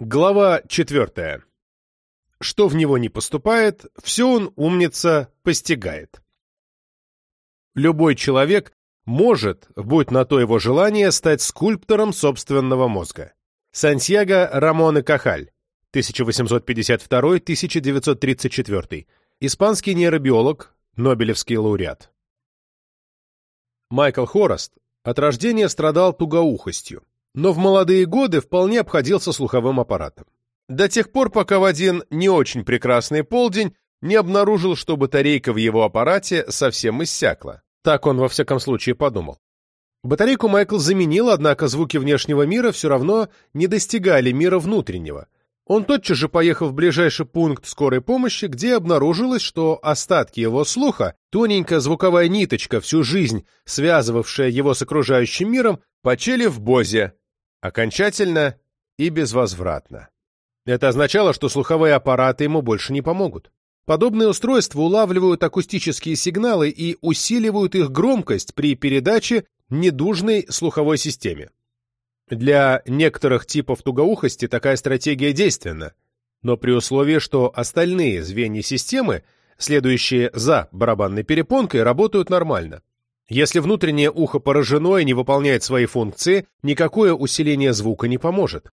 Глава четвертая. Что в него не поступает, все он, умница, постигает. Любой человек может, будь на то его желание, стать скульптором собственного мозга. Сантьяго Рамон и Кахаль, 1852-1934, испанский нейробиолог, Нобелевский лауреат. Майкл Хорост от рождения страдал тугоухостью но в молодые годы вполне обходился слуховым аппаратом. До тех пор, пока в один не очень прекрасный полдень не обнаружил, что батарейка в его аппарате совсем иссякла. Так он во всяком случае подумал. Батарейку Майкл заменил, однако звуки внешнего мира все равно не достигали мира внутреннего. Он тотчас же поехал в ближайший пункт скорой помощи, где обнаружилось, что остатки его слуха, тоненькая звуковая ниточка, всю жизнь связывавшая его с окружающим миром, почели в Бозе, Окончательно и безвозвратно. Это означало, что слуховые аппараты ему больше не помогут. Подобные устройства улавливают акустические сигналы и усиливают их громкость при передаче недужной слуховой системе. Для некоторых типов тугоухости такая стратегия действенна, но при условии, что остальные звенья системы, следующие за барабанной перепонкой, работают нормально. Если внутреннее ухо поражено и не выполняет свои функции, никакое усиление звука не поможет.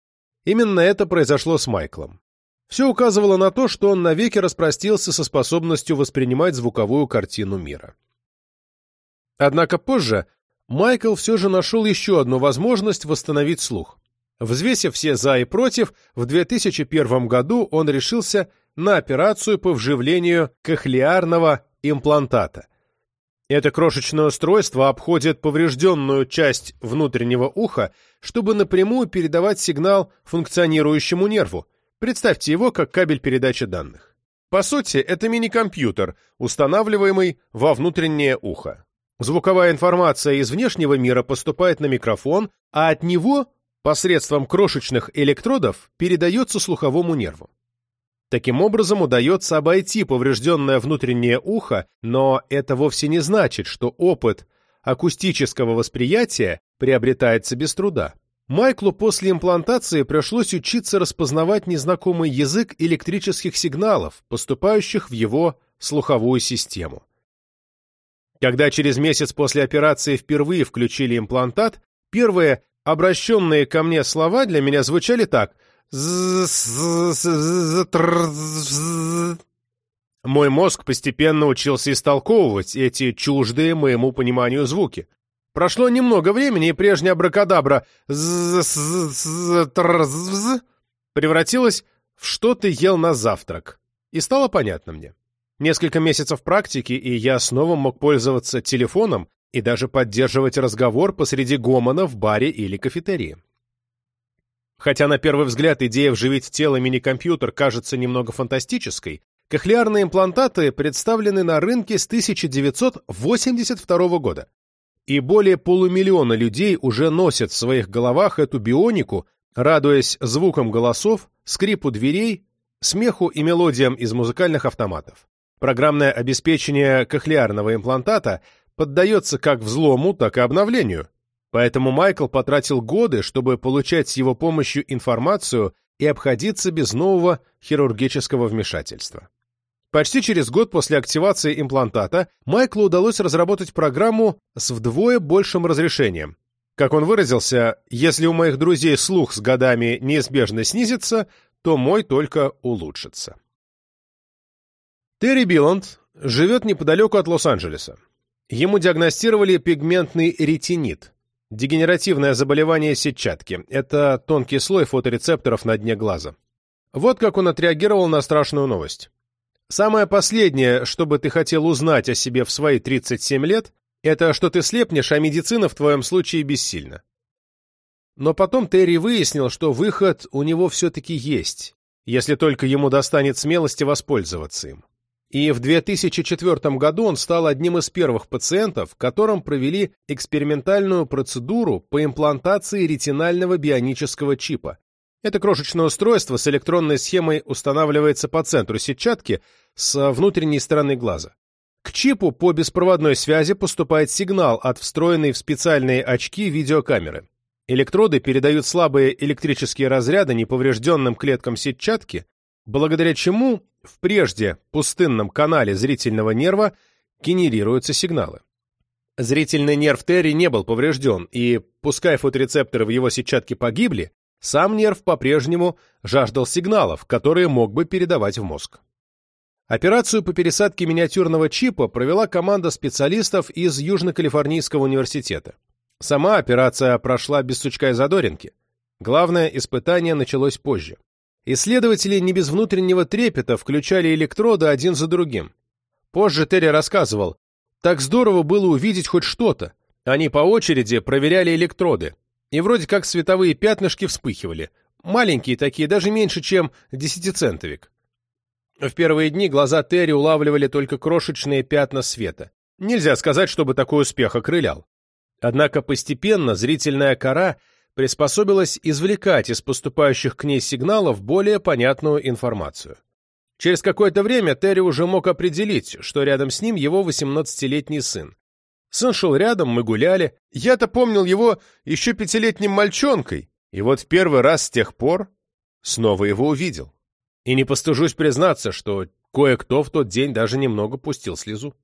Именно это произошло с Майклом. Все указывало на то, что он навеки распростился со способностью воспринимать звуковую картину мира. Однако позже Майкл все же нашел еще одну возможность восстановить слух. Взвесив все «за» и «против», в 2001 году он решился на операцию по вживлению кохлеарного имплантата, это крошечное устройство обходит поврежденную часть внутреннего уха, чтобы напрямую передавать сигнал функционирующему нерву. Представьте его как кабель передачи данных. По сути, это мини-компьютер, устанавливаемый во внутреннее ухо. Звуковая информация из внешнего мира поступает на микрофон, а от него посредством крошечных электродов передается слуховому нерву. Таким образом удается обойти поврежденное внутреннее ухо, но это вовсе не значит, что опыт акустического восприятия приобретается без труда. Майклу после имплантации пришлось учиться распознавать незнакомый язык электрических сигналов, поступающих в его слуховую систему. Когда через месяц после операции впервые включили имплантат, первые обращенные ко мне слова для меня звучали так мой мозг постепенно учился истолковывать эти чуждые моему пониманию звуки. Прошло немного времени, и прежняя абракадабра превратилась в «что ты ел на завтрак», и стало понятно мне. Несколько месяцев практики, и я снова мог пользоваться телефоном и даже поддерживать разговор посреди гомона в баре или кафетерии. Хотя на первый взгляд идея вживить в тело мини-компьютер кажется немного фантастической, кохлеарные имплантаты представлены на рынке с 1982 года. И более полумиллиона людей уже носят в своих головах эту бионику, радуясь звукам голосов, скрипу дверей, смеху и мелодиям из музыкальных автоматов. Программное обеспечение кохлеарного имплантата поддается как взлому, так и обновлению, Поэтому Майкл потратил годы, чтобы получать с его помощью информацию и обходиться без нового хирургического вмешательства. Почти через год после активации имплантата Майклу удалось разработать программу с вдвое большим разрешением. Как он выразился, если у моих друзей слух с годами неизбежно снизится, то мой только улучшится. Терри Билланд живет неподалеку от Лос-Анджелеса. Ему диагностировали пигментный ретинит, Дегенеративное заболевание сетчатки – это тонкий слой фоторецепторов на дне глаза. Вот как он отреагировал на страшную новость. Самое последнее, что бы ты хотел узнать о себе в свои 37 лет, это что ты слепнешь, а медицина в твоем случае бессильна. Но потом Терри выяснил, что выход у него все-таки есть, если только ему достанет смелости воспользоваться им и в 2004 году он стал одним из первых пациентов, которым провели экспериментальную процедуру по имплантации ретинального бионического чипа. Это крошечное устройство с электронной схемой устанавливается по центру сетчатки с внутренней стороны глаза. К чипу по беспроводной связи поступает сигнал от встроенной в специальные очки видеокамеры. Электроды передают слабые электрические разряды неповрежденным клеткам сетчатки, благодаря чему в прежде пустынном канале зрительного нерва генерируются сигналы. Зрительный нерв Терри не был поврежден, и, пускай фоторецепторы в его сетчатке погибли, сам нерв по-прежнему жаждал сигналов, которые мог бы передавать в мозг. Операцию по пересадке миниатюрного чипа провела команда специалистов из Южно-Калифорнийского университета. Сама операция прошла без сучка и задоринки. Главное испытание началось позже. Исследователи не без внутреннего трепета включали электроды один за другим. Позже Терри рассказывал, так здорово было увидеть хоть что-то. Они по очереди проверяли электроды, и вроде как световые пятнышки вспыхивали. Маленькие такие, даже меньше, чем десятицентовик. В первые дни глаза Терри улавливали только крошечные пятна света. Нельзя сказать, чтобы такой успех окрылял. Однако постепенно зрительная кора приспособилась извлекать из поступающих к ней сигналов более понятную информацию. Через какое-то время Терри уже мог определить, что рядом с ним его 18-летний сын. Сын шел рядом, мы гуляли. Я-то помнил его еще пятилетним мальчонкой, и вот в первый раз с тех пор снова его увидел. И не постыжусь признаться, что кое-кто в тот день даже немного пустил слезу.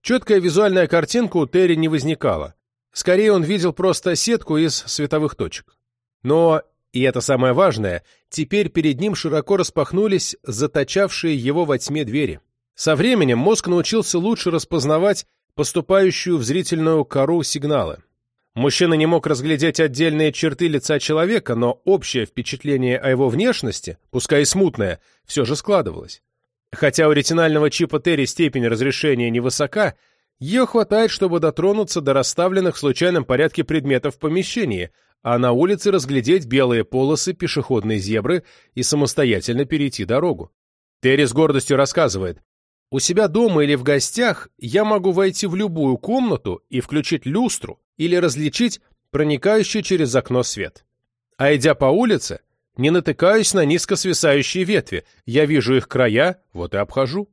Четкая визуальная картинка у Терри не возникала. Скорее, он видел просто сетку из световых точек. Но, и это самое важное, теперь перед ним широко распахнулись заточавшие его во тьме двери. Со временем мозг научился лучше распознавать поступающую в зрительную кору сигналы. Мужчина не мог разглядеть отдельные черты лица человека, но общее впечатление о его внешности, пускай и смутное, все же складывалось. Хотя у ретинального чипа Терри степень разрешения невысока, ее хватает, чтобы дотронуться до расставленных в случайном порядке предметов в помещении, а на улице разглядеть белые полосы пешеходной зебры и самостоятельно перейти дорогу. Терри с гордостью рассказывает, «У себя дома или в гостях я могу войти в любую комнату и включить люстру или различить проникающий через окно свет. А идя по улице, не натыкаюсь на низко свисающие ветви, я вижу их края, вот и обхожу.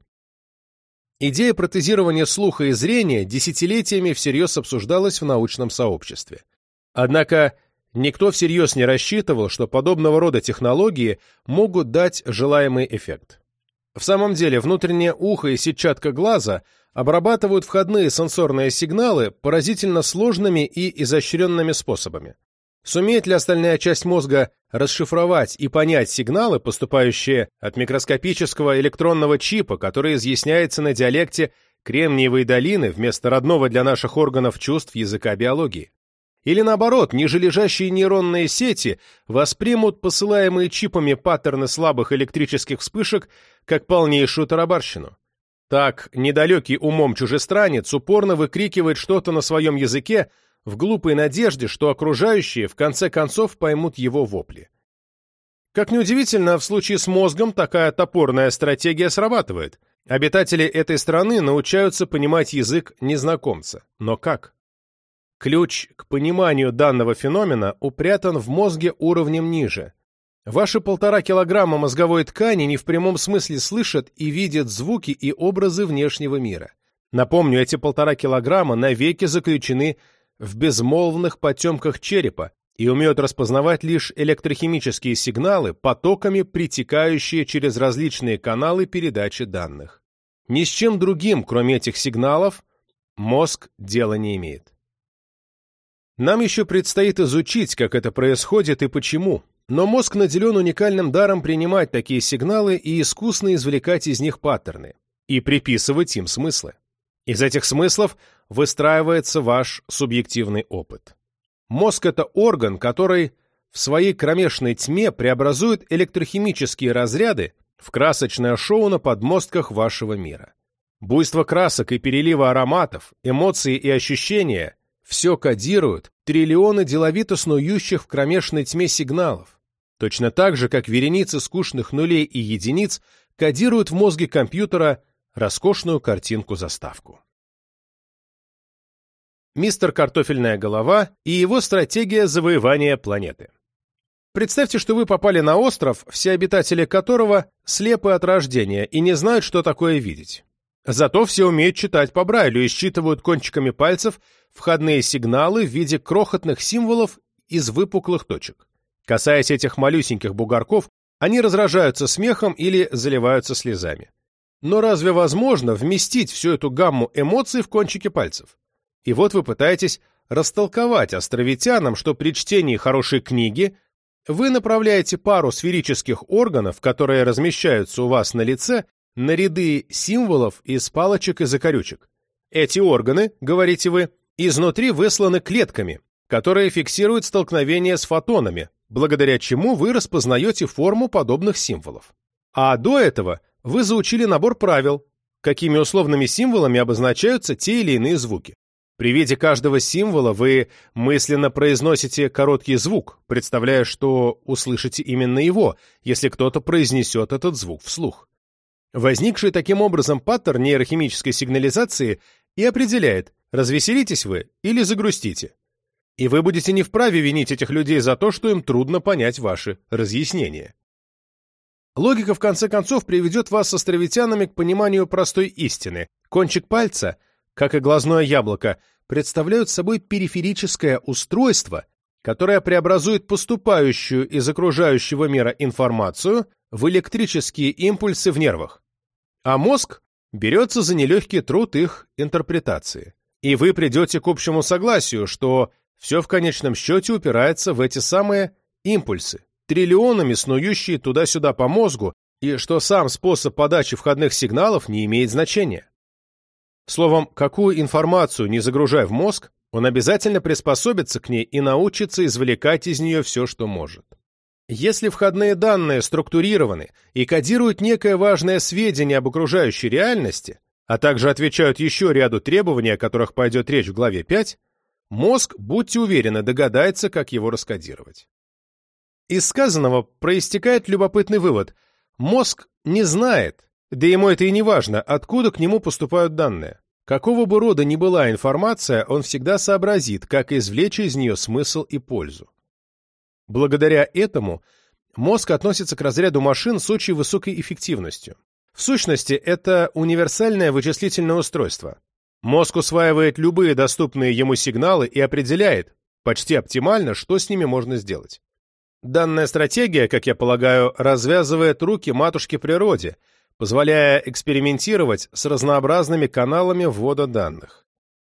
Идея протезирования слуха и зрения десятилетиями всерьез обсуждалась в научном сообществе. Однако никто всерьез не рассчитывал, что подобного рода технологии могут дать желаемый эффект. В самом деле, внутреннее ухо и сетчатка глаза обрабатывают входные сенсорные сигналы поразительно сложными и изощренными способами. Сумеет ли остальная часть мозга расшифровать и понять сигналы, поступающие от микроскопического электронного чипа, который изъясняется на диалекте Кремниевой долины вместо родного для наших органов чувств языка биологии? Или наоборот, нижележащие нейронные сети воспримут посылаемые чипами паттерны слабых электрических вспышек как полнейшую тарабарщину? Так, недалекий умом чужестранец упорно выкрикивает что-то на своем языке, в глупой надежде, что окружающие в конце концов поймут его вопли. Как неудивительно, в случае с мозгом такая топорная стратегия срабатывает. Обитатели этой страны научаются понимать язык незнакомца. Но как? Ключ к пониманию данного феномена упрятан в мозге уровнем ниже. Ваши полтора килограмма мозговой ткани не в прямом смысле слышат и видят звуки и образы внешнего мира. Напомню, эти полтора килограмма навеки заключены в безмолвных потемках черепа и умеют распознавать лишь электрохимические сигналы, потоками притекающие через различные каналы передачи данных. Ни с чем другим, кроме этих сигналов, мозг дела не имеет. Нам еще предстоит изучить, как это происходит и почему, но мозг наделен уникальным даром принимать такие сигналы и искусно извлекать из них паттерны, и приписывать им смыслы. Из этих смыслов выстраивается ваш субъективный опыт. Мозг – это орган, который в своей кромешной тьме преобразует электрохимические разряды в красочное шоу на подмостках вашего мира. Буйство красок и перелива ароматов, эмоции и ощущения – все кодируют триллионы деловито снующих в кромешной тьме сигналов. Точно так же, как вереницы скучных нулей и единиц кодируют в мозге компьютера роскошную картинку-заставку. Мистер Картофельная голова и его стратегия завоевания планеты. Представьте, что вы попали на остров, все обитатели которого слепы от рождения и не знают, что такое видеть. Зато все умеют читать по Брайлю и считывают кончиками пальцев входные сигналы в виде крохотных символов из выпуклых точек. Касаясь этих малюсеньких бугорков, они разражаются смехом или заливаются слезами. Но разве возможно вместить всю эту гамму эмоций в кончики пальцев? И вот вы пытаетесь растолковать островитянам, что при чтении хорошей книги вы направляете пару сферических органов, которые размещаются у вас на лице, на ряды символов из палочек и закорючек. Эти органы, говорите вы, изнутри высланы клетками, которые фиксируют столкновение с фотонами, благодаря чему вы распознаете форму подобных символов. А до этого вы заучили набор правил, какими условными символами обозначаются те или иные звуки. При виде каждого символа вы мысленно произносите короткий звук, представляя, что услышите именно его, если кто-то произнесет этот звук вслух. Возникший таким образом паттерн нейрохимической сигнализации и определяет, развеселитесь вы или загрустите. И вы будете не вправе винить этих людей за то, что им трудно понять ваши разъяснения. Логика, в конце концов, приведет вас с островитянами к пониманию простой истины. Кончик пальца — как и глазное яблоко, представляют собой периферическое устройство, которое преобразует поступающую из окружающего мира информацию в электрические импульсы в нервах. А мозг берется за нелегкий труд их интерпретации. И вы придете к общему согласию, что все в конечном счете упирается в эти самые импульсы, триллионами снующие туда-сюда по мозгу, и что сам способ подачи входных сигналов не имеет значения. Словом, какую информацию не загружай в мозг, он обязательно приспособится к ней и научится извлекать из нее все, что может. Если входные данные структурированы и кодируют некое важное сведение об окружающей реальности, а также отвечают еще ряду требований, о которых пойдет речь в главе 5, мозг, будьте уверены, догадается, как его раскодировать. Из сказанного проистекает любопытный вывод. Мозг не знает, да ему это и не важно, откуда к нему поступают данные. Какого бы рода ни была информация, он всегда сообразит, как извлечь из нее смысл и пользу. Благодаря этому мозг относится к разряду машин с очень высокой эффективностью. В сущности, это универсальное вычислительное устройство. Мозг усваивает любые доступные ему сигналы и определяет, почти оптимально, что с ними можно сделать. Данная стратегия, как я полагаю, развязывает руки матушке природе – позволяя экспериментировать с разнообразными каналами ввода данных.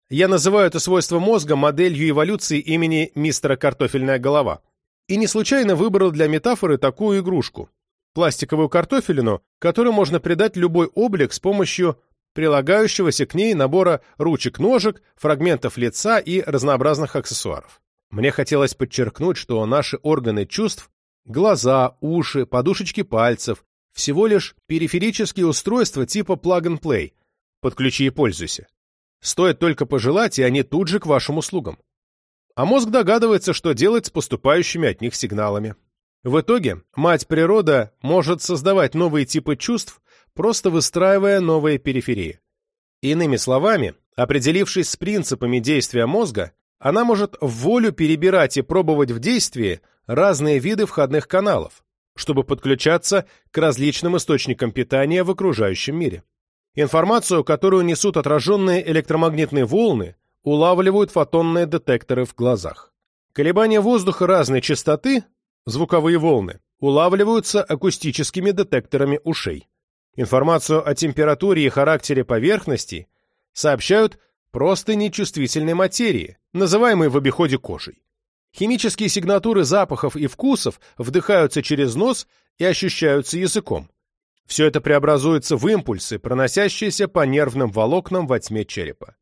Я называю это свойство мозга моделью эволюции имени мистера Картофельная голова. И не случайно выбрал для метафоры такую игрушку – пластиковую картофелину, которой можно придать любой облик с помощью прилагающегося к ней набора ручек-ножек, фрагментов лица и разнообразных аксессуаров. Мне хотелось подчеркнуть, что наши органы чувств – глаза, уши, подушечки пальцев, всего лишь периферические устройства типа plug-and-play. Подключи и пользуйся. Стоит только пожелать, и они тут же к вашим услугам. А мозг догадывается, что делать с поступающими от них сигналами. В итоге, мать природа может создавать новые типы чувств, просто выстраивая новые периферии. Иными словами, определившись с принципами действия мозга, она может в волю перебирать и пробовать в действии разные виды входных каналов, чтобы подключаться к различным источникам питания в окружающем мире. Информацию, которую несут отраженные электромагнитные волны, улавливают фотонные детекторы в глазах. Колебания воздуха разной частоты, звуковые волны, улавливаются акустическими детекторами ушей. Информацию о температуре и характере поверхности сообщают просто нечувствительной материи, называемой в обиходе кожей. Химические сигнатуры запахов и вкусов вдыхаются через нос и ощущаются языком. Все это преобразуется в импульсы, проносящиеся по нервным волокнам во тьме черепа.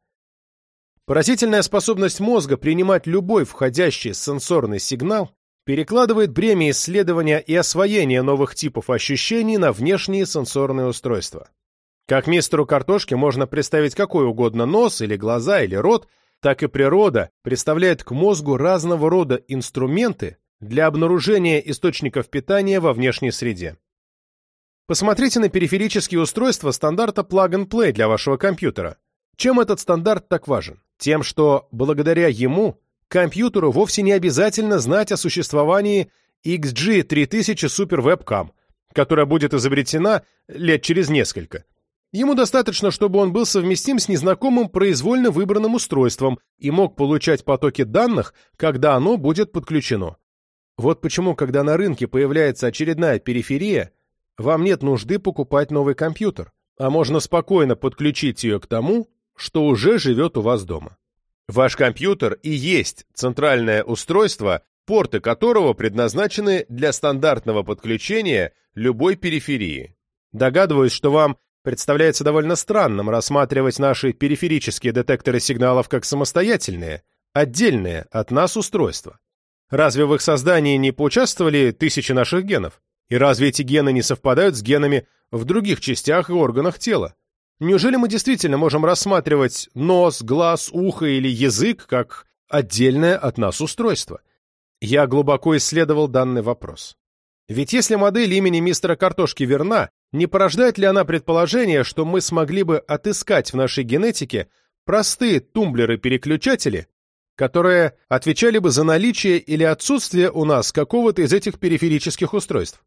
Поразительная способность мозга принимать любой входящий сенсорный сигнал перекладывает бремя исследования и освоения новых типов ощущений на внешние сенсорные устройства. Как мистеру картошке можно представить какой угодно нос или глаза или рот – так и природа представляет к мозгу разного рода инструменты для обнаружения источников питания во внешней среде. Посмотрите на периферические устройства стандарта Plug-and-Play для вашего компьютера. Чем этот стандарт так важен? Тем, что благодаря ему компьютеру вовсе не обязательно знать о существовании XG3000 Super Webcam, которая будет изобретена лет через несколько. Ему достаточно, чтобы он был совместим с незнакомым произвольно выбранным устройством и мог получать потоки данных, когда оно будет подключено. Вот почему, когда на рынке появляется очередная периферия, вам нет нужды покупать новый компьютер, а можно спокойно подключить ее к тому, что уже живет у вас дома. Ваш компьютер и есть центральное устройство, порты которого предназначены для стандартного подключения любой периферии. Догадываюсь, что вам представляется довольно странным рассматривать наши периферические детекторы сигналов как самостоятельные, отдельные от нас устройства. Разве в их создании не поучаствовали тысячи наших генов? И разве эти гены не совпадают с генами в других частях и органах тела? Неужели мы действительно можем рассматривать нос, глаз, ухо или язык как отдельное от нас устройство? Я глубоко исследовал данный вопрос. Ведь если модель имени мистера Картошки верна, не порождает ли она предположение, что мы смогли бы отыскать в нашей генетике простые тумблеры-переключатели, которые отвечали бы за наличие или отсутствие у нас какого-то из этих периферических устройств?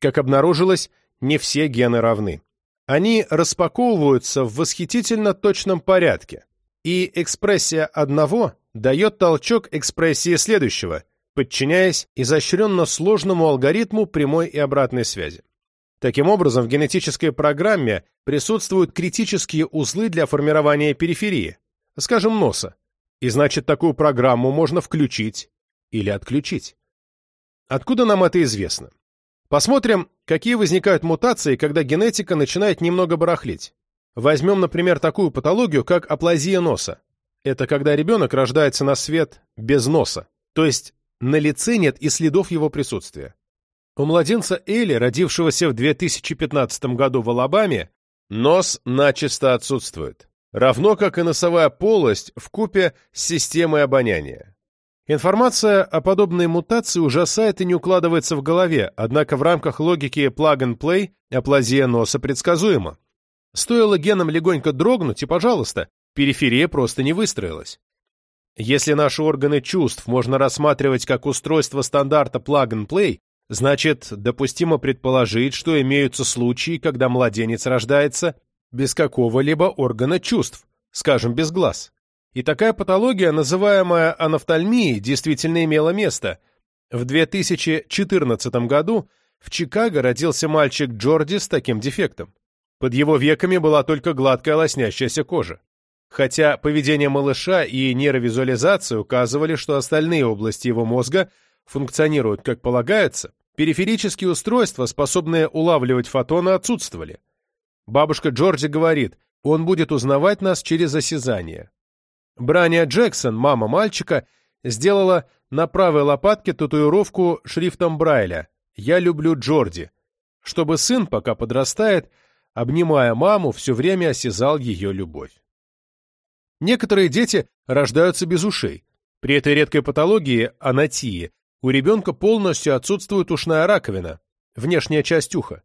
Как обнаружилось, не все гены равны. Они распаковываются в восхитительно точном порядке, и экспрессия одного дает толчок экспрессии следующего, подчиняясь изощренно сложному алгоритму прямой и обратной связи. Таким образом, в генетической программе присутствуют критические узлы для формирования периферии, скажем, носа, и значит, такую программу можно включить или отключить. Откуда нам это известно? Посмотрим, какие возникают мутации, когда генетика начинает немного барахлить. Возьмем, например, такую патологию, как аплазия носа. Это когда ребенок рождается на свет без носа, то есть на лице нет и следов его присутствия. У младенца Элли, родившегося в 2015 году в Алабаме, нос начисто отсутствует, равно как и носовая полость в купе с системой обоняния. Информация о подобной мутации ужасает и не укладывается в голове, однако в рамках логики plug-and-play аплазия носа предсказуема. Стоило генам легонько дрогнуть, и, пожалуйста, периферия просто не выстроилась. Если наши органы чувств можно рассматривать как устройство стандарта plug-and-play, значит, допустимо предположить, что имеются случаи, когда младенец рождается без какого-либо органа чувств, скажем, без глаз. И такая патология, называемая анафтальмией, действительно имела место. В 2014 году в Чикаго родился мальчик Джорди с таким дефектом. Под его веками была только гладкая лоснящаяся кожа. Хотя поведение малыша и нейровизуализация указывали, что остальные области его мозга функционируют как полагается, периферические устройства, способные улавливать фотоны, отсутствовали. Бабушка Джорди говорит, он будет узнавать нас через осязание. Браня Джексон, мама мальчика, сделала на правой лопатке татуировку шрифтом Брайля «Я люблю Джорди», чтобы сын, пока подрастает, обнимая маму, все время осязал ее любовь. Некоторые дети рождаются без ушей. При этой редкой патологии, анатии, у ребенка полностью отсутствует ушная раковина, внешняя часть уха.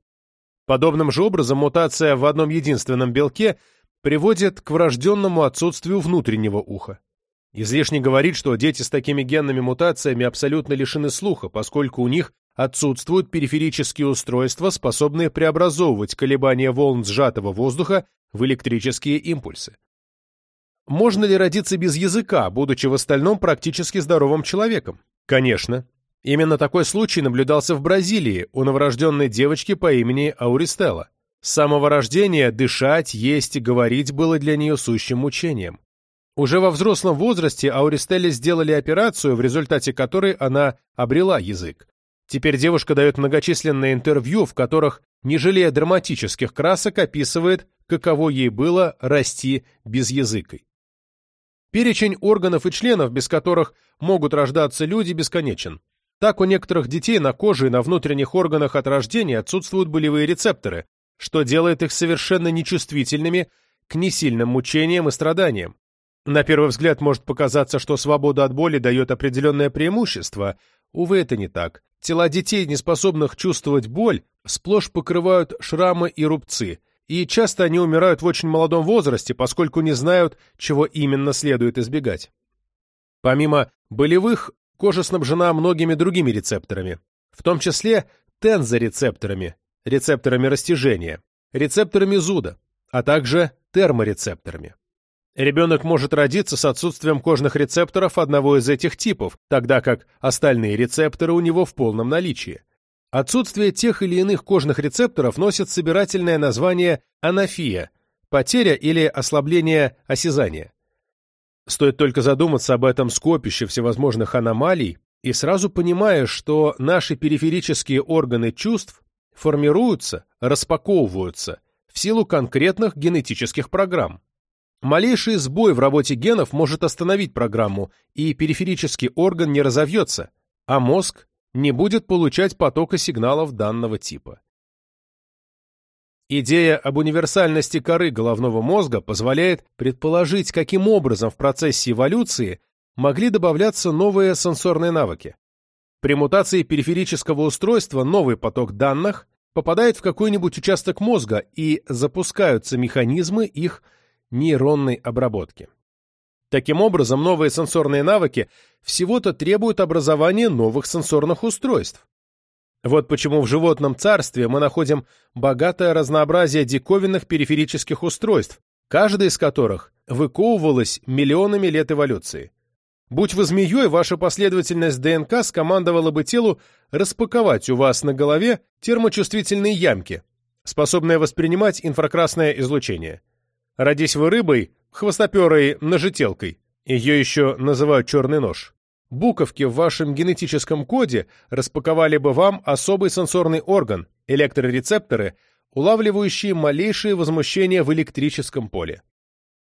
Подобным же образом мутация в одном единственном белке приводит к врожденному отсутствию внутреннего уха. Излишне говорить, что дети с такими генными мутациями абсолютно лишены слуха, поскольку у них отсутствуют периферические устройства, способные преобразовывать колебания волн сжатого воздуха в электрические импульсы. Можно ли родиться без языка, будучи в остальном практически здоровым человеком? Конечно. Именно такой случай наблюдался в Бразилии у новорожденной девочки по имени Ауристелла. С самого рождения дышать, есть и говорить было для нее сущим мучением. Уже во взрослом возрасте Ауристелле сделали операцию, в результате которой она обрела язык. Теперь девушка дает многочисленные интервью, в которых, не жалея драматических красок, описывает, каково ей было расти без языкой. Перечень органов и членов, без которых могут рождаться люди, бесконечен. Так у некоторых детей на коже и на внутренних органах от рождения отсутствуют болевые рецепторы, что делает их совершенно нечувствительными к несильным мучениям и страданиям. На первый взгляд может показаться, что свобода от боли дает определенное преимущество. Увы, это не так. Тела детей, не способных чувствовать боль, сплошь покрывают шрамы и рубцы, и часто они умирают в очень молодом возрасте, поскольку не знают, чего именно следует избегать. Помимо болевых, кожа снабжена многими другими рецепторами, в том числе тензорецепторами, рецепторами растяжения. рецепторами зуда, а также терморецепторами. Ребенок может родиться с отсутствием кожных рецепторов одного из этих типов, тогда как остальные рецепторы у него в полном наличии. Отсутствие тех или иных кожных рецепторов носит собирательное название анафия – потеря или ослабление осязания. Стоит только задуматься об этом скопище всевозможных аномалий, и сразу понимаешь, что наши периферические органы чувств формируются, распаковываются в силу конкретных генетических программ. Малейший сбой в работе генов может остановить программу, и периферический орган не разовьется, а мозг не будет получать потока сигналов данного типа. Идея об универсальности коры головного мозга позволяет предположить, каким образом в процессе эволюции могли добавляться новые сенсорные навыки. При мутации периферического устройства новый поток данных попадает в какой-нибудь участок мозга и запускаются механизмы их нейронной обработки. Таким образом, новые сенсорные навыки всего-то требуют образования новых сенсорных устройств. Вот почему в животном царстве мы находим богатое разнообразие диковинных периферических устройств, каждое из которых выковывалось миллионами лет эволюции. Будь вы змеей, ваша последовательность ДНК скомандовала бы телу распаковать у вас на голове термочувствительные ямки, способные воспринимать инфракрасное излучение. Родись вы рыбой, хвостоперой ножетелкой, ее еще называют черный нож. Буковки в вашем генетическом коде распаковали бы вам особый сенсорный орган, электрорецепторы, улавливающие малейшие возмущения в электрическом поле.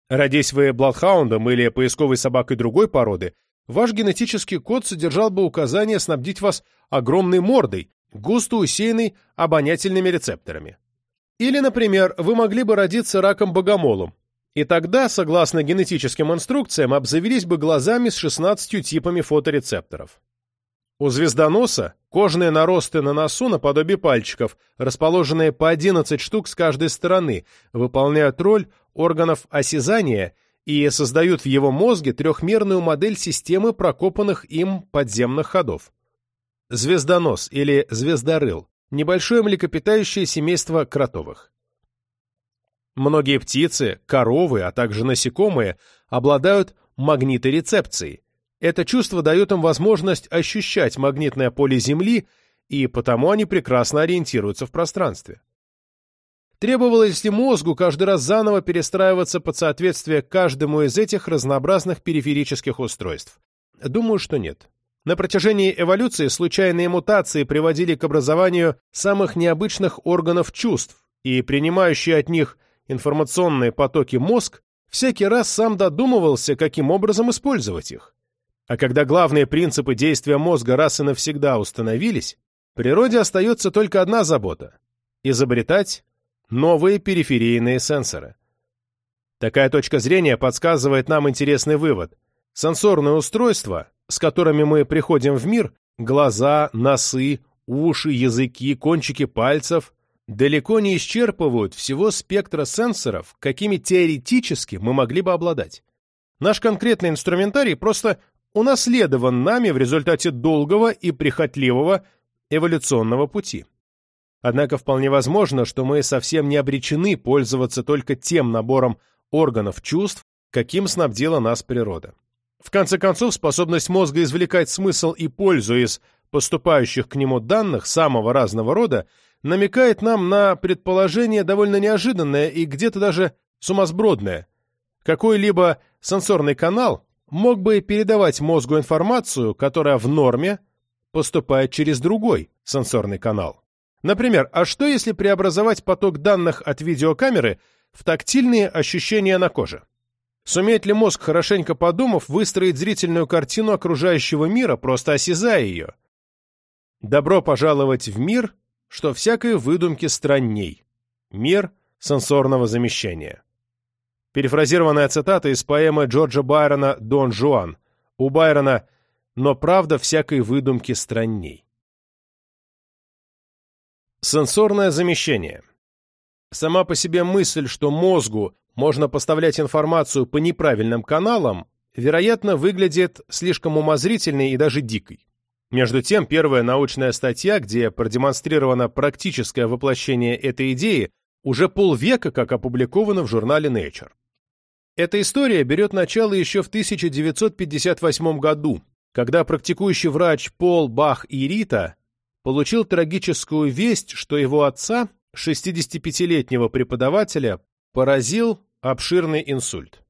Родись вы бладхаундом или поисковой собакой другой породы, ваш генетический код содержал бы указание снабдить вас огромной мордой, густо усеянной обонятельными рецепторами. Или, например, вы могли бы родиться раком-богомолом, и тогда, согласно генетическим инструкциям, обзавелись бы глазами с 16 типами фоторецепторов. У звездоноса кожные наросты на носу наподобие пальчиков, расположенные по 11 штук с каждой стороны, выполняют роль органов осязания и создают в его мозге трехмерную модель системы прокопанных им подземных ходов. Звездонос или звездорыл небольшое млекопитающее семейство кротовых. Многие птицы, коровы, а также насекомые обладают магниторецепцией. Это чувство дает им возможность ощущать магнитное поле Земли, и потому они прекрасно ориентируются в пространстве. Требовалось ли мозгу каждый раз заново перестраиваться под соответствие каждому из этих разнообразных периферических устройств? Думаю, что нет. На протяжении эволюции случайные мутации приводили к образованию самых необычных органов чувств, и принимающий от них информационные потоки мозг всякий раз сам додумывался, каким образом использовать их. А когда главные принципы действия мозга раз и навсегда установились, природе остается только одна забота – изобретать новые периферийные сенсоры. Такая точка зрения подсказывает нам интересный вывод. Сенсорные устройства с которыми мы приходим в мир, глаза, носы, уши, языки, кончики пальцев, далеко не исчерпывают всего спектра сенсоров, какими теоретически мы могли бы обладать. Наш конкретный инструментарий просто унаследован нами в результате долгого и прихотливого эволюционного пути. Однако вполне возможно, что мы совсем не обречены пользоваться только тем набором органов чувств, каким снабдила нас природа. В конце концов, способность мозга извлекать смысл и пользу из поступающих к нему данных самого разного рода намекает нам на предположение довольно неожиданное и где-то даже сумасбродное. Какой-либо сенсорный канал мог бы передавать мозгу информацию, которая в норме поступает через другой сенсорный канал. Например, а что если преобразовать поток данных от видеокамеры в тактильные ощущения на коже? Сумеет ли мозг, хорошенько подумав, выстроить зрительную картину окружающего мира, просто осязая ее? Добро пожаловать в мир, что всякой выдумки странней. Мир сенсорного замещения. Перефразированная цитата из поэмы Джорджа Байрона «Дон Жуан». У Байрона «Но правда всякой выдумки странней». Сенсорное замещение. Сама по себе мысль, что мозгу можно поставлять информацию по неправильным каналам, вероятно, выглядит слишком умозрительной и даже дикой. Между тем, первая научная статья, где продемонстрировано практическое воплощение этой идеи, уже полвека как опубликовано в журнале Nature. Эта история берет начало еще в 1958 году, когда практикующий врач Пол Бах и Рита получил трагическую весть, что его отца, 65-летнего преподавателя, поразил обширный инсульт.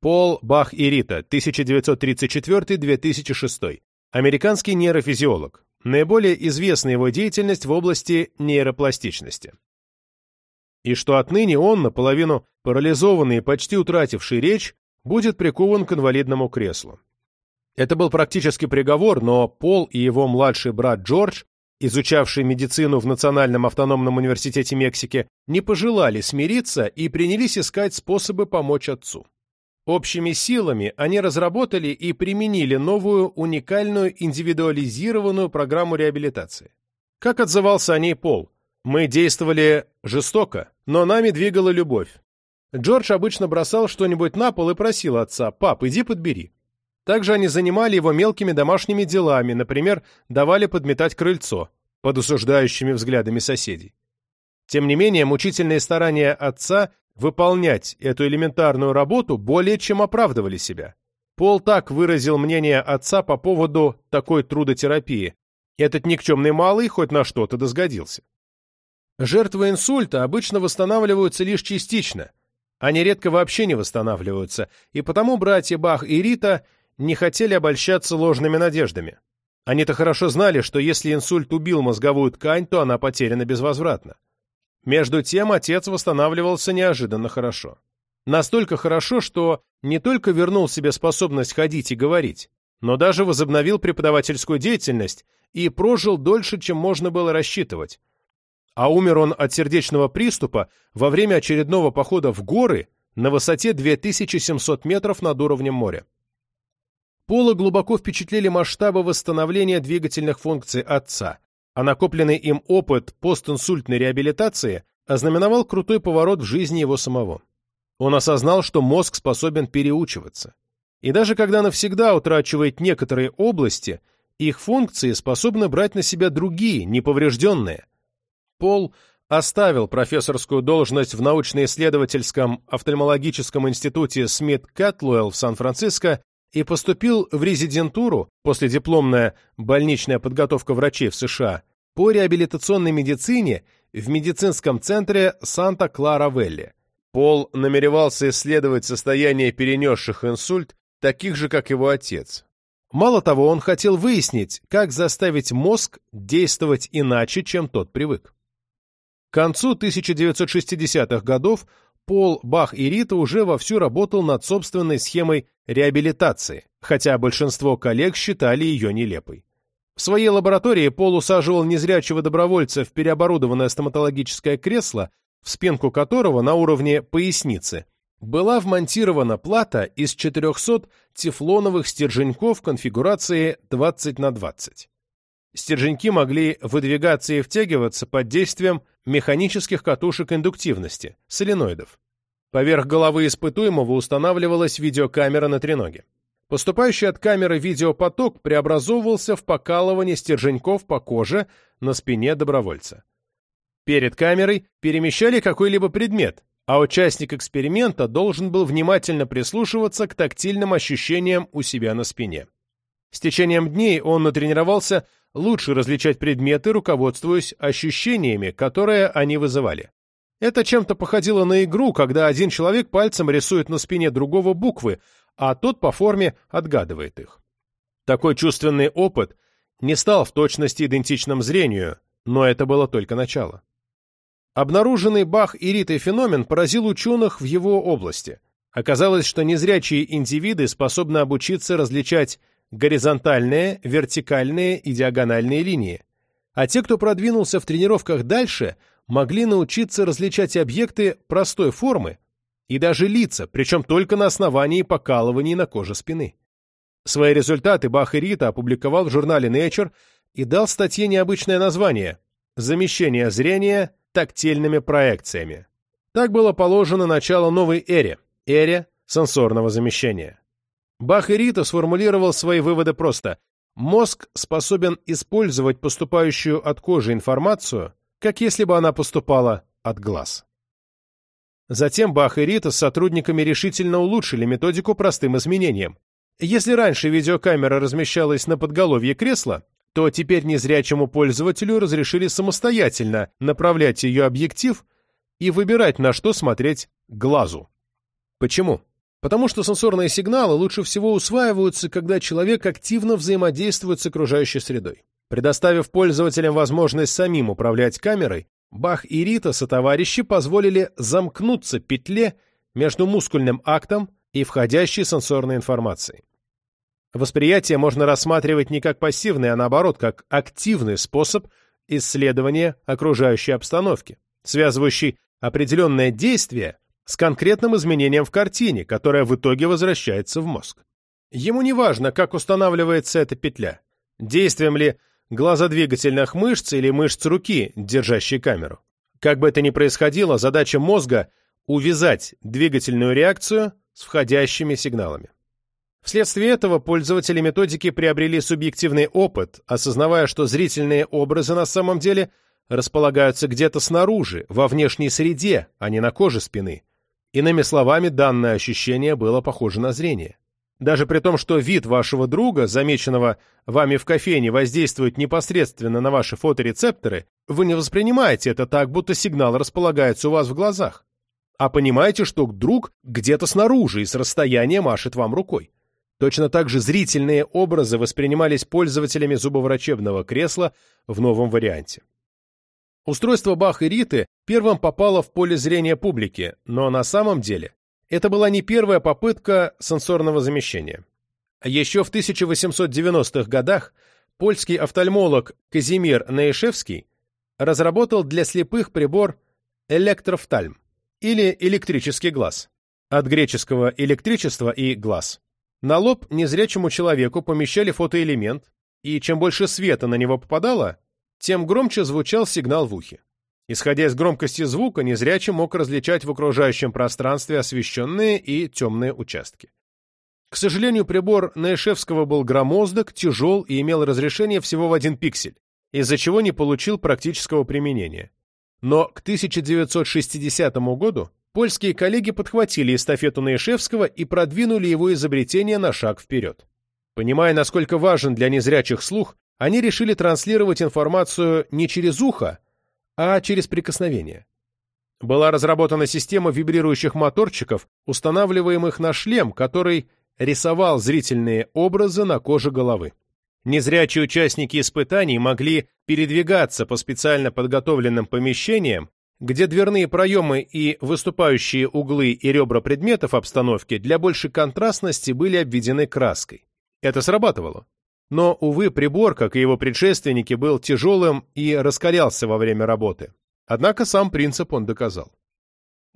Пол Бах и Рита, 1934-2006. Американский нейрофизиолог. Наиболее известна его деятельность в области нейропластичности. И что отныне он, наполовину парализованный и почти утративший речь, будет прикован к инвалидному креслу. Это был практически приговор, но Пол и его младший брат Джордж, изучавший медицину в Национальном автономном университете Мексики, не пожелали смириться и принялись искать способы помочь отцу. Общими силами они разработали и применили новую уникальную индивидуализированную программу реабилитации. Как отзывался о ней Пол? Мы действовали жестоко, но нами двигала любовь. Джордж обычно бросал что-нибудь на пол и просил отца «Пап, иди подбери». Также они занимали его мелкими домашними делами, например, давали подметать крыльцо под осуждающими взглядами соседей. Тем не менее, мучительные старания отца выполнять эту элементарную работу более чем оправдывали себя. Пол так выразил мнение отца по поводу такой трудотерапии. Этот никчемный малый хоть на что-то досгодился. Жертвы инсульта обычно восстанавливаются лишь частично, они редко вообще не восстанавливаются, и потому братья Бах и Рита не хотели обольщаться ложными надеждами. Они-то хорошо знали, что если инсульт убил мозговую ткань, то она потеряна безвозвратно. Между тем отец восстанавливался неожиданно хорошо. Настолько хорошо, что не только вернул себе способность ходить и говорить, но даже возобновил преподавательскую деятельность и прожил дольше, чем можно было рассчитывать. А умер он от сердечного приступа во время очередного похода в горы на высоте 2700 метров над уровнем моря. Пола глубоко впечатлили масштабы восстановления двигательных функций отца, а накопленный им опыт постинсультной реабилитации ознаменовал крутой поворот в жизни его самого. Он осознал, что мозг способен переучиваться. И даже когда навсегда утрачивает некоторые области, их функции способны брать на себя другие, неповрежденные. Пол оставил профессорскую должность в научно-исследовательском офтальмологическом институте Смит Кэтлуэлл в Сан-Франциско и поступил в резидентуру, после дипломная больничная подготовка врачей в США, по реабилитационной медицине в медицинском центре Санта-Клара-Велли. Пол намеревался исследовать состояние перенесших инсульт, таких же, как его отец. Мало того, он хотел выяснить, как заставить мозг действовать иначе, чем тот привык. К концу 1960-х годов Пол, Бах и Рита уже вовсю работал над собственной схемой реабилитации, хотя большинство коллег считали ее нелепой. В своей лаборатории Пол усаживал незрячего добровольца в переоборудованное стоматологическое кресло, в спинку которого на уровне поясницы была вмонтирована плата из 400 тефлоновых стерженьков конфигурации 20 на 20. Стерженьки могли выдвигаться и втягиваться под действием механических катушек индуктивности, соленоидов. Поверх головы испытуемого устанавливалась видеокамера на треноге. Поступающий от камеры видеопоток преобразовывался в покалывание стерженьков по коже на спине добровольца. Перед камерой перемещали какой-либо предмет, а участник эксперимента должен был внимательно прислушиваться к тактильным ощущениям у себя на спине. С течением дней он натренировался лучше различать предметы, руководствуясь ощущениями, которые они вызывали. Это чем-то походило на игру, когда один человек пальцем рисует на спине другого буквы, а тот по форме отгадывает их. Такой чувственный опыт не стал в точности идентичным зрению, но это было только начало. Обнаруженный Бах и Ритой феномен поразил ученых в его области. Оказалось, что незрячие индивиды способны обучиться различать горизонтальные, вертикальные и диагональные линии. А те, кто продвинулся в тренировках дальше, могли научиться различать объекты простой формы и даже лица, причем только на основании покалываний на коже спины. Свои результаты Бах и Рита опубликовал в журнале Nature и дал статье необычное название «Замещение зрения тактильными проекциями». Так было положено начало новой эре, эре сенсорного замещения. Бах и Рита сформулировал свои выводы просто. Мозг способен использовать поступающую от кожи информацию, как если бы она поступала от глаз. Затем Бах и Рита с сотрудниками решительно улучшили методику простым изменением. Если раньше видеокамера размещалась на подголовье кресла, то теперь незрячему пользователю разрешили самостоятельно направлять ее объектив и выбирать, на что смотреть глазу. Почему? Потому что сенсорные сигналы лучше всего усваиваются, когда человек активно взаимодействует с окружающей средой. Предоставив пользователям возможность самим управлять камерой, Бах и Рита сотоварищи позволили замкнуться петле между мускульным актом и входящей сенсорной информацией. Восприятие можно рассматривать не как пассивный, а наоборот, как активный способ исследования окружающей обстановки, связывающий определенное действие с конкретным изменением в картине, которое в итоге возвращается в мозг. Ему не важно, как устанавливается эта петля, действием ли глазодвигательных мышц или мышц руки, держащей камеру. Как бы это ни происходило, задача мозга — увязать двигательную реакцию с входящими сигналами. Вследствие этого пользователи методики приобрели субъективный опыт, осознавая, что зрительные образы на самом деле располагаются где-то снаружи, во внешней среде, а не на коже спины. Иными словами, данное ощущение было похоже на зрение. Даже при том, что вид вашего друга, замеченного вами в кофейне, воздействует непосредственно на ваши фоторецепторы, вы не воспринимаете это так, будто сигнал располагается у вас в глазах, а понимаете, что друг где-то снаружи и с расстояния машет вам рукой. Точно так же зрительные образы воспринимались пользователями зубоврачебного кресла в новом варианте. Устройство Бах и Риты первым попало в поле зрения публики, но на самом деле это была не первая попытка сенсорного замещения. Еще в 1890-х годах польский офтальмолог Казимир Наишевский разработал для слепых прибор электрофтальм или электрический глаз, от греческого электричество и глаз. На лоб незрячему человеку помещали фотоэлемент, и чем больше света на него попадало, тем громче звучал сигнал в ухе. Исходя из громкости звука, незрячий мог различать в окружающем пространстве освещенные и темные участки. К сожалению, прибор Наишевского был громоздок, тяжел и имел разрешение всего в один пиксель, из-за чего не получил практического применения. Но к 1960 году польские коллеги подхватили эстафету Наишевского и продвинули его изобретение на шаг вперед. Понимая, насколько важен для незрячих слух, они решили транслировать информацию не через ухо, а через прикосновение. Была разработана система вибрирующих моторчиков, устанавливаемых на шлем, который рисовал зрительные образы на коже головы. Незрячие участники испытаний могли передвигаться по специально подготовленным помещениям, где дверные проемы и выступающие углы и ребра предметов обстановки для большей контрастности были обведены краской. Это срабатывало. Но, увы, прибор, как и его предшественники, был тяжелым и раскалялся во время работы. Однако сам принцип он доказал.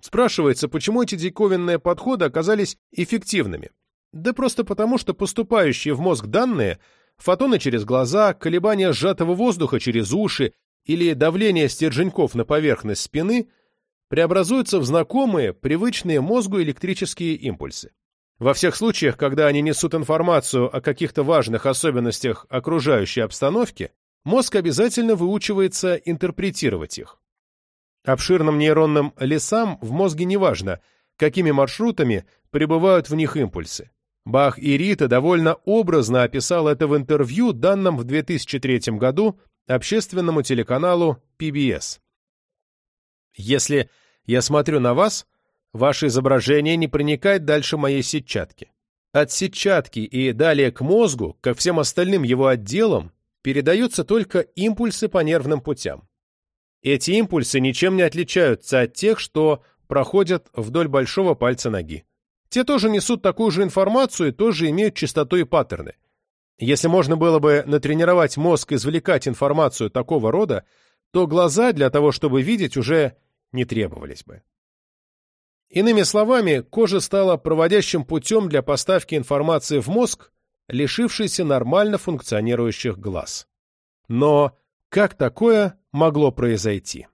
Спрашивается, почему эти диковинные подходы оказались эффективными? Да просто потому, что поступающие в мозг данные, фотоны через глаза, колебания сжатого воздуха через уши или давление стерженьков на поверхность спины преобразуются в знакомые, привычные мозгу электрические импульсы. Во всех случаях, когда они несут информацию о каких-то важных особенностях окружающей обстановки, мозг обязательно выучивается интерпретировать их. Обширным нейронным лесам в мозге не важно, какими маршрутами прибывают в них импульсы. Бах и Рита довольно образно описал это в интервью, данном в 2003 году общественному телеканалу PBS. «Если я смотрю на вас, Ваше изображение не проникает дальше моей сетчатки. От сетчатки и далее к мозгу, ко всем остальным его отделам, передаются только импульсы по нервным путям. Эти импульсы ничем не отличаются от тех, что проходят вдоль большого пальца ноги. Те тоже несут такую же информацию и тоже имеют частоту и паттерны. Если можно было бы натренировать мозг извлекать информацию такого рода, то глаза для того, чтобы видеть, уже не требовались бы. Иными словами, кожа стала проводящим путем для поставки информации в мозг, лишившийся нормально функционирующих глаз. Но как такое могло произойти?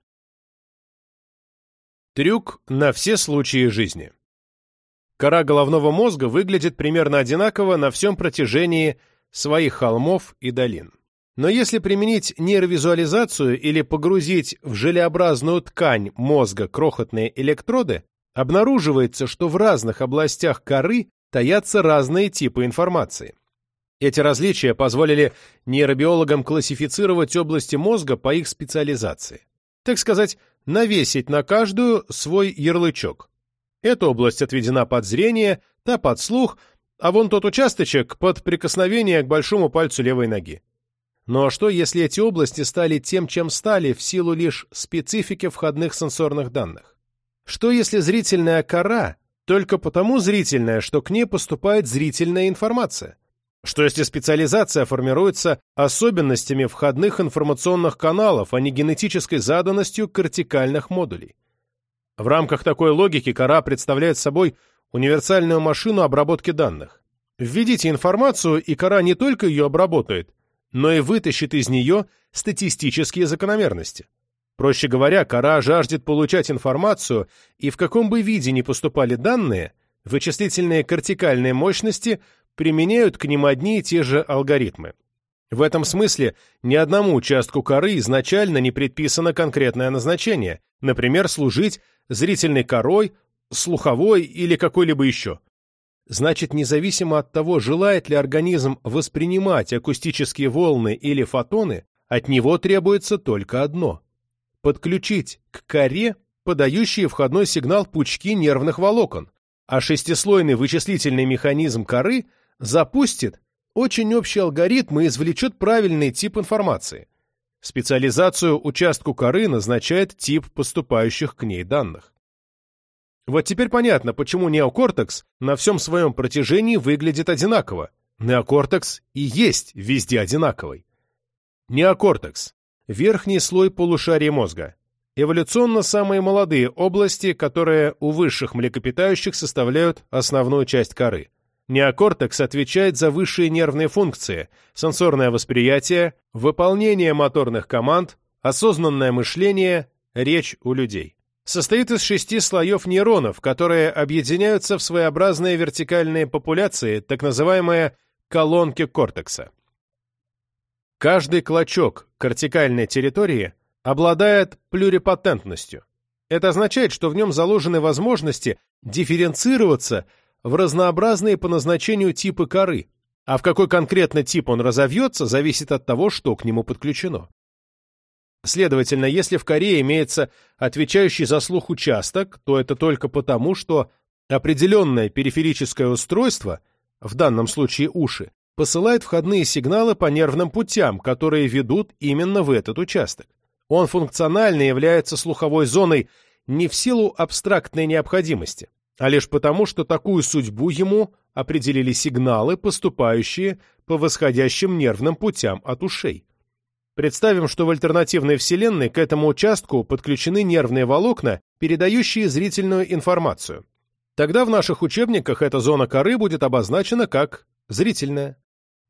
Трюк на все случаи жизни. Кора головного мозга выглядит примерно одинаково на всем протяжении своих холмов и долин. Но если применить нейровизуализацию или погрузить в желеобразную ткань мозга крохотные электроды, обнаруживается, что в разных областях коры таятся разные типы информации. Эти различия позволили нейробиологам классифицировать области мозга по их специализации. Так сказать, навесить на каждую свой ярлычок. Эта область отведена под зрение, та под слух, а вон тот участочек под прикосновение к большому пальцу левой ноги. Но ну а что, если эти области стали тем, чем стали, в силу лишь специфики входных сенсорных данных? Что, если зрительная кора только потому зрительная, что к ней поступает зрительная информация? Что если специализация формируется особенностями входных информационных каналов, а не генетической заданностью кортикальных модулей? В рамках такой логики кора представляет собой универсальную машину обработки данных. Введите информацию, и кора не только ее обработает, но и вытащит из нее статистические закономерности. Проще говоря, кора жаждет получать информацию, и в каком бы виде ни поступали данные, вычислительные кортикальные мощности применяют к ним одни и те же алгоритмы. В этом смысле ни одному участку коры изначально не предписано конкретное назначение, например, служить зрительной корой, слуховой или какой-либо еще. Значит, независимо от того, желает ли организм воспринимать акустические волны или фотоны, от него требуется только одно – подключить к коре подающие входной сигнал пучки нервных волокон, а шестислойный вычислительный механизм коры – запустит очень общий алгоритм и извлечет правильный тип информации. Специализацию участку коры назначает тип поступающих к ней данных. Вот теперь понятно, почему неокортекс на всем своем протяжении выглядит одинаково. Неокортекс и есть везде одинаковый. Неокортекс – верхний слой полушария мозга. Эволюционно самые молодые области, которые у высших млекопитающих составляют основную часть коры. Неокортекс отвечает за высшие нервные функции, сенсорное восприятие, выполнение моторных команд, осознанное мышление, речь у людей. Состоит из шести слоев нейронов, которые объединяются в своеобразные вертикальные популяции, так называемые колонки кортекса. Каждый клочок кортикальной территории обладает плюрипатентностью. Это означает, что в нем заложены возможности дифференцироваться в разнообразные по назначению типы коры, а в какой конкретно тип он разовьется, зависит от того, что к нему подключено. Следовательно, если в коре имеется отвечающий за слух участок, то это только потому, что определенное периферическое устройство, в данном случае уши, посылает входные сигналы по нервным путям, которые ведут именно в этот участок. Он функционально является слуховой зоной не в силу абстрактной необходимости, а лишь потому, что такую судьбу ему определили сигналы, поступающие по восходящим нервным путям от ушей. Представим, что в альтернативной вселенной к этому участку подключены нервные волокна, передающие зрительную информацию. Тогда в наших учебниках эта зона коры будет обозначена как зрительная.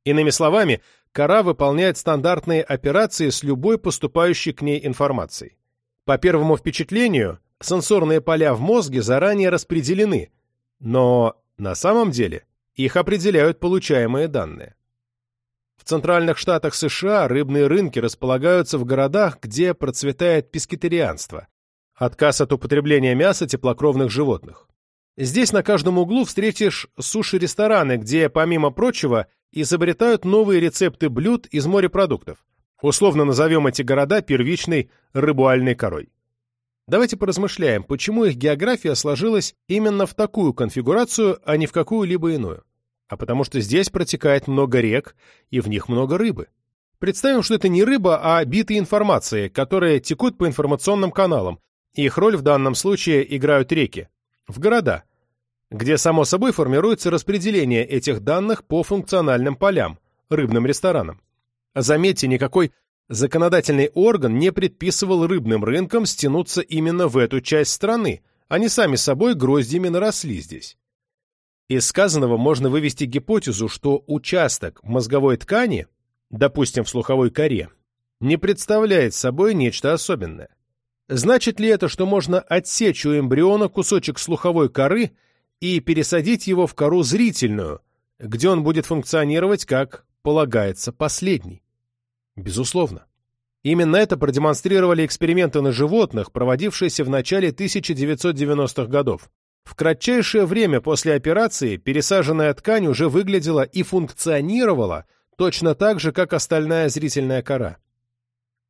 Иными словами, кора выполняет стандартные операции с любой поступающей к ней информацией. По первому впечатлению, сенсорные поля в мозге заранее распределены, но на самом деле их определяют получаемые данные. В центральных штатах США рыбные рынки располагаются в городах, где процветает пескетарианство, отказ от употребления мяса теплокровных животных. Здесь на каждом углу встретишь суши-рестораны, где, помимо прочего, изобретают новые рецепты блюд из морепродуктов. Условно назовем эти города первичной рыбуальной корой. Давайте поразмышляем, почему их география сложилась именно в такую конфигурацию, а не в какую-либо иную. А потому что здесь протекает много рек, и в них много рыбы. Представим, что это не рыба, а биты информации, которые текут по информационным каналам, и их роль в данном случае играют реки, в города, где само собой формируется распределение этих данных по функциональным полям, рыбным ресторанам. Заметьте, никакой Законодательный орган не предписывал рыбным рынкам стянуться именно в эту часть страны, они сами собой гроздьями наросли здесь. Из сказанного можно вывести гипотезу, что участок мозговой ткани, допустим, в слуховой коре, не представляет собой нечто особенное. Значит ли это, что можно отсечь у эмбриона кусочек слуховой коры и пересадить его в кору зрительную, где он будет функционировать как полагается последний? Безусловно. Именно это продемонстрировали эксперименты на животных, проводившиеся в начале 1990-х годов. В кратчайшее время после операции пересаженная ткань уже выглядела и функционировала точно так же, как остальная зрительная кора.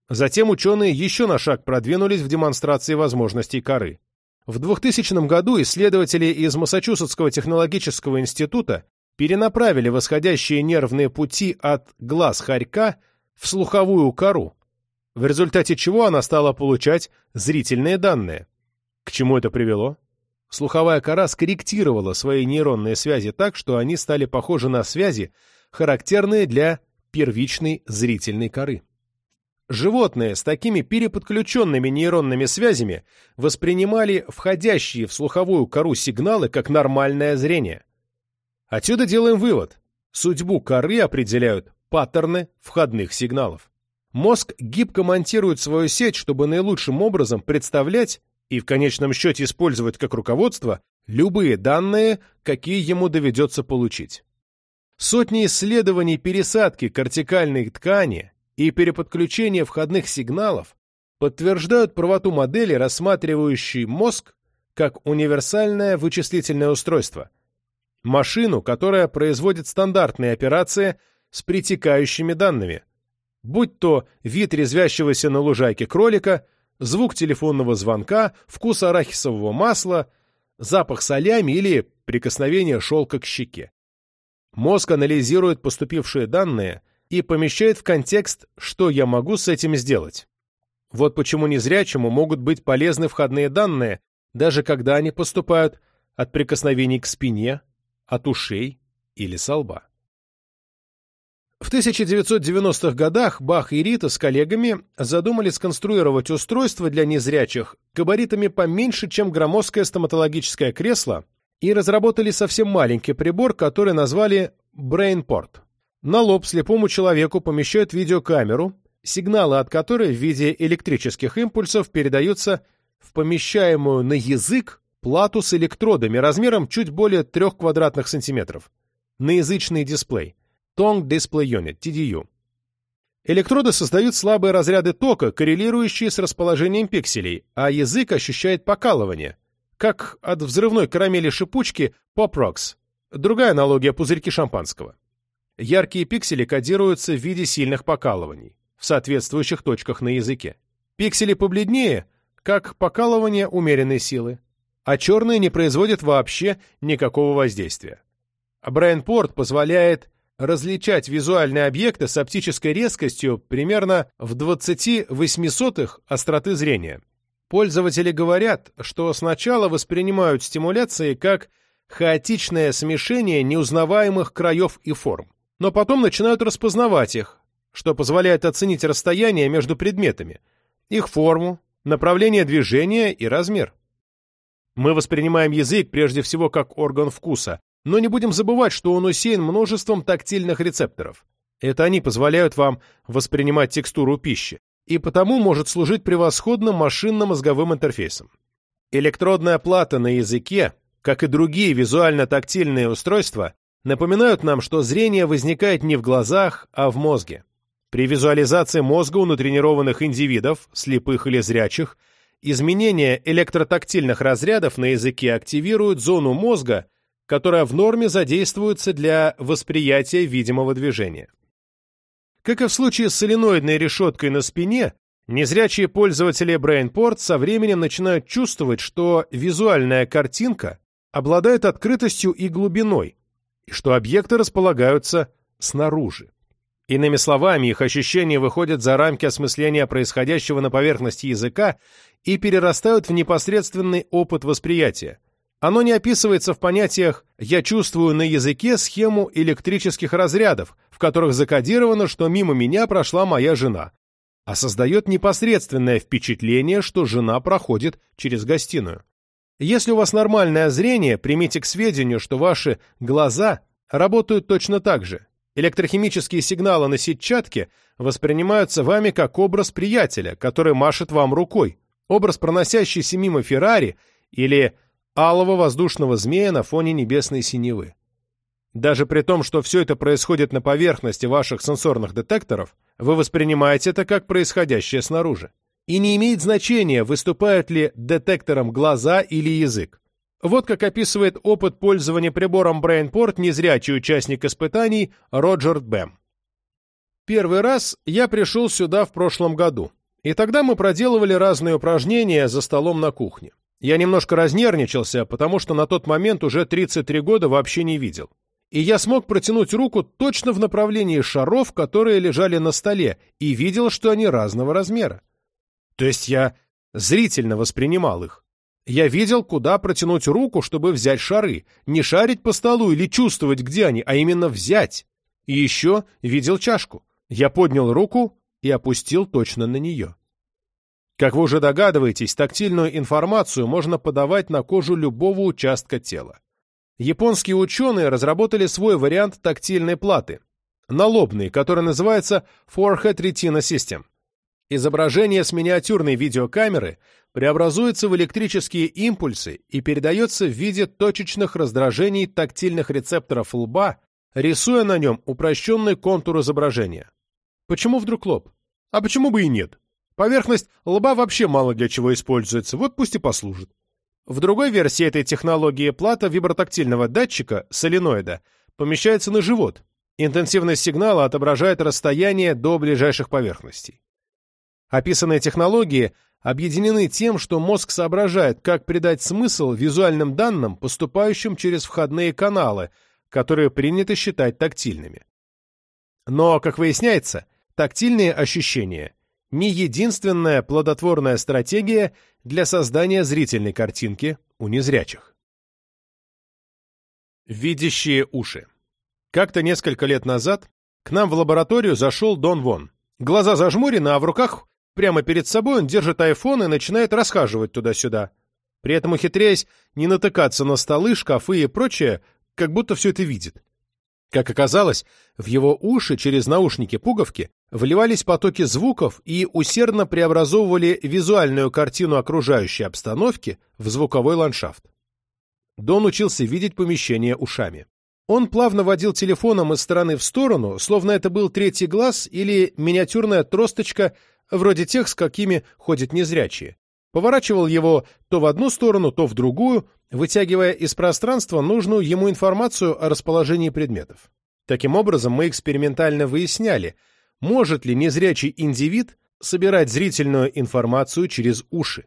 Затем ученые еще на шаг продвинулись в демонстрации возможностей коры. В 2000 году исследователи из Массачусетского технологического института перенаправили восходящие нервные пути от глаз хорька в слуховую кору, в результате чего она стала получать зрительные данные. К чему это привело? Слуховая кора скорректировала свои нейронные связи так, что они стали похожи на связи, характерные для первичной зрительной коры. Животные с такими переподключенными нейронными связями воспринимали входящие в слуховую кору сигналы как нормальное зрение. Отсюда делаем вывод. Судьбу коры определяют паттерны входных сигналов. Мозг гибко монтирует свою сеть, чтобы наилучшим образом представлять и в конечном счете использовать как руководство любые данные, какие ему доведется получить. Сотни исследований пересадки кортикальной ткани и переподключение входных сигналов подтверждают правоту модели, рассматривающей мозг как универсальное вычислительное устройство. Машину, которая производит стандартные операции с притекающими данными, будь то вид резвящегося на лужайке кролика, звук телефонного звонка, вкус арахисового масла, запах солями или прикосновение шелка к щеке. Мозг анализирует поступившие данные и помещает в контекст, что я могу с этим сделать. Вот почему незрячему могут быть полезны входные данные, даже когда они поступают от прикосновений к спине, от ушей или со лба. В 1990-х годах Бах и Рита с коллегами задумали сконструировать устройство для незрячих габаритами поменьше, чем громоздкое стоматологическое кресло, и разработали совсем маленький прибор, который назвали BrainPort. На лоб слепому человеку помещают видеокамеру, сигналы от которой в виде электрических импульсов передаются в помещаемую на язык плату с электродами размером чуть более 3 квадратных сантиметров. Наязычный дисплей. Tongue Display Unit, TDU. Электроды создают слабые разряды тока, коррелирующие с расположением пикселей, а язык ощущает покалывание, как от взрывной карамели шипучки Pop Rocks. Другая аналогия пузырьки шампанского. Яркие пиксели кодируются в виде сильных покалываний в соответствующих точках на языке. Пиксели побледнее, как покалывание умеренной силы, а черные не производят вообще никакого воздействия. BrainPort позволяет различать визуальные объекты с оптической резкостью примерно в 28 остроты зрения. Пользователи говорят, что сначала воспринимают стимуляции как хаотичное смешение неузнаваемых краев и форм но потом начинают распознавать их, что позволяет оценить расстояние между предметами, их форму, направление движения и размер. Мы воспринимаем язык прежде всего как орган вкуса, но не будем забывать, что он усеян множеством тактильных рецепторов. Это они позволяют вам воспринимать текстуру пищи, и потому может служить превосходным машинно-мозговым интерфейсом. Электродная плата на языке, как и другие визуально-тактильные устройства, напоминают нам, что зрение возникает не в глазах, а в мозге. При визуализации мозга у натренированных индивидов, слепых или зрячих, изменение электротактильных разрядов на языке активируют зону мозга, которая в норме задействуется для восприятия видимого движения. Как и в случае с соленоидной решеткой на спине, незрячие пользователи BrainPort со временем начинают чувствовать, что визуальная картинка обладает открытостью и глубиной, и что объекты располагаются снаружи. Иными словами, их ощущения выходят за рамки осмысления происходящего на поверхности языка и перерастают в непосредственный опыт восприятия. Оно не описывается в понятиях «я чувствую на языке схему электрических разрядов», в которых закодировано, что мимо меня прошла моя жена, а создает непосредственное впечатление, что жена проходит через гостиную. Если у вас нормальное зрение, примите к сведению, что ваши глаза работают точно так же. Электрохимические сигналы на сетчатке воспринимаются вами как образ приятеля, который машет вам рукой, образ проносящийся мимо Феррари или алого воздушного змея на фоне небесной синевы. Даже при том, что все это происходит на поверхности ваших сенсорных детекторов, вы воспринимаете это как происходящее снаружи. И не имеет значения, выступают ли детектором глаза или язык. Вот как описывает опыт пользования прибором BrainPort незрячий участник испытаний Роджер Бэм. Первый раз я пришел сюда в прошлом году, и тогда мы проделывали разные упражнения за столом на кухне. Я немножко разнервничался, потому что на тот момент уже 33 года вообще не видел. И я смог протянуть руку точно в направлении шаров, которые лежали на столе, и видел, что они разного размера. То есть я зрительно воспринимал их. Я видел, куда протянуть руку, чтобы взять шары. Не шарить по столу или чувствовать, где они, а именно взять. И еще видел чашку. Я поднял руку и опустил точно на нее. Как вы уже догадываетесь, тактильную информацию можно подавать на кожу любого участка тела. Японские ученые разработали свой вариант тактильной платы, налобный, который называется Forehead Retina System. Изображение с миниатюрной видеокамеры преобразуется в электрические импульсы и передается в виде точечных раздражений тактильных рецепторов лба, рисуя на нем упрощенный контур изображения. Почему вдруг лоб? А почему бы и нет? Поверхность лба вообще мало для чего используется, вот пусть и послужит. В другой версии этой технологии плата вибротактильного датчика, соленоида, помещается на живот. Интенсивность сигнала отображает расстояние до ближайших поверхностей. Описанные технологии объединены тем, что мозг соображает, как придать смысл визуальным данным, поступающим через входные каналы, которые принято считать тактильными. Но, как выясняется, тактильные ощущения не единственная плодотворная стратегия для создания зрительной картинки у незрячих. Видящие уши. Как-то несколько лет назад к нам в лабораторию зашел Дон Вон. Глаза зажмурены, а в руках прямо перед собой он держит айфон и начинает расхаживать туда-сюда. При этом ухитряясь не натыкаться на столы, шкафы и прочее, как будто все это видит. Как оказалось, в его уши через наушники-пуговки вливались потоки звуков и усердно преобразовывали визуальную картину окружающей обстановки в звуковой ландшафт. Дон учился видеть помещение ушами. Он плавно водил телефоном из стороны в сторону, словно это был третий глаз или миниатюрная тросточка, вроде тех, с какими ходят незрячие. Поворачивал его то в одну сторону, то в другую, вытягивая из пространства нужную ему информацию о расположении предметов. Таким образом, мы экспериментально выясняли, может ли незрячий индивид собирать зрительную информацию через уши.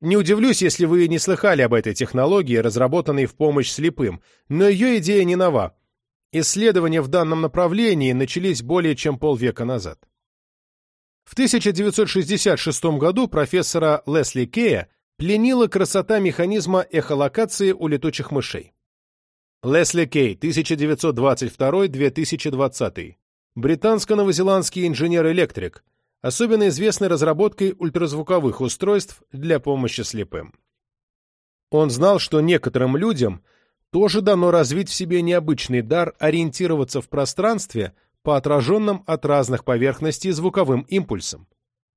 Не удивлюсь, если вы не слыхали об этой технологии, разработанной в помощь слепым, но ее идея не нова. Исследования в данном направлении начались более чем полвека назад. В 1966 году профессора Лесли Кея пленила красота механизма эхолокации у летучих мышей. Лесли Кей, 1922-2020. Британско-новозеландский инженер-электрик, особенно известный разработкой ультразвуковых устройств для помощи слепым. Он знал, что некоторым людям тоже дано развить в себе необычный дар ориентироваться в пространстве по отраженным от разных поверхностей звуковым импульсам.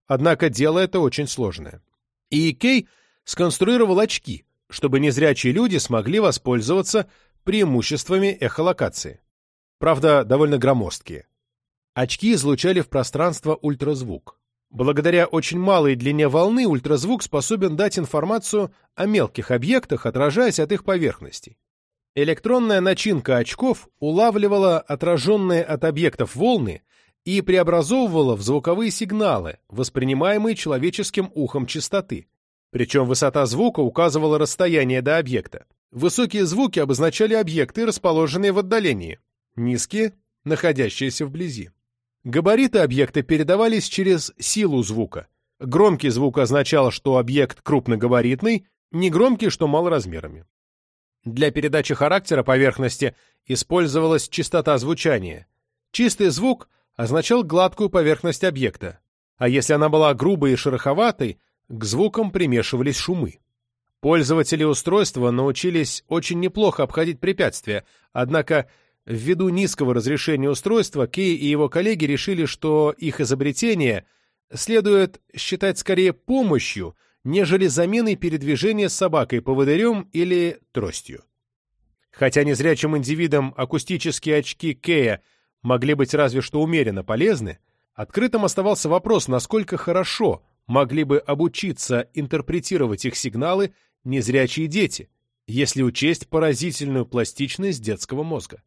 Однако дело это очень сложное. И Кей – сконструировал очки, чтобы незрячие люди смогли воспользоваться преимуществами эхолокации. Правда, довольно громоздкие. Очки излучали в пространство ультразвук. Благодаря очень малой длине волны ультразвук способен дать информацию о мелких объектах, отражаясь от их поверхностей. Электронная начинка очков улавливала отраженные от объектов волны и преобразовывала в звуковые сигналы, воспринимаемые человеческим ухом частоты, причем высота звука указывала расстояние до объекта. Высокие звуки обозначали объекты, расположенные в отдалении, низкие — находящиеся вблизи. Габариты объекта передавались через силу звука. Громкий звук означал, что объект крупногабаритный, негромкий, что малоразмерами. Для передачи характера поверхности использовалась частота звучания. Чистый звук означал гладкую поверхность объекта, а если она была грубой и шероховатой, к звукам примешивались шумы. Пользователи устройства научились очень неплохо обходить препятствия, однако ввиду низкого разрешения устройства Кей и его коллеги решили, что их изобретение следует считать скорее помощью, нежели заменой передвижения с собакой-поводырем или тростью. Хотя незрячим индивидам акустические очки Кея могли быть разве что умеренно полезны, открытым оставался вопрос, насколько хорошо могли бы обучиться интерпретировать их сигналы незрячие дети, если учесть поразительную пластичность детского мозга.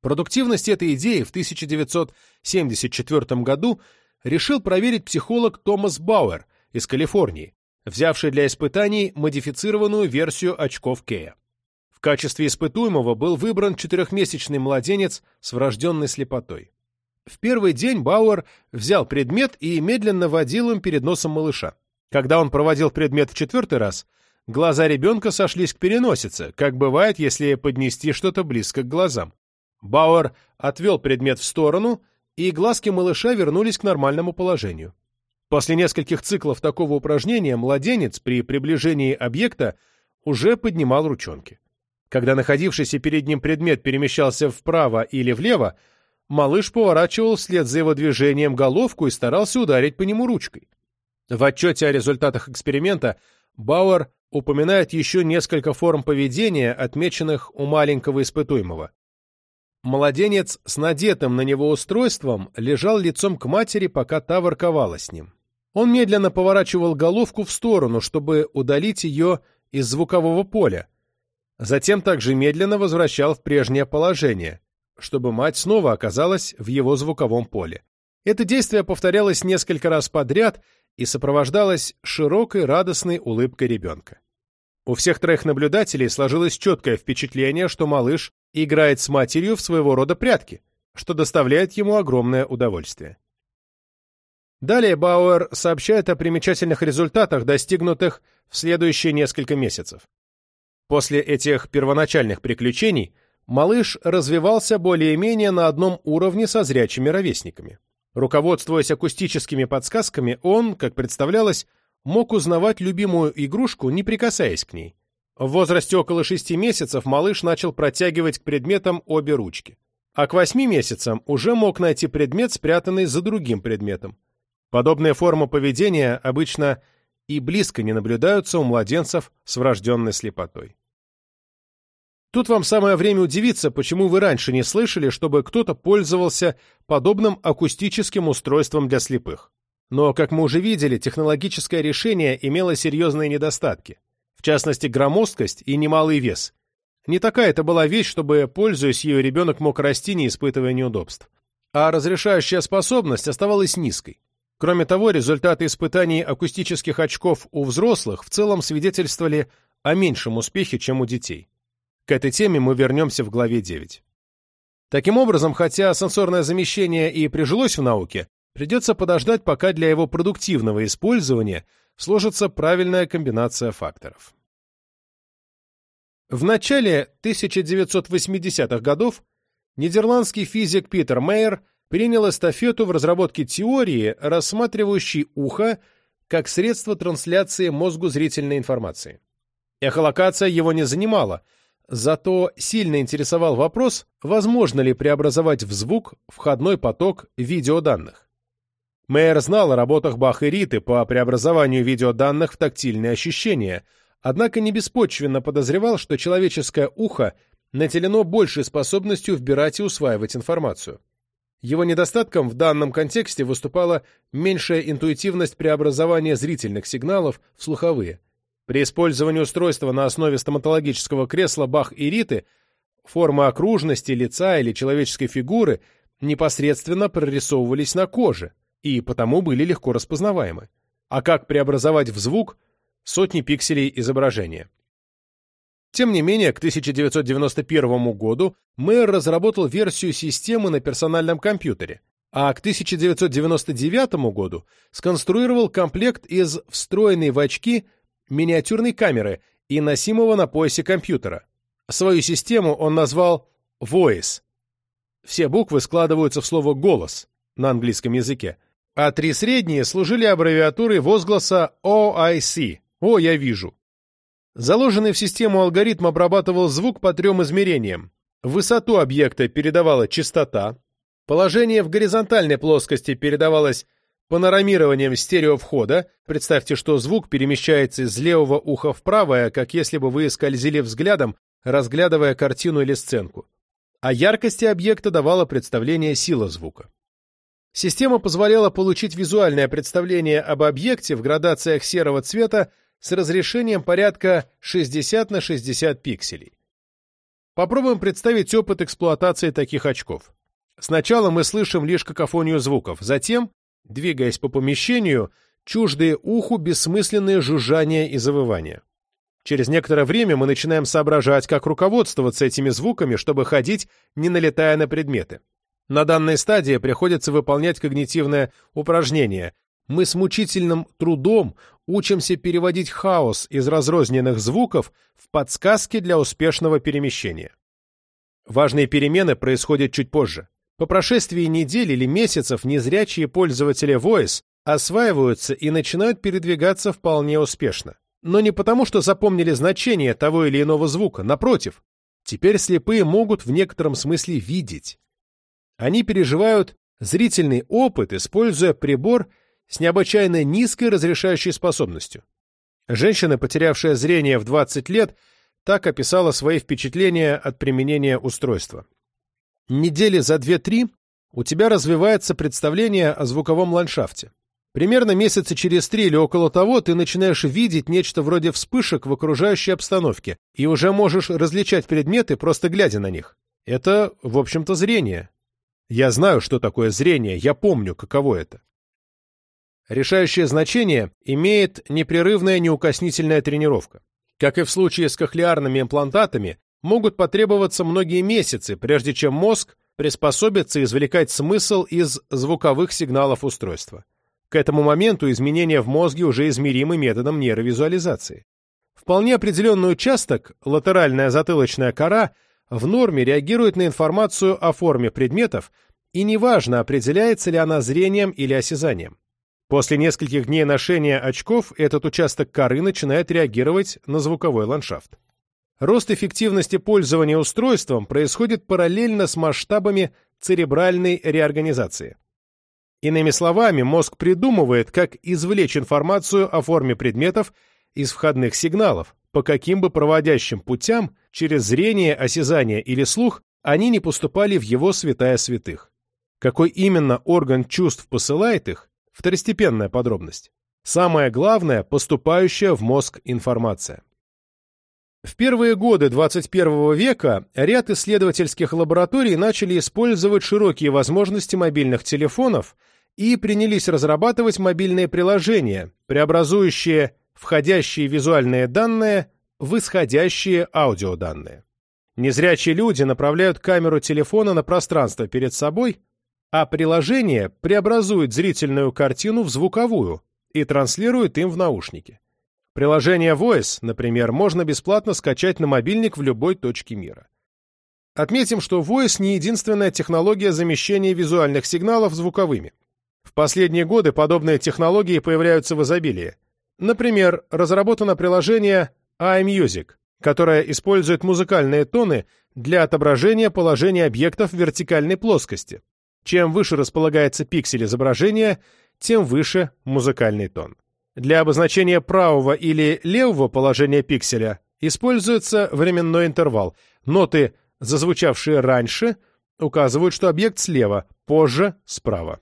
Продуктивность этой идеи в 1974 году решил проверить психолог Томас Бауэр из Калифорнии, взявший для испытаний модифицированную версию очков Кея. В качестве испытуемого был выбран четырехмесячный младенец с врожденной слепотой. В первый день Бауэр взял предмет и медленно водил им перед носом малыша. Когда он проводил предмет в четвертый раз, глаза ребенка сошлись к переносице, как бывает, если поднести что-то близко к глазам. Бауэр отвел предмет в сторону, и глазки малыша вернулись к нормальному положению. После нескольких циклов такого упражнения младенец при приближении объекта уже поднимал ручонки. Когда находившийся перед ним предмет перемещался вправо или влево, малыш поворачивал вслед за его движением головку и старался ударить по нему ручкой. В отчете о результатах эксперимента Бауэр упоминает еще несколько форм поведения, отмеченных у маленького испытуемого. Младенец с надетым на него устройством лежал лицом к матери, пока та ворковала с ним. Он медленно поворачивал головку в сторону, чтобы удалить ее из звукового поля. Затем также медленно возвращал в прежнее положение, чтобы мать снова оказалась в его звуковом поле. Это действие повторялось несколько раз подряд и сопровождалось широкой радостной улыбкой ребенка. У всех троих наблюдателей сложилось четкое впечатление, что малыш играет с матерью в своего рода прятки, что доставляет ему огромное удовольствие. Далее Бауэр сообщает о примечательных результатах, достигнутых в следующие несколько месяцев. После этих первоначальных приключений малыш развивался более-менее на одном уровне со зрячими ровесниками. Руководствуясь акустическими подсказками, он, как представлялось, мог узнавать любимую игрушку, не прикасаясь к ней. В возрасте около шести месяцев малыш начал протягивать к предметам обе ручки. А к восьми месяцам уже мог найти предмет, спрятанный за другим предметом. Подобные формы поведения обычно и близко не наблюдаются у младенцев с врожденной слепотой. Тут вам самое время удивиться, почему вы раньше не слышали, чтобы кто-то пользовался подобным акустическим устройством для слепых. Но, как мы уже видели, технологическое решение имело серьезные недостатки в частности громоздкость и немалый вес. Не такая это была вещь, чтобы, пользуясь ее, ребенок мог расти, не испытывая неудобств. А разрешающая способность оставалась низкой. Кроме того, результаты испытаний акустических очков у взрослых в целом свидетельствовали о меньшем успехе, чем у детей. К этой теме мы вернемся в главе 9. Таким образом, хотя сенсорное замещение и прижилось в науке, придется подождать, пока для его продуктивного использования сложится правильная комбинация факторов. В начале 1980-х годов нидерландский физик Питер Мейер принял эстафету в разработке теории, рассматривающей ухо как средство трансляции мозгу зрительной информации. Эхолокация его не занимала, зато сильно интересовал вопрос, возможно ли преобразовать в звук входной поток видеоданных. Мейер знал о работах Бах и Риты по преобразованию видеоданных в тактильные ощущения, однако не беспочвенно подозревал, что человеческое ухо наделено большей способностью вбирать и усваивать информацию. Его недостатком в данном контексте выступала меньшая интуитивность преобразования зрительных сигналов в слуховые. При использовании устройства на основе стоматологического кресла Бах и Риты формы окружности, лица или человеческой фигуры непосредственно прорисовывались на коже, и потому были легко распознаваемы. А как преобразовать в звук сотни пикселей изображения? Тем не менее, к 1991 году Мэйр разработал версию системы на персональном компьютере, а к 1999 году сконструировал комплект из встроенной в очки миниатюрной камеры и носимого на поясе компьютера. Свою систему он назвал Voice. Все буквы складываются в слово «голос» на английском языке, а три средние служили аббревиатурой возгласа OIC – «О, я вижу». Заложенный в систему алгоритм обрабатывал звук по трем измерениям. Высоту объекта передавала частота, положение в горизонтальной плоскости передавалось панорамированием стереовхода. Представьте, что звук перемещается из левого уха в правое, как если бы вы скользили взглядом, разглядывая картину или сценку, а яркости объекта давала представление сила звука. Система позволяла получить визуальное представление об объекте в градациях серого цвета с разрешением порядка 60 на 60 пикселей. Попробуем представить опыт эксплуатации таких очков. Сначала мы слышим лишь какофонию звуков, затем, двигаясь по помещению, чуждые уху бессмысленные жужжания и завывания. Через некоторое время мы начинаем соображать, как руководствоваться этими звуками, чтобы ходить, не налетая на предметы. На данной стадии приходится выполнять когнитивное упражнение. Мы с мучительным трудом учимся переводить хаос из разрозненных звуков в подсказки для успешного перемещения. Важные перемены происходят чуть позже. По прошествии недель или месяцев незрячие пользователи Voice осваиваются и начинают передвигаться вполне успешно. Но не потому, что запомнили значение того или иного звука, напротив. Теперь слепые могут в некотором смысле видеть. Они переживают зрительный опыт, используя прибор с необычайно низкой разрешающей способностью. Женщина, потерявшая зрение в 20 лет, так описала свои впечатления от применения устройства. Недели за 2-3 у тебя развивается представление о звуковом ландшафте. Примерно месяца через три или около того ты начинаешь видеть нечто вроде вспышек в окружающей обстановке и уже можешь различать предметы, просто глядя на них. Это, в общем-то, зрение. Я знаю, что такое зрение, я помню, каково это. Решающее значение имеет непрерывная неукоснительная тренировка. Как и в случае с кохлеарными имплантатами, могут потребоваться многие месяцы, прежде чем мозг приспособится извлекать смысл из звуковых сигналов устройства. К этому моменту изменения в мозге уже измеримы методом нейровизуализации. Вполне определенный участок, латеральная затылочная кора, в норме реагирует на информацию о форме предметов, и неважно, определяется ли она зрением или осязанием. После нескольких дней ношения очков этот участок коры начинает реагировать на звуковой ландшафт. Рост эффективности пользования устройством происходит параллельно с масштабами церебральной реорганизации. Иными словами, мозг придумывает, как извлечь информацию о форме предметов из входных сигналов, по каким бы проводящим путям, через зрение, осязание или слух, они не поступали в его святая святых. Какой именно орган чувств посылает их – второстепенная подробность. Самое главное – поступающая в мозг информация. В первые годы 21 века ряд исследовательских лабораторий начали использовать широкие возможности мобильных телефонов и принялись разрабатывать мобильные приложения, преобразующие входящие визуальные данные в исходящие аудиоданные. Незрячие люди направляют камеру телефона на пространство перед собой, а приложение преобразует зрительную картину в звуковую и транслирует им в наушники. Приложение Voice, например, можно бесплатно скачать на мобильник в любой точке мира. Отметим, что Voice не единственная технология замещения визуальных сигналов звуковыми. В последние годы подобные технологии появляются в изобилии. Например, разработано приложение iMusic, которое использует музыкальные тоны для отображения положения объектов в вертикальной плоскости. Чем выше располагается пиксель изображения, тем выше музыкальный тон. Для обозначения правого или левого положения пикселя используется временной интервал. Ноты, зазвучавшие раньше, указывают, что объект слева, позже – справа.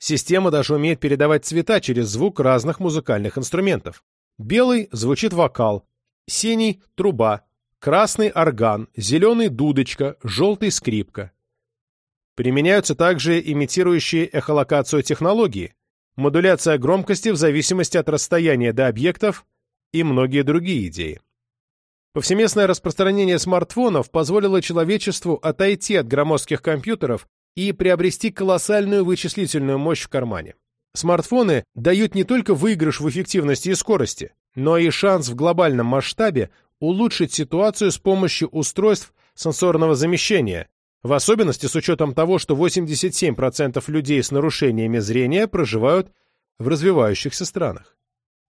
Система даже умеет передавать цвета через звук разных музыкальных инструментов. Белый – звучит вокал, синий – труба, красный – орган, зеленый – дудочка, желтый – скрипка. Применяются также имитирующие эхолокацию технологии, модуляция громкости в зависимости от расстояния до объектов и многие другие идеи. Повсеместное распространение смартфонов позволило человечеству отойти от громоздких компьютеров и приобрести колоссальную вычислительную мощь в кармане. Смартфоны дают не только выигрыш в эффективности и скорости, но и шанс в глобальном масштабе улучшить ситуацию с помощью устройств сенсорного замещения, в особенности с учетом того, что 87% людей с нарушениями зрения проживают в развивающихся странах.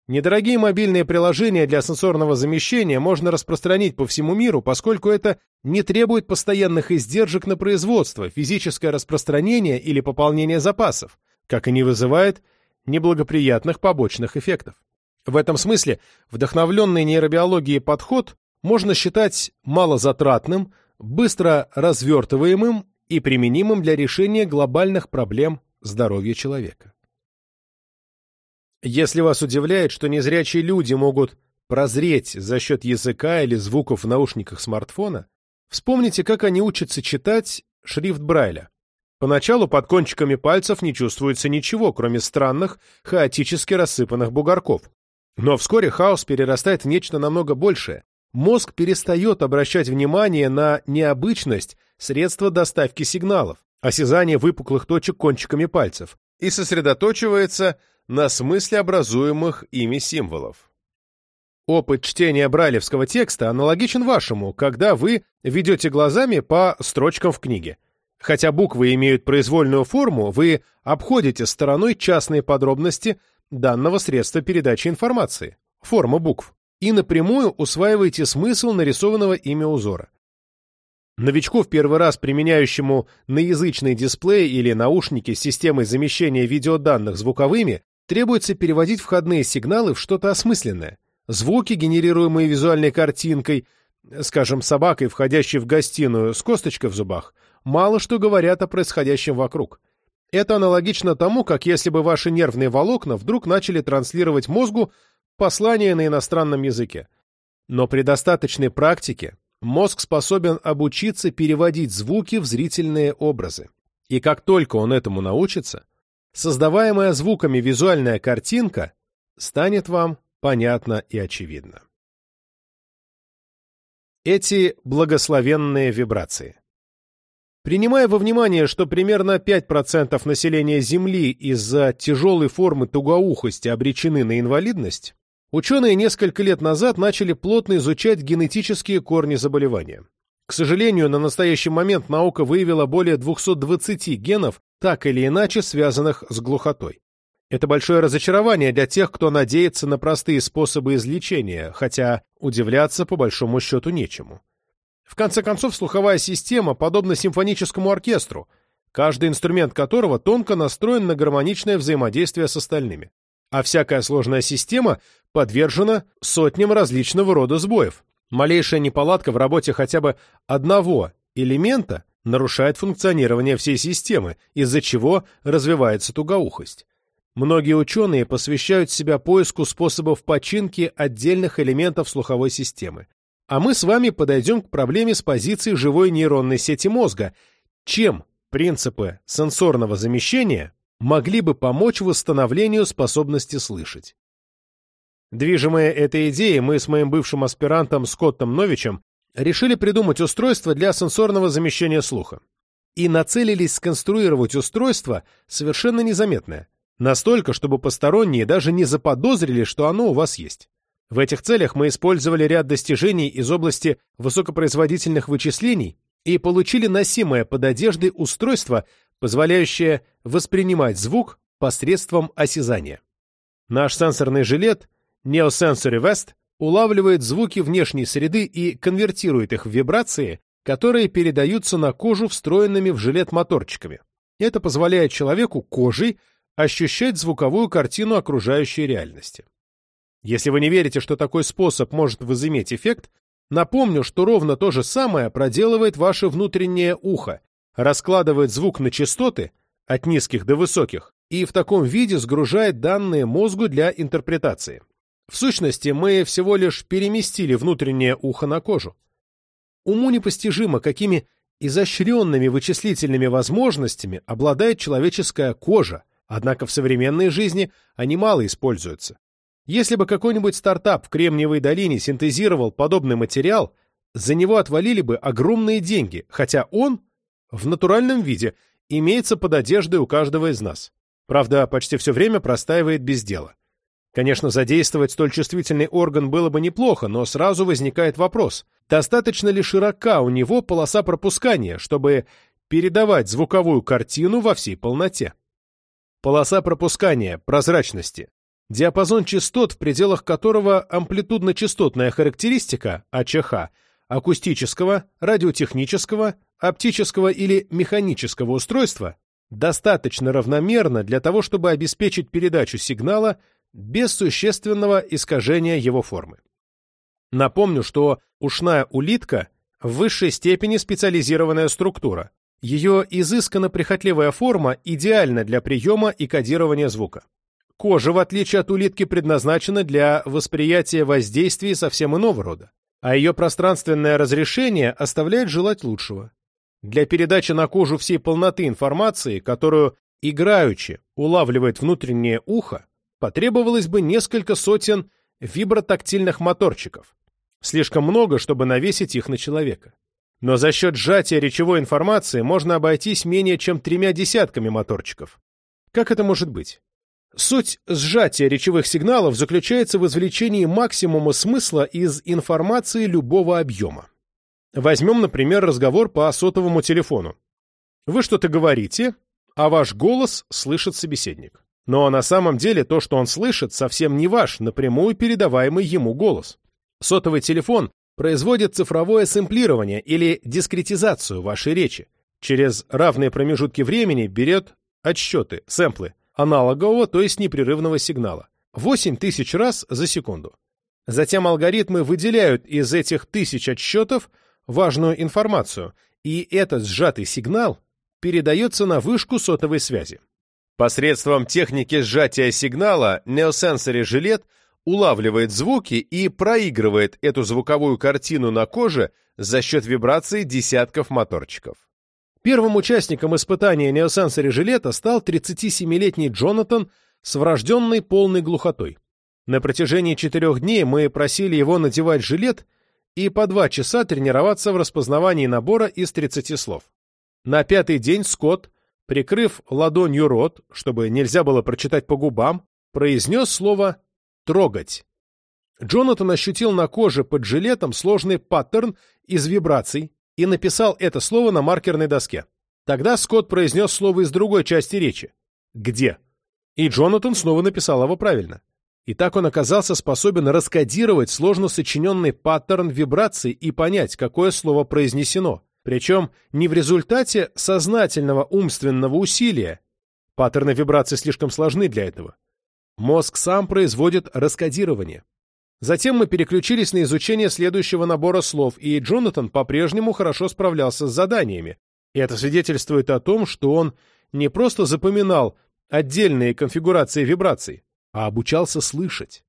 Недорогие мобильные приложения для сенсорного замещения можно распространить по всему миру, поскольку это не требует постоянных издержек на производство, физическое распространение или пополнение запасов, как и не вызывает неблагоприятных побочных эффектов. В этом смысле вдохновленный нейробиологией подход можно считать малозатратным, быстро развертываемым и применимым для решения глобальных проблем здоровья человека. Если вас удивляет, что незрячие люди могут прозреть за счет языка или звуков в наушниках смартфона, вспомните, как они учатся читать шрифт Брайля. Поначалу под кончиками пальцев не чувствуется ничего, кроме странных, хаотически рассыпанных бугорков. Но вскоре хаос перерастает в нечто намного большее. Мозг перестает обращать внимание на необычность средства доставки сигналов, осязание выпуклых точек кончиками пальцев, и сосредоточивается на смысле образуемых ими символов. Опыт чтения брайлевского текста аналогичен вашему, когда вы ведете глазами по строчкам в книге. Хотя буквы имеют произвольную форму, вы обходите стороной частные подробности данного средства передачи информации, форма букв, и напрямую усваиваете смысл нарисованного ими узора. Новичку, в первый раз применяющему наязычный дисплей или наушники с системой замещения видеоданных звуковыми, требуется переводить входные сигналы в что-то осмысленное. Звуки, генерируемые визуальной картинкой, скажем, собакой, входящей в гостиную с косточкой в зубах, мало что говорят о происходящем вокруг. Это аналогично тому, как если бы ваши нервные волокна вдруг начали транслировать мозгу послание на иностранном языке. Но при достаточной практике мозг способен обучиться переводить звуки в зрительные образы. И как только он этому научится, создаваемая звуками визуальная картинка станет вам понятна и очевидна. Эти благословенные вибрации. Принимая во внимание, что примерно 5% населения Земли из-за тяжелой формы тугоухости обречены на инвалидность, ученые несколько лет назад начали плотно изучать генетические корни заболевания. К сожалению, на настоящий момент наука выявила более 220 генов, так или иначе связанных с глухотой. Это большое разочарование для тех, кто надеется на простые способы излечения, хотя удивляться по большому счету нечему. В конце концов, слуховая система подобна симфоническому оркестру, каждый инструмент которого тонко настроен на гармоничное взаимодействие с остальными. А всякая сложная система подвержена сотням различного рода сбоев. Малейшая неполадка в работе хотя бы одного элемента нарушает функционирование всей системы, из-за чего развивается тугоухость. Многие ученые посвящают себя поиску способов починки отдельных элементов слуховой системы. А мы с вами подойдем к проблеме с позиции живой нейронной сети мозга. Чем принципы сенсорного замещения могли бы помочь восстановлению способности слышать? Движимые этой идеей, мы с моим бывшим аспирантом Скоттом Новичем решили придумать устройство для сенсорного замещения слуха. И нацелились сконструировать устройство совершенно незаметное. Настолько, чтобы посторонние даже не заподозрили, что оно у вас есть. В этих целях мы использовали ряд достижений из области высокопроизводительных вычислений и получили носимое под одеждой устройство, позволяющее воспринимать звук посредством осязания. Наш сенсорный жилет Neosensory Vest улавливает звуки внешней среды и конвертирует их в вибрации, которые передаются на кожу встроенными в жилет моторчиками. Это позволяет человеку кожей ощущать звуковую картину окружающей реальности. Если вы не верите, что такой способ может возыметь эффект, напомню, что ровно то же самое проделывает ваше внутреннее ухо, раскладывает звук на частоты, от низких до высоких, и в таком виде сгружает данные мозгу для интерпретации. В сущности, мы всего лишь переместили внутреннее ухо на кожу. Уму непостижимо, какими изощренными вычислительными возможностями обладает человеческая кожа, однако в современной жизни они мало используются. Если бы какой-нибудь стартап в Кремниевой долине синтезировал подобный материал, за него отвалили бы огромные деньги, хотя он, в натуральном виде, имеется под одеждой у каждого из нас. Правда, почти все время простаивает без дела. Конечно, задействовать столь чувствительный орган было бы неплохо, но сразу возникает вопрос, достаточно ли широка у него полоса пропускания, чтобы передавать звуковую картину во всей полноте. Полоса пропускания, прозрачности, диапазон частот, в пределах которого амплитудно-частотная характеристика, АЧХ, акустического, радиотехнического, оптического или механического устройства достаточно равномерно для того, чтобы обеспечить передачу сигнала без существенного искажения его формы. Напомню, что ушная улитка в высшей степени специализированная структура. Ее изысканно прихотливая форма идеальна для приема и кодирования звука. Кожа, в отличие от улитки, предназначена для восприятия воздействий совсем иного рода, а ее пространственное разрешение оставляет желать лучшего. Для передачи на кожу всей полноты информации, которую играючи улавливает внутреннее ухо, потребовалось бы несколько сотен вибротактильных моторчиков. Слишком много, чтобы навесить их на человека. Но за счет сжатия речевой информации можно обойтись менее чем тремя десятками моторчиков. Как это может быть? Суть сжатия речевых сигналов заключается в извлечении максимума смысла из информации любого объема. Возьмем, например, разговор по сотовому телефону. Вы что-то говорите, а ваш голос слышит собеседник. Но на самом деле то, что он слышит, совсем не ваш, напрямую передаваемый ему голос. Сотовый телефон производит цифровое сэмплирование или дискретизацию вашей речи. Через равные промежутки времени берет отсчеты, сэмплы, аналогового, то есть непрерывного сигнала. 8 тысяч раз за секунду. Затем алгоритмы выделяют из этих тысяч отсчетов важную информацию, и этот сжатый сигнал передается на вышку сотовой связи. Посредством техники сжатия сигнала Neosensory жилет улавливает звуки и проигрывает эту звуковую картину на коже за счет вибрации десятков моторчиков. Первым участником испытания Неосенсори жилета стал 37-летний Джонатан с врожденной полной глухотой. На протяжении четырех дней мы просили его надевать жилет и по два часа тренироваться в распознавании набора из 30 слов. На пятый день Скотт прикрыв ладонью рот, чтобы нельзя было прочитать по губам, произнес слово «трогать». Джонатан ощутил на коже под жилетом сложный паттерн из вибраций и написал это слово на маркерной доске. Тогда Скотт произнес слово из другой части речи «где?», и Джонатан снова написал его правильно. И так он оказался способен раскодировать сложно сочиненный паттерн вибраций и понять, какое слово произнесено, причем не в результате сознательного умственного усилия. Паттерны вибраций слишком сложны для этого. Мозг сам производит раскодирование. Затем мы переключились на изучение следующего набора слов, и Джонатан по-прежнему хорошо справлялся с заданиями. И это свидетельствует о том, что он не просто запоминал отдельные конфигурации вибраций, а обучался слышать.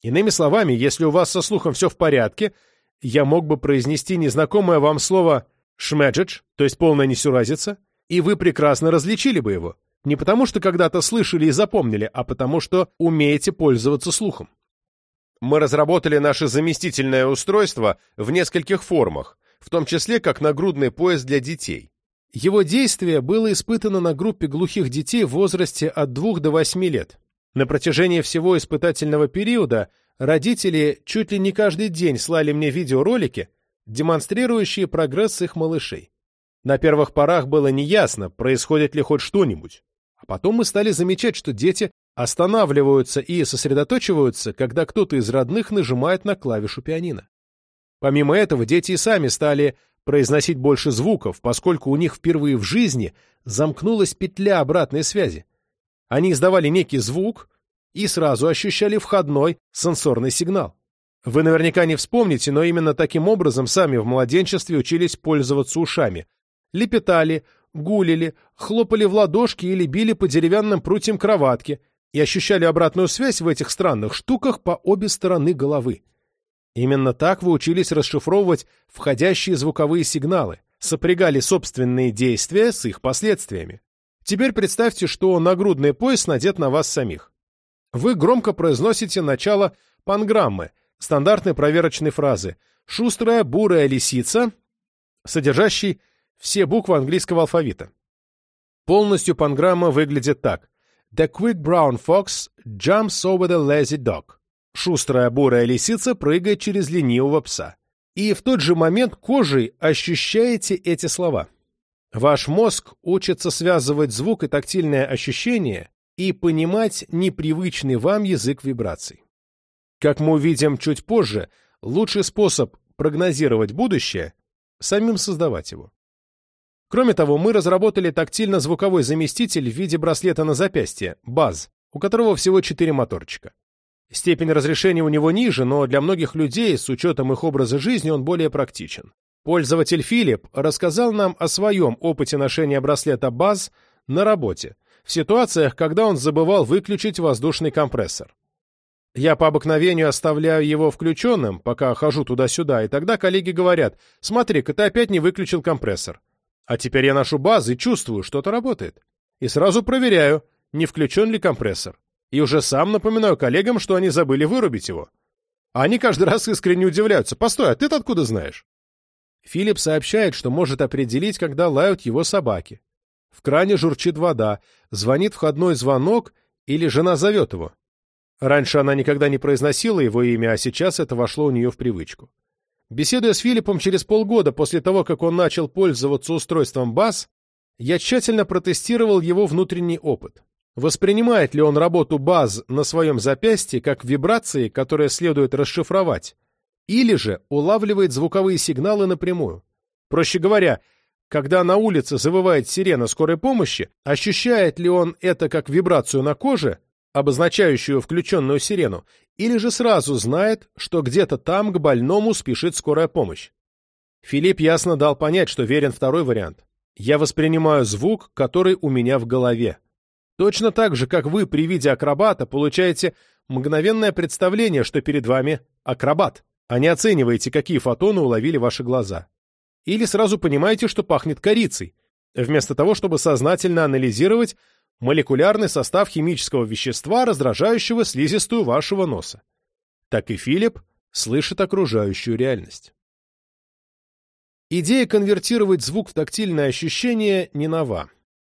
Иными словами, если у вас со слухом все в порядке, я мог бы произнести незнакомое вам слово Шмеджидж, то есть полная несуразица, и вы прекрасно различили бы его. Не потому, что когда-то слышали и запомнили, а потому, что умеете пользоваться слухом. Мы разработали наше заместительное устройство в нескольких формах, в том числе как нагрудный пояс для детей. Его действие было испытано на группе глухих детей в возрасте от 2 до 8 лет. На протяжении всего испытательного периода родители чуть ли не каждый день слали мне видеоролики, демонстрирующие прогресс их малышей. На первых порах было неясно, происходит ли хоть что-нибудь. А потом мы стали замечать, что дети останавливаются и сосредоточиваются, когда кто-то из родных нажимает на клавишу пианино. Помимо этого, дети и сами стали произносить больше звуков, поскольку у них впервые в жизни замкнулась петля обратной связи. Они издавали некий звук и сразу ощущали входной сенсорный сигнал. Вы наверняка не вспомните, но именно таким образом сами в младенчестве учились пользоваться ушами. Лепетали, гулили, хлопали в ладошки или били по деревянным прутьям кроватки и ощущали обратную связь в этих странных штуках по обе стороны головы. Именно так вы учились расшифровывать входящие звуковые сигналы, сопрягали собственные действия с их последствиями. Теперь представьте, что нагрудный пояс надет на вас самих. Вы громко произносите начало панграммы – стандартной проверочной фразы «шустрая бурая лисица», содержащей все буквы английского алфавита. Полностью панграмма выглядит так. The quick brown fox jumps over the lazy dog. Шустрая бурая лисица прыгает через ленивого пса. И в тот же момент кожей ощущаете эти слова. Ваш мозг учится связывать звук и тактильное ощущение и понимать непривычный вам язык вибраций. Как мы увидим чуть позже, лучший способ прогнозировать будущее – самим создавать его. Кроме того, мы разработали тактильно-звуковой заместитель в виде браслета на запястье – БАЗ, у которого всего четыре моторчика. Степень разрешения у него ниже, но для многих людей, с учетом их образа жизни, он более практичен. Пользователь Филипп рассказал нам о своем опыте ношения браслета БАЗ на работе, в ситуациях, когда он забывал выключить воздушный компрессор. Я по обыкновению оставляю его включенным, пока хожу туда-сюда, и тогда коллеги говорят, смотри-ка, ты опять не выключил компрессор. А теперь я ношу баз и чувствую, что-то работает. И сразу проверяю, не включен ли компрессор. И уже сам напоминаю коллегам, что они забыли вырубить его. А они каждый раз искренне удивляются. Постой, а ты-то откуда знаешь? Филипп сообщает, что может определить, когда лают его собаки. В кране журчит вода, звонит входной звонок или жена зовет его. Раньше она никогда не произносила его имя, а сейчас это вошло у нее в привычку. Беседуя с Филиппом через полгода после того, как он начал пользоваться устройством БАС, я тщательно протестировал его внутренний опыт. Воспринимает ли он работу БАЗ на своем запястье как вибрации, которые следует расшифровать, или же улавливает звуковые сигналы напрямую? Проще говоря, когда на улице завывает сирена скорой помощи, ощущает ли он это как вибрацию на коже обозначающую включенную сирену, или же сразу знает, что где-то там к больному спешит скорая помощь. Филипп ясно дал понять, что верен второй вариант. Я воспринимаю звук, который у меня в голове. Точно так же, как вы при виде акробата получаете мгновенное представление, что перед вами акробат, а не оцениваете, какие фотоны уловили ваши глаза. Или сразу понимаете, что пахнет корицей, вместо того, чтобы сознательно анализировать, молекулярный состав химического вещества, раздражающего слизистую вашего носа. Так и Филипп слышит окружающую реальность. Идея конвертировать звук в тактильное ощущение не нова.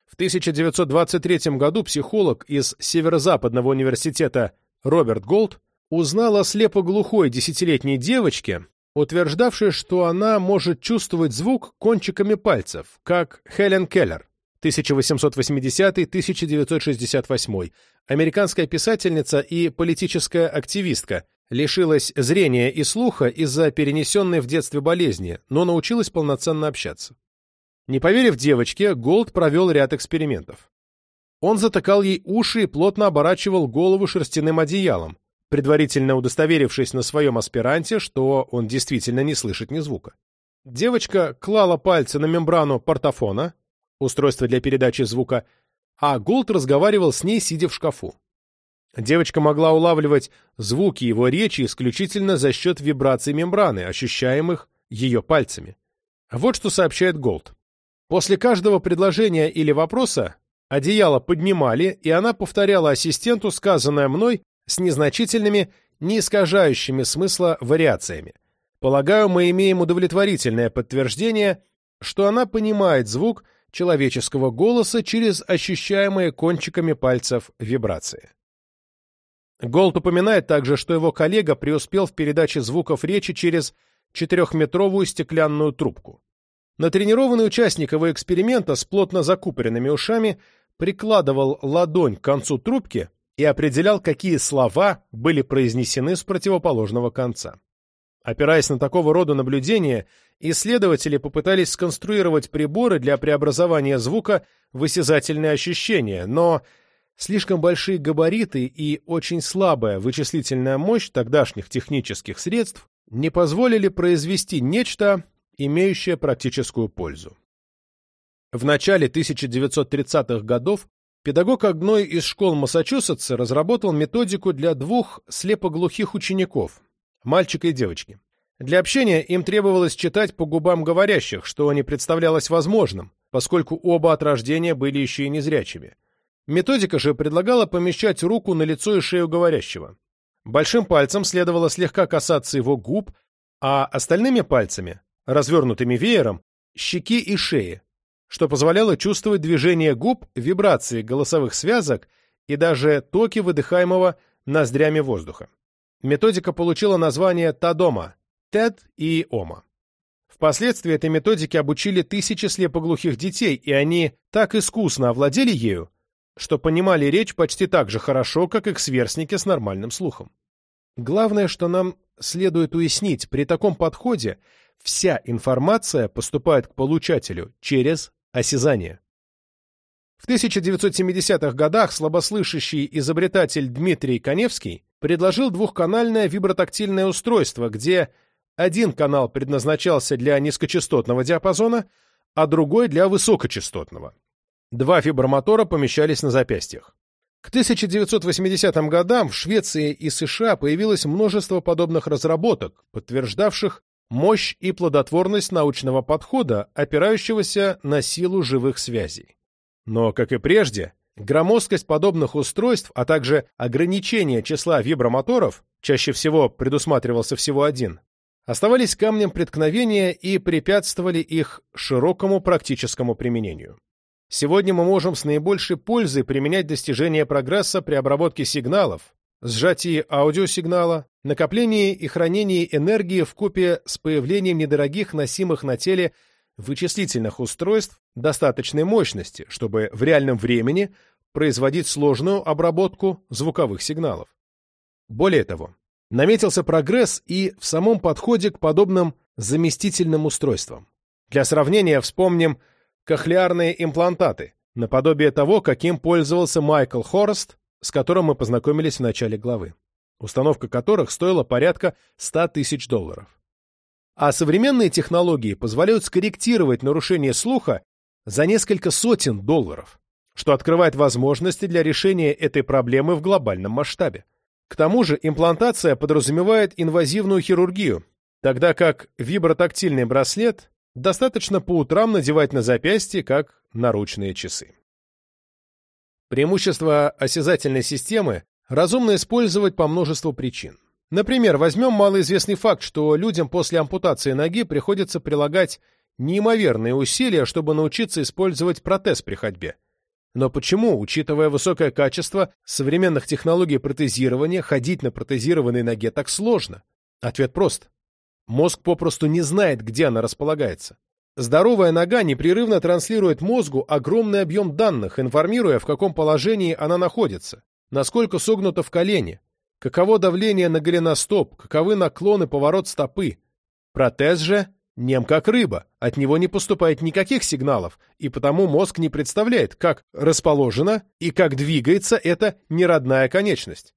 В 1923 году психолог из Северо-Западного университета Роберт Голд узнал о слепоглухой десятилетней девочке, утверждавшей, что она может чувствовать звук кончиками пальцев, как Хелен Келлер. 1880-1968, американская писательница и политическая активистка, лишилась зрения и слуха из-за перенесенной в детстве болезни, но научилась полноценно общаться. Не поверив девочке, Голд провел ряд экспериментов. Он затыкал ей уши и плотно оборачивал голову шерстяным одеялом, предварительно удостоверившись на своем аспиранте, что он действительно не слышит ни звука. Девочка клала пальцы на мембрану портофона, устройство для передачи звука, а Голд разговаривал с ней, сидя в шкафу. Девочка могла улавливать звуки его речи исключительно за счет вибраций мембраны, ощущаемых ее пальцами. Вот что сообщает Голд. После каждого предложения или вопроса одеяло поднимали, и она повторяла ассистенту сказанное мной с незначительными, не искажающими смысла вариациями. Полагаю, мы имеем удовлетворительное подтверждение, что она понимает звук, человеческого голоса через ощущаемые кончиками пальцев вибрации. Голд упоминает также, что его коллега преуспел в передаче звуков речи через четырехметровую стеклянную трубку. Натренированный участник его эксперимента с плотно закупоренными ушами прикладывал ладонь к концу трубки и определял, какие слова были произнесены с противоположного конца. Опираясь на такого рода наблюдения, исследователи попытались сконструировать приборы для преобразования звука в осязательные ощущения, но слишком большие габариты и очень слабая вычислительная мощь тогдашних технических средств не позволили произвести нечто, имеющее практическую пользу. В начале 1930-х годов педагог одной из школ Массачусетса разработал методику для двух слепоглухих учеников, мальчика и девочки. Для общения им требовалось читать по губам говорящих, что не представлялось возможным, поскольку оба от рождения были еще и незрячими. Методика же предлагала помещать руку на лицо и шею говорящего. Большим пальцем следовало слегка касаться его губ, а остальными пальцами, развернутыми веером, щеки и шеи, что позволяло чувствовать движение губ, вибрации голосовых связок и даже токи выдыхаемого ноздрями воздуха. Методика получила название Тадома, Тед и Ома. Впоследствии этой методике обучили тысячи слепоглухих детей, и они так искусно овладели ею, что понимали речь почти так же хорошо, как их сверстники с нормальным слухом. Главное, что нам следует уяснить, при таком подходе вся информация поступает к получателю через осязание. В 1970-х годах слабослышащий изобретатель Дмитрий Коневский предложил двухканальное вибротактильное устройство, где один канал предназначался для низкочастотного диапазона, а другой для высокочастотного. Два вибромотора помещались на запястьях. К 1980 годам в Швеции и США появилось множество подобных разработок, подтверждавших мощь и плодотворность научного подхода, опирающегося на силу живых связей. Но, как и прежде, громоздкость подобных устройств, а также ограничение числа вибромоторов, чаще всего предусматривался всего один, оставались камнем преткновения и препятствовали их широкому практическому применению. Сегодня мы можем с наибольшей пользой применять достижения прогресса при обработке сигналов, сжатии аудиосигнала, накоплении и хранении энергии в купе с появлением недорогих носимых на теле вычислительных устройств достаточной мощности, чтобы в реальном времени производить сложную обработку звуковых сигналов. Более того, наметился прогресс и в самом подходе к подобным заместительным устройствам. Для сравнения вспомним кохлеарные имплантаты, наподобие того, каким пользовался Майкл Хорст, с которым мы познакомились в начале главы, установка которых стоила порядка 100 тысяч долларов. А современные технологии позволяют скорректировать нарушение слуха за несколько сотен долларов, что открывает возможности для решения этой проблемы в глобальном масштабе. К тому же имплантация подразумевает инвазивную хирургию, тогда как вибротактильный браслет достаточно по утрам надевать на запястье, как наручные часы. Преимущество осязательной системы разумно использовать по множеству причин. Например, возьмем малоизвестный факт, что людям после ампутации ноги приходится прилагать неимоверные усилия, чтобы научиться использовать протез при ходьбе. Но почему, учитывая высокое качество современных технологий протезирования, ходить на протезированной ноге так сложно? Ответ прост. Мозг попросту не знает, где она располагается. Здоровая нога непрерывно транслирует мозгу огромный объем данных, информируя, в каком положении она находится, насколько согнута в колени, каково давление на голеностоп, каковы наклоны поворот стопы. Протез же нем как рыба, от него не поступает никаких сигналов, и потому мозг не представляет, как расположена и как двигается эта неродная конечность.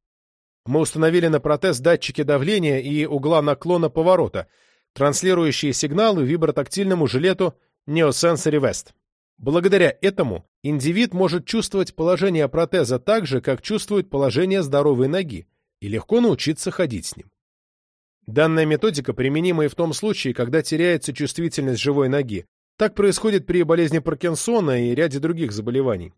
Мы установили на протез датчики давления и угла наклона поворота – транслирующие сигналы вибротактильному жилету Neosensory Vest. Благодаря этому индивид может чувствовать положение протеза так же, как чувствует положение здоровой ноги, и легко научиться ходить с ним. Данная методика применима и в том случае, когда теряется чувствительность живой ноги. Так происходит при болезни Паркинсона и ряде других заболеваний.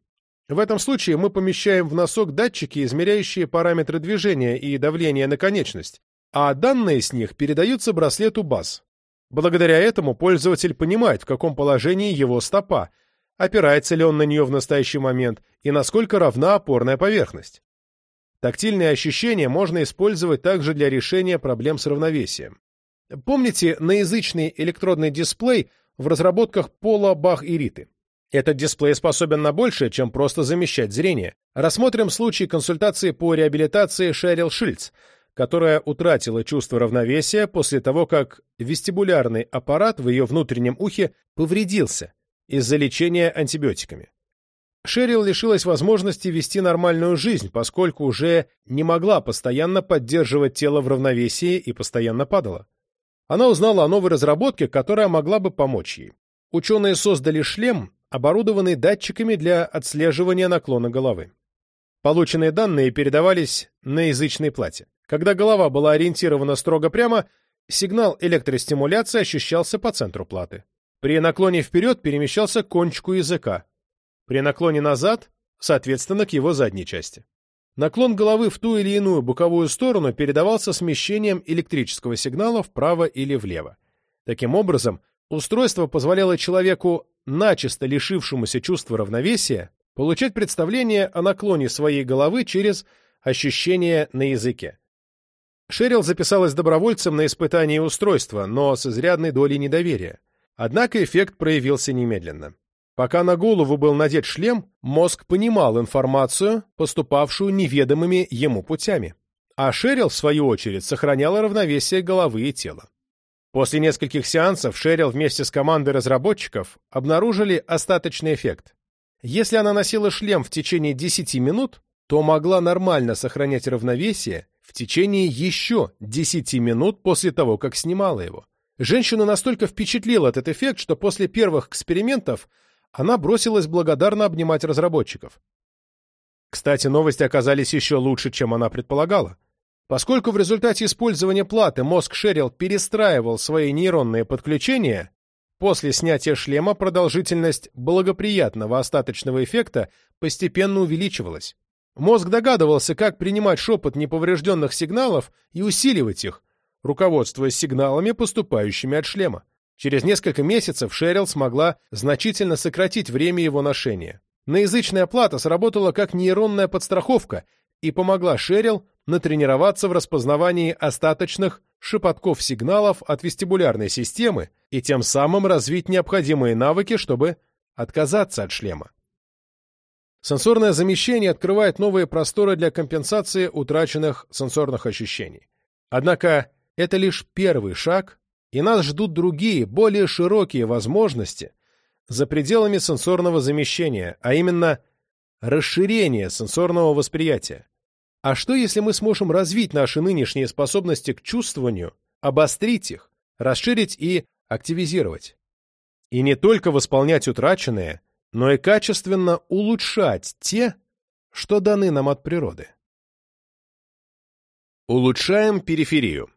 В этом случае мы помещаем в носок датчики, измеряющие параметры движения и давления на конечность, а данные с них передаются браслету БАЗ. Благодаря этому пользователь понимает, в каком положении его стопа, опирается ли он на нее в настоящий момент и насколько равна опорная поверхность. Тактильные ощущения можно использовать также для решения проблем с равновесием. Помните наязычный электродный дисплей в разработках Пола, Бах и Риты? Этот дисплей способен на большее, чем просто замещать зрение. Рассмотрим случай консультации по реабилитации Шерил Шильц, которая утратила чувство равновесия после того, как вестибулярный аппарат в ее внутреннем ухе повредился из-за лечения антибиотиками. Шерил лишилась возможности вести нормальную жизнь, поскольку уже не могла постоянно поддерживать тело в равновесии и постоянно падала. Она узнала о новой разработке, которая могла бы помочь ей. Ученые создали шлем, оборудованный датчиками для отслеживания наклона головы. Полученные данные передавались на язычной плате. Когда голова была ориентирована строго прямо, сигнал электростимуляции ощущался по центру платы. При наклоне вперед перемещался к кончику языка. При наклоне назад, соответственно, к его задней части. Наклон головы в ту или иную боковую сторону передавался смещением электрического сигнала вправо или влево. Таким образом, устройство позволяло человеку, начисто лишившемуся чувства равновесия, получать представление о наклоне своей головы через ощущение на языке. Шерил записалась добровольцем на испытание устройства, но с изрядной долей недоверия. Однако эффект проявился немедленно. Пока на голову был надет шлем, мозг понимал информацию, поступавшую неведомыми ему путями. А Шерил, в свою очередь, сохраняла равновесие головы и тела. После нескольких сеансов Шерил вместе с командой разработчиков обнаружили остаточный эффект. Если она носила шлем в течение 10 минут, то могла нормально сохранять равновесие в течение еще 10 минут после того, как снимала его. Женщину настолько впечатлил этот эффект, что после первых экспериментов она бросилась благодарно обнимать разработчиков. Кстати, новости оказались еще лучше, чем она предполагала. Поскольку в результате использования платы мозг Шерил перестраивал свои нейронные подключения, после снятия шлема продолжительность благоприятного остаточного эффекта постепенно увеличивалась. Мозг догадывался, как принимать шепот неповрежденных сигналов и усиливать их, руководствуясь сигналами, поступающими от шлема. Через несколько месяцев Шерил смогла значительно сократить время его ношения. Наязычная плата сработала как нейронная подстраховка и помогла Шерил натренироваться в распознавании остаточных шепотков сигналов от вестибулярной системы и тем самым развить необходимые навыки, чтобы отказаться от шлема. Сенсорное замещение открывает новые просторы для компенсации утраченных сенсорных ощущений. Однако это лишь первый шаг, и нас ждут другие, более широкие возможности за пределами сенсорного замещения, а именно расширение сенсорного восприятия. А что, если мы сможем развить наши нынешние способности к чувствованию, обострить их, расширить и активизировать? И не только восполнять утраченное, но и качественно улучшать те, что даны нам от природы. Улучшаем периферию.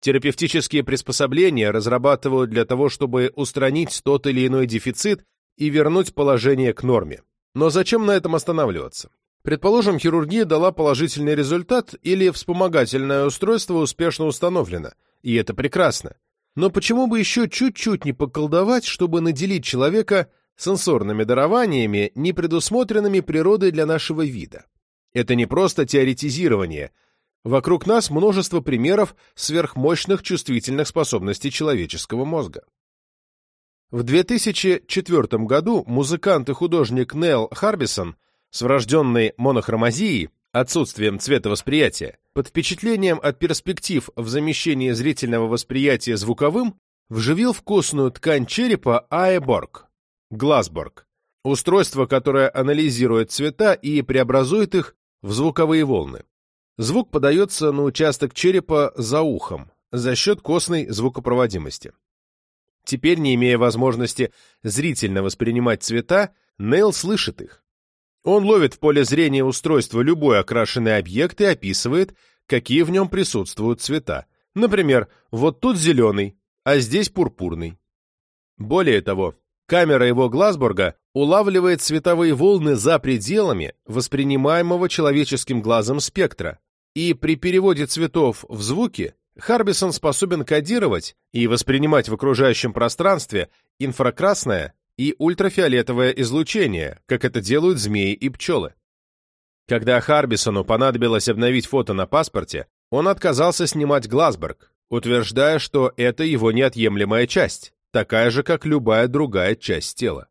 Терапевтические приспособления разрабатывают для того, чтобы устранить тот или иной дефицит и вернуть положение к норме. Но зачем на этом останавливаться? Предположим, хирургия дала положительный результат или вспомогательное устройство успешно установлено, и это прекрасно. Но почему бы еще чуть-чуть не поколдовать, чтобы наделить человека сенсорными дарованиями, не предусмотренными природой для нашего вида? Это не просто теоретизирование. Вокруг нас множество примеров сверхмощных чувствительных способностей человеческого мозга. В 2004 году музыкант и художник Нел Харбисон – с врожденной монохромазией, отсутствием цветовосприятия, под впечатлением от перспектив в замещении зрительного восприятия звуковым, вживил в костную ткань черепа Аэборг, Глазборг, устройство, которое анализирует цвета и преобразует их в звуковые волны. Звук подается на участок черепа за ухом за счет костной звукопроводимости. Теперь, не имея возможности зрительно воспринимать цвета, Нейл слышит их. Он ловит в поле зрения устройства любой окрашенный объект и описывает, какие в нем присутствуют цвета. Например, вот тут зеленый, а здесь пурпурный. Более того, камера его Глазбурга улавливает цветовые волны за пределами воспринимаемого человеческим глазом спектра, и при переводе цветов в звуки Харбисон способен кодировать и воспринимать в окружающем пространстве инфракрасное и ультрафиолетовое излучение, как это делают змеи и пчелы. Когда Харбисону понадобилось обновить фото на паспорте, он отказался снимать Глазберг, утверждая, что это его неотъемлемая часть, такая же, как любая другая часть тела.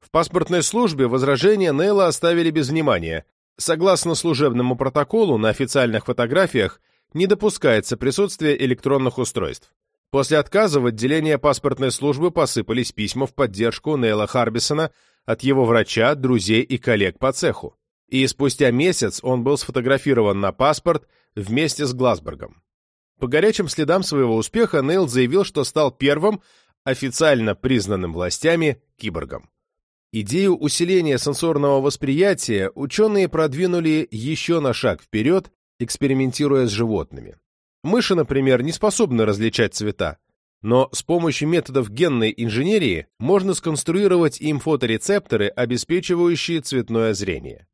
В паспортной службе возражения Нейла оставили без внимания. Согласно служебному протоколу, на официальных фотографиях не допускается присутствие электронных устройств. После отказа в отделение паспортной службы посыпались письма в поддержку Нейла Харбисона от его врача, друзей и коллег по цеху. И спустя месяц он был сфотографирован на паспорт вместе с Глазбергом. По горячим следам своего успеха Нейл заявил, что стал первым официально признанным властями киборгом. Идею усиления сенсорного восприятия ученые продвинули еще на шаг вперед, экспериментируя с животными. Мыши, например, не способны различать цвета, но с помощью методов генной инженерии можно сконструировать им фоторецепторы, обеспечивающие цветное зрение.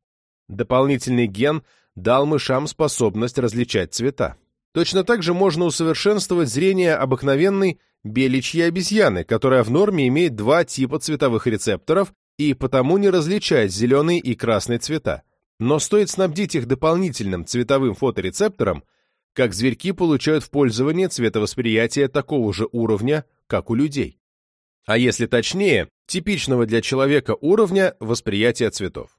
Дополнительный ген дал мышам способность различать цвета. Точно так же можно усовершенствовать зрение обыкновенной беличьей обезьяны, которая в норме имеет два типа цветовых рецепторов и потому не различает зеленый и красный цвета. Но стоит снабдить их дополнительным цветовым фоторецептором, как зверьки получают в пользование цветовосприятие такого же уровня, как у людей. А если точнее, типичного для человека уровня восприятия цветов.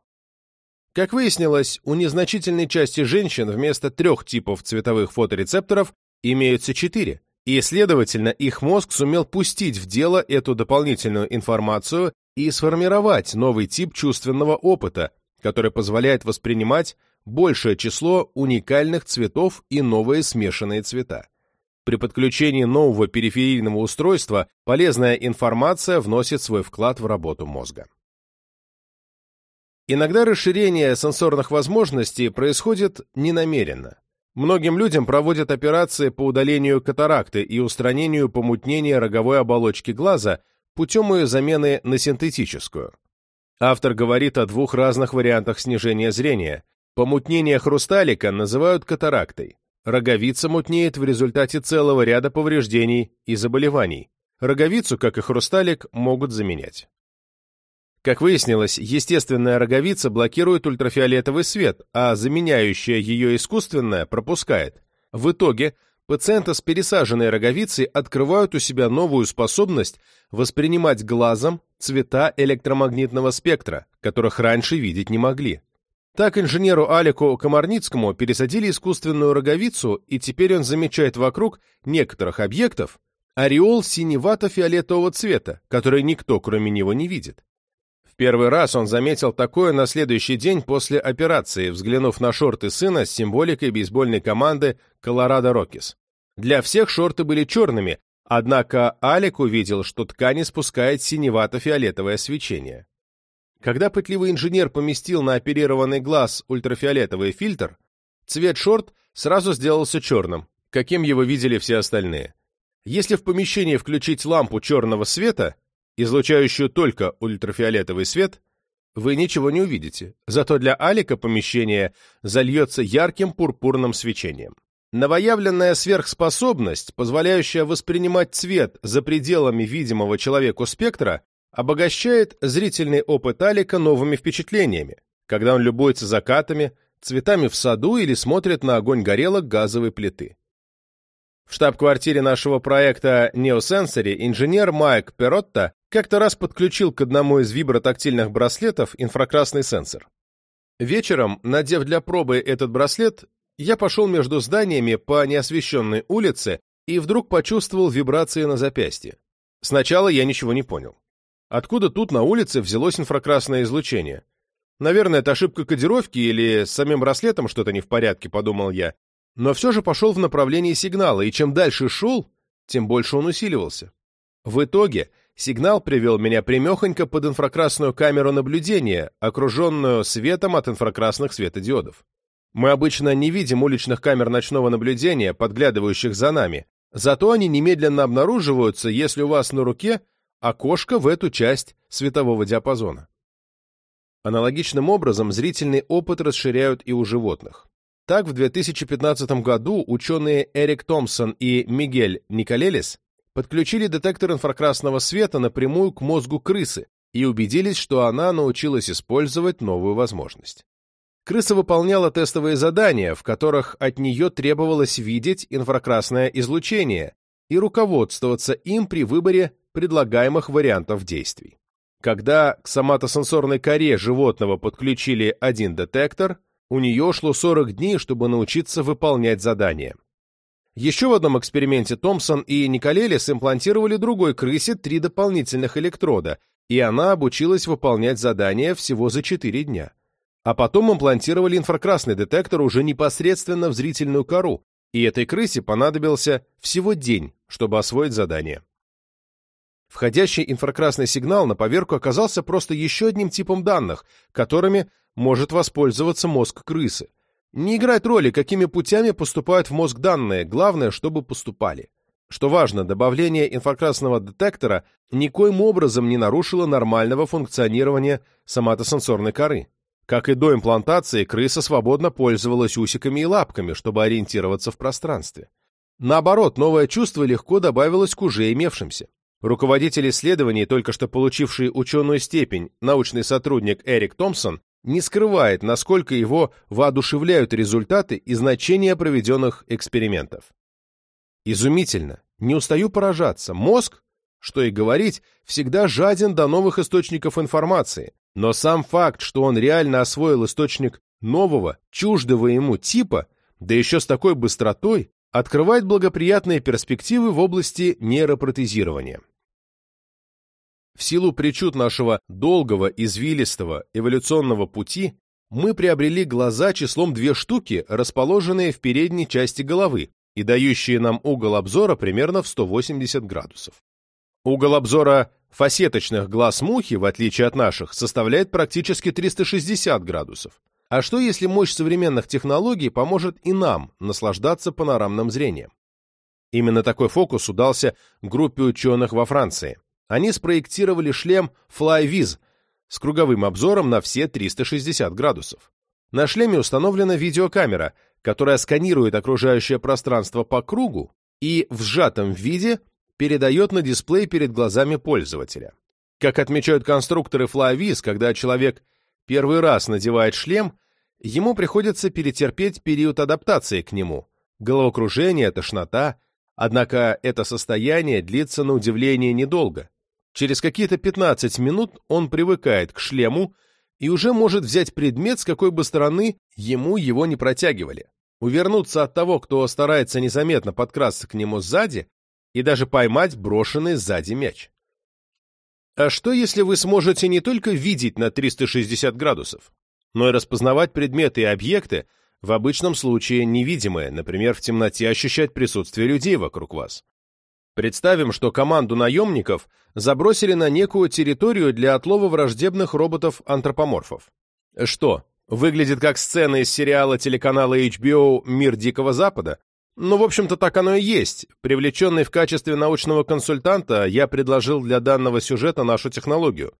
Как выяснилось, у незначительной части женщин вместо трех типов цветовых фоторецепторов имеются четыре, и, следовательно, их мозг сумел пустить в дело эту дополнительную информацию и сформировать новый тип чувственного опыта, который позволяет воспринимать большее число уникальных цветов и новые смешанные цвета. При подключении нового периферийного устройства полезная информация вносит свой вклад в работу мозга. Иногда расширение сенсорных возможностей происходит ненамеренно. Многим людям проводят операции по удалению катаракты и устранению помутнения роговой оболочки глаза путем ее замены на синтетическую. Автор говорит о двух разных вариантах снижения зрения. Помутнение хрусталика называют катарактой. Роговица мутнеет в результате целого ряда повреждений и заболеваний. Роговицу, как и хрусталик, могут заменять. Как выяснилось, естественная роговица блокирует ультрафиолетовый свет, а заменяющая ее искусственная пропускает. В итоге пациенты с пересаженной роговицей открывают у себя новую способность воспринимать глазом цвета электромагнитного спектра, которых раньше видеть не могли. Так инженеру Алику Комарницкому пересадили искусственную роговицу, и теперь он замечает вокруг некоторых объектов ореол синевато-фиолетового цвета, который никто, кроме него, не видит первый раз он заметил такое на следующий день после операции, взглянув на шорты сына с символикой бейсбольной команды «Колорадо Рокис». Для всех шорты были черными, однако Алик увидел, что ткань испускает синевато-фиолетовое свечение. Когда пытливый инженер поместил на оперированный глаз ультрафиолетовый фильтр, цвет шорт сразу сделался черным, каким его видели все остальные. Если в помещении включить лампу черного света, излучающую только ультрафиолетовый свет, вы ничего не увидите, зато для Алика помещение зальется ярким пурпурным свечением. Новоявленная сверхспособность, позволяющая воспринимать цвет за пределами видимого человеку спектра, обогащает зрительный опыт Алика новыми впечатлениями, когда он любуется закатами, цветами в саду или смотрит на огонь горелок газовой плиты. В штаб-квартире нашего проекта Neosensory инженер Майк Перотта как-то раз подключил к одному из вибротактильных браслетов инфракрасный сенсор. Вечером, надев для пробы этот браслет, я пошел между зданиями по неосвещенной улице и вдруг почувствовал вибрации на запястье. Сначала я ничего не понял. Откуда тут на улице взялось инфракрасное излучение? Наверное, это ошибка кодировки или с самим браслетом что-то не в порядке, подумал я. Но все же пошел в направлении сигнала, и чем дальше шел, тем больше он усиливался. В итоге Сигнал привел меня примехонько под инфракрасную камеру наблюдения, окруженную светом от инфракрасных светодиодов. Мы обычно не видим уличных камер ночного наблюдения, подглядывающих за нами, зато они немедленно обнаруживаются, если у вас на руке окошко в эту часть светового диапазона. Аналогичным образом зрительный опыт расширяют и у животных. Так, в 2015 году ученые Эрик Томпсон и Мигель Николелис подключили детектор инфракрасного света напрямую к мозгу крысы и убедились, что она научилась использовать новую возможность. Крыса выполняла тестовые задания, в которых от нее требовалось видеть инфракрасное излучение и руководствоваться им при выборе предлагаемых вариантов действий. Когда к соматосенсорной коре животного подключили один детектор, у нее шло 40 дней, чтобы научиться выполнять задания. Еще в одном эксперименте Томпсон и Николелис имплантировали другой крысе три дополнительных электрода, и она обучилась выполнять задания всего за 4 дня. А потом имплантировали инфракрасный детектор уже непосредственно в зрительную кору, и этой крысе понадобился всего день, чтобы освоить задание. Входящий инфракрасный сигнал на поверку оказался просто еще одним типом данных, которыми может воспользоваться мозг крысы. Не играет роли, какими путями поступают в мозг данные, главное, чтобы поступали. Что важно, добавление инфракрасного детектора никоим образом не нарушило нормального функционирования соматосенсорной коры. Как и до имплантации, крыса свободно пользовалась усиками и лапками, чтобы ориентироваться в пространстве. Наоборот, новое чувство легко добавилось к уже имевшимся. Руководитель исследований, только что получивший ученую степень, научный сотрудник Эрик Томпсон, не скрывает, насколько его воодушевляют результаты и значения проведенных экспериментов. Изумительно, не устаю поражаться, мозг, что и говорить, всегда жаден до новых источников информации, но сам факт, что он реально освоил источник нового, чуждого ему типа, да еще с такой быстротой, открывает благоприятные перспективы в области нейропротезирования. В силу причуд нашего долгого, извилистого эволюционного пути мы приобрели глаза числом две штуки, расположенные в передней части головы и дающие нам угол обзора примерно в 180 градусов. Угол обзора фасеточных глаз мухи, в отличие от наших, составляет практически 360 градусов. А что если мощь современных технологий поможет и нам наслаждаться панорамным зрением? Именно такой фокус удался группе ученых во Франции. Они спроектировали шлем FlyViz с круговым обзором на все 360 градусов. На шлеме установлена видеокамера, которая сканирует окружающее пространство по кругу и в сжатом виде передает на дисплей перед глазами пользователя. Как отмечают конструкторы FlyViz, когда человек первый раз надевает шлем, ему приходится перетерпеть период адаптации к нему, головокружение, тошнота, однако это состояние длится на удивление недолго. Через какие-то 15 минут он привыкает к шлему и уже может взять предмет, с какой бы стороны ему его не протягивали, увернуться от того, кто старается незаметно подкрасться к нему сзади, и даже поймать брошенный сзади мяч. А что, если вы сможете не только видеть на 360 градусов, но и распознавать предметы и объекты, в обычном случае невидимые, например, в темноте ощущать присутствие людей вокруг вас? Представим, что команду наемников забросили на некую территорию для отлова враждебных роботов-антропоморфов. Что, выглядит как сцена из сериала телеканала HBO «Мир Дикого Запада», ну, в общем-то, так оно и есть. Привлеченный в качестве научного консультанта, я предложил для данного сюжета нашу технологию.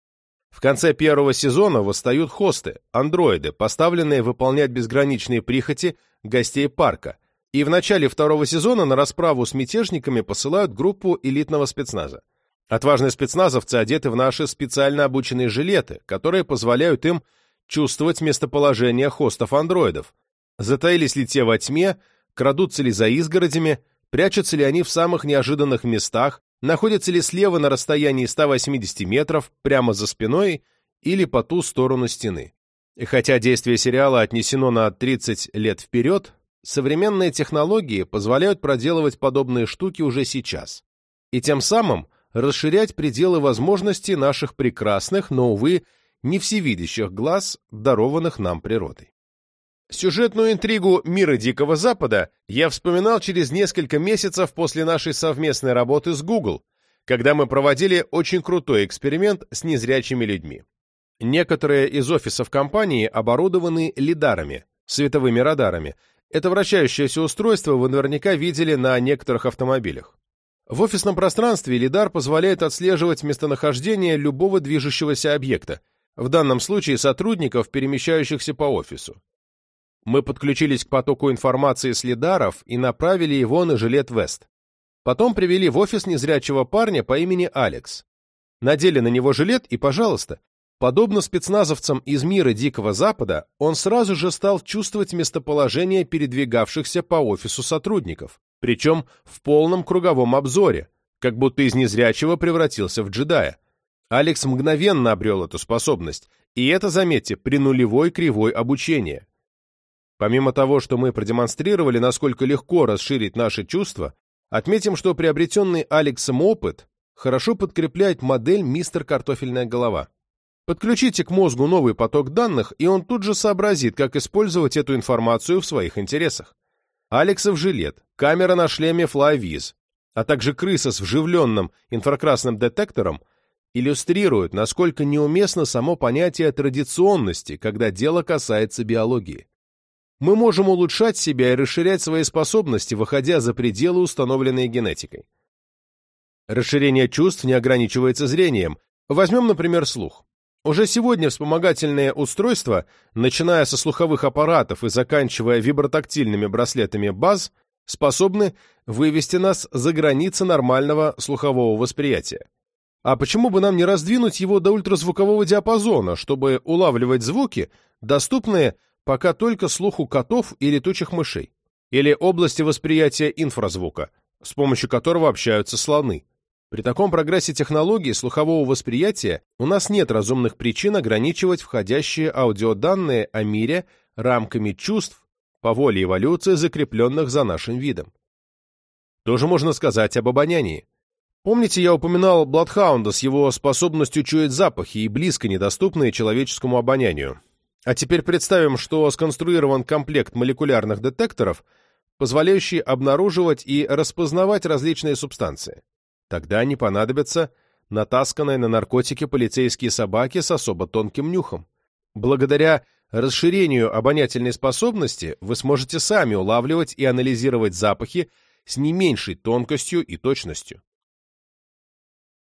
В конце первого сезона восстают хосты, андроиды, поставленные выполнять безграничные прихоти гостей парка, и в начале второго сезона на расправу с мятежниками посылают группу элитного спецназа. Отважные спецназовцы одеты в наши специально обученные жилеты, которые позволяют им чувствовать местоположение хостов-андроидов. Затаились ли те во тьме, крадутся ли за изгородями, прячутся ли они в самых неожиданных местах, находятся ли слева на расстоянии 180 метров, прямо за спиной или по ту сторону стены. И хотя действие сериала отнесено на 30 лет вперед, современные технологии позволяют проделывать подобные штуки уже сейчас. И тем самым расширять пределы возможностей наших прекрасных, но, увы, не всевидящих глаз, дарованных нам природой. Сюжетную интригу «Мира Дикого Запада» я вспоминал через несколько месяцев после нашей совместной работы с Google, когда мы проводили очень крутой эксперимент с незрячими людьми. Некоторые из офисов компании оборудованы лидарами, световыми радарами. Это вращающееся устройство вы наверняка видели на некоторых автомобилях. В офисном пространстве лидар позволяет отслеживать местонахождение любого движущегося объекта, в данном случае сотрудников, перемещающихся по офису. Мы подключились к потоку информации с лидаров и направили его на жилет Вест. Потом привели в офис незрячего парня по имени Алекс. Надели на него жилет и, пожалуйста, подобно спецназовцам из мира Дикого Запада, он сразу же стал чувствовать местоположение передвигавшихся по офису сотрудников, причем в полном круговом обзоре, как будто из незрячего превратился в джедая. Алекс мгновенно обрел эту способность, и это, заметьте, при нулевой кривой обучения. Помимо того, что мы продемонстрировали, насколько легко расширить наши чувства, отметим, что приобретенный Алексом опыт хорошо подкрепляет модель «Мистер Картофельная голова». Подключите к мозгу новый поток данных, и он тут же сообразит, как использовать эту информацию в своих интересах. Алексов жилет, камера на шлеме FlyViz, а также крыса с вживленным инфракрасным детектором иллюстрируют, насколько неуместно само понятие традиционности, когда дело касается биологии мы можем улучшать себя и расширять свои способности, выходя за пределы, установленные генетикой. Расширение чувств не ограничивается зрением. Возьмем, например, слух. Уже сегодня вспомогательные устройства, начиная со слуховых аппаратов и заканчивая вибротактильными браслетами баз, способны вывести нас за границы нормального слухового восприятия. А почему бы нам не раздвинуть его до ультразвукового диапазона, чтобы улавливать звуки, доступные пока только слуху котов и летучих мышей, или области восприятия инфразвука, с помощью которого общаются слоны. При таком прогрессе технологий слухового восприятия у нас нет разумных причин ограничивать входящие аудиоданные о мире рамками чувств по воле эволюции, закрепленных за нашим видом. Тоже можно сказать об обонянии. Помните, я упоминал Бладхаунда с его способностью чуять запахи и близко недоступные человеческому обонянию. А теперь представим, что сконструирован комплект молекулярных детекторов, позволяющий обнаруживать и распознавать различные субстанции. Тогда не понадобятся натасканные на наркотики полицейские собаки с особо тонким нюхом. Благодаря расширению обонятельной способности вы сможете сами улавливать и анализировать запахи с не меньшей тонкостью и точностью.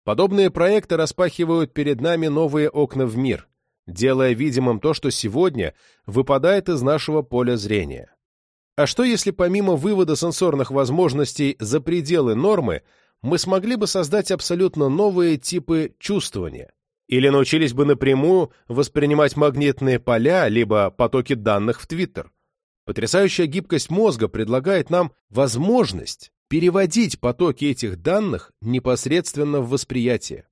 Подобные проекты распахивают перед нами новые окна в мир, делая видимым то, что сегодня выпадает из нашего поля зрения. А что если помимо вывода сенсорных возможностей за пределы нормы, мы смогли бы создать абсолютно новые типы чувствования? Или научились бы напрямую воспринимать магнитные поля, либо потоки данных в Твиттер? Потрясающая гибкость мозга предлагает нам возможность переводить потоки этих данных непосредственно в восприятие.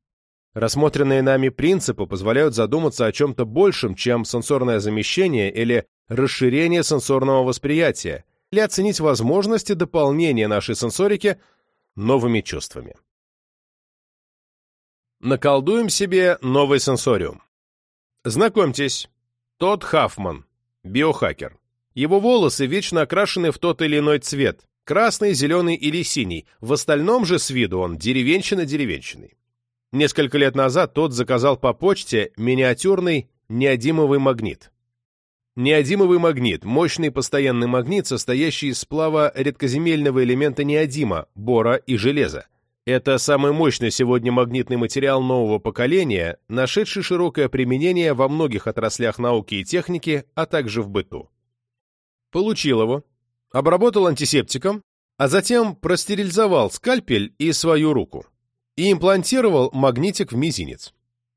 Рассмотренные нами принципы позволяют задуматься о чем-то большем, чем сенсорное замещение или расширение сенсорного восприятия, или оценить возможности дополнения нашей сенсорики новыми чувствами. Наколдуем себе новый сенсориум. Знакомьтесь, Тодд Хаффман, биохакер. Его волосы вечно окрашены в тот или иной цвет – красный, зеленый или синий, в остальном же с виду он деревенщина-деревенщиной. Несколько лет назад тот заказал по почте миниатюрный неодимовый магнит. Неодимовый магнит – мощный постоянный магнит, состоящий из сплава редкоземельного элемента неодима, бора и железа. Это самый мощный сегодня магнитный материал нового поколения, нашедший широкое применение во многих отраслях науки и техники, а также в быту. Получил его, обработал антисептиком, а затем простерилизовал скальпель и свою руку и имплантировал магнитик в мизинец.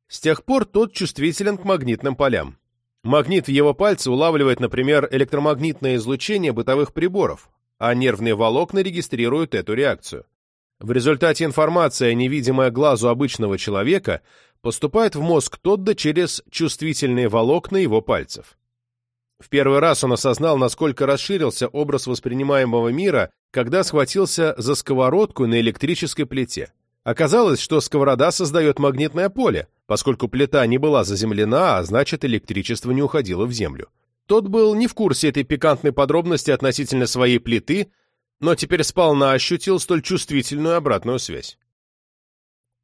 С тех пор тот чувствителен к магнитным полям. Магнит в его пальце улавливает, например, электромагнитное излучение бытовых приборов, а нервные волокна регистрируют эту реакцию. В результате информация, невидимая глазу обычного человека, поступает в мозг Тодда через чувствительные волокна его пальцев. В первый раз он осознал, насколько расширился образ воспринимаемого мира, когда схватился за сковородку на электрической плите. Оказалось, что сковорода создает магнитное поле, поскольку плита не была заземлена, а значит электричество не уходило в землю. Тот был не в курсе этой пикантной подробности относительно своей плиты, но теперь сполна ощутил столь чувствительную обратную связь.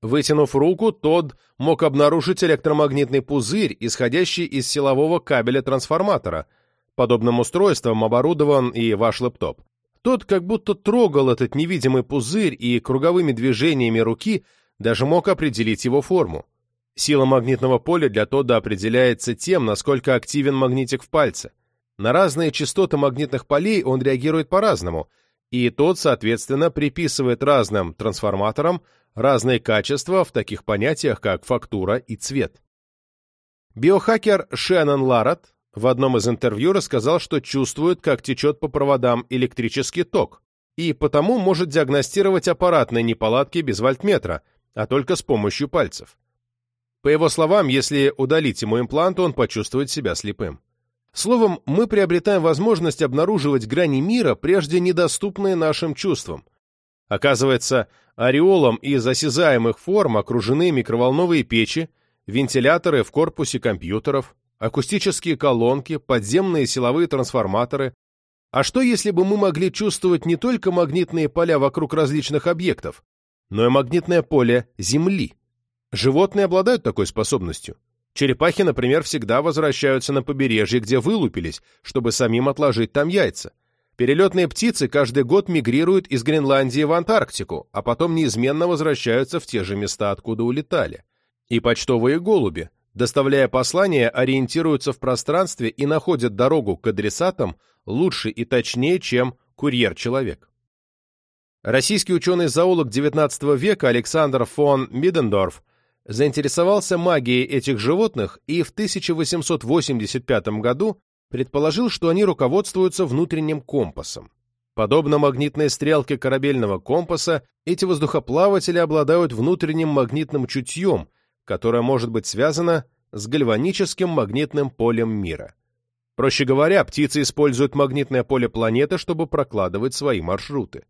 Вытянув руку, Тодд мог обнаружить электромагнитный пузырь, исходящий из силового кабеля трансформатора. Подобным устройством оборудован и ваш лэптоп. Тот как будто трогал этот невидимый пузырь и круговыми движениями руки даже мог определить его форму. Сила магнитного поля для Тодда определяется тем, насколько активен магнитик в пальце. На разные частоты магнитных полей он реагирует по-разному, и тот, соответственно, приписывает разным трансформаторам разные качества в таких понятиях, как фактура и цвет. Биохакер Шеннон Ларат в одном из интервью рассказал, что чувствует, как течет по проводам электрический ток, и потому может диагностировать аппаратные неполадки без вольтметра, а только с помощью пальцев. По его словам, если удалить ему имплант, он почувствует себя слепым. Словом, мы приобретаем возможность обнаруживать грани мира, прежде недоступные нашим чувствам. Оказывается, ореолом из осязаемых форм окружены микроволновые печи, вентиляторы в корпусе компьютеров, акустические колонки, подземные силовые трансформаторы. А что, если бы мы могли чувствовать не только магнитные поля вокруг различных объектов, но и магнитное поле Земли? Животные обладают такой способностью. Черепахи, например, всегда возвращаются на побережье, где вылупились, чтобы самим отложить там яйца. Перелетные птицы каждый год мигрируют из Гренландии в Антарктику, а потом неизменно возвращаются в те же места, откуда улетали. И почтовые голуби, доставляя послания, ориентируются в пространстве и находят дорогу к адресатам лучше и точнее, чем курьер-человек. Российский ученый-зоолог XIX века Александр фон Мидендорф заинтересовался магией этих животных и в 1885 году предположил, что они руководствуются внутренним компасом. Подобно магнитной стрелке корабельного компаса, эти воздухоплаватели обладают внутренним магнитным чутьем, которое может быть связано с гальваническим магнитным полем мира. Проще говоря, птицы используют магнитное поле планеты, чтобы прокладывать свои маршруты.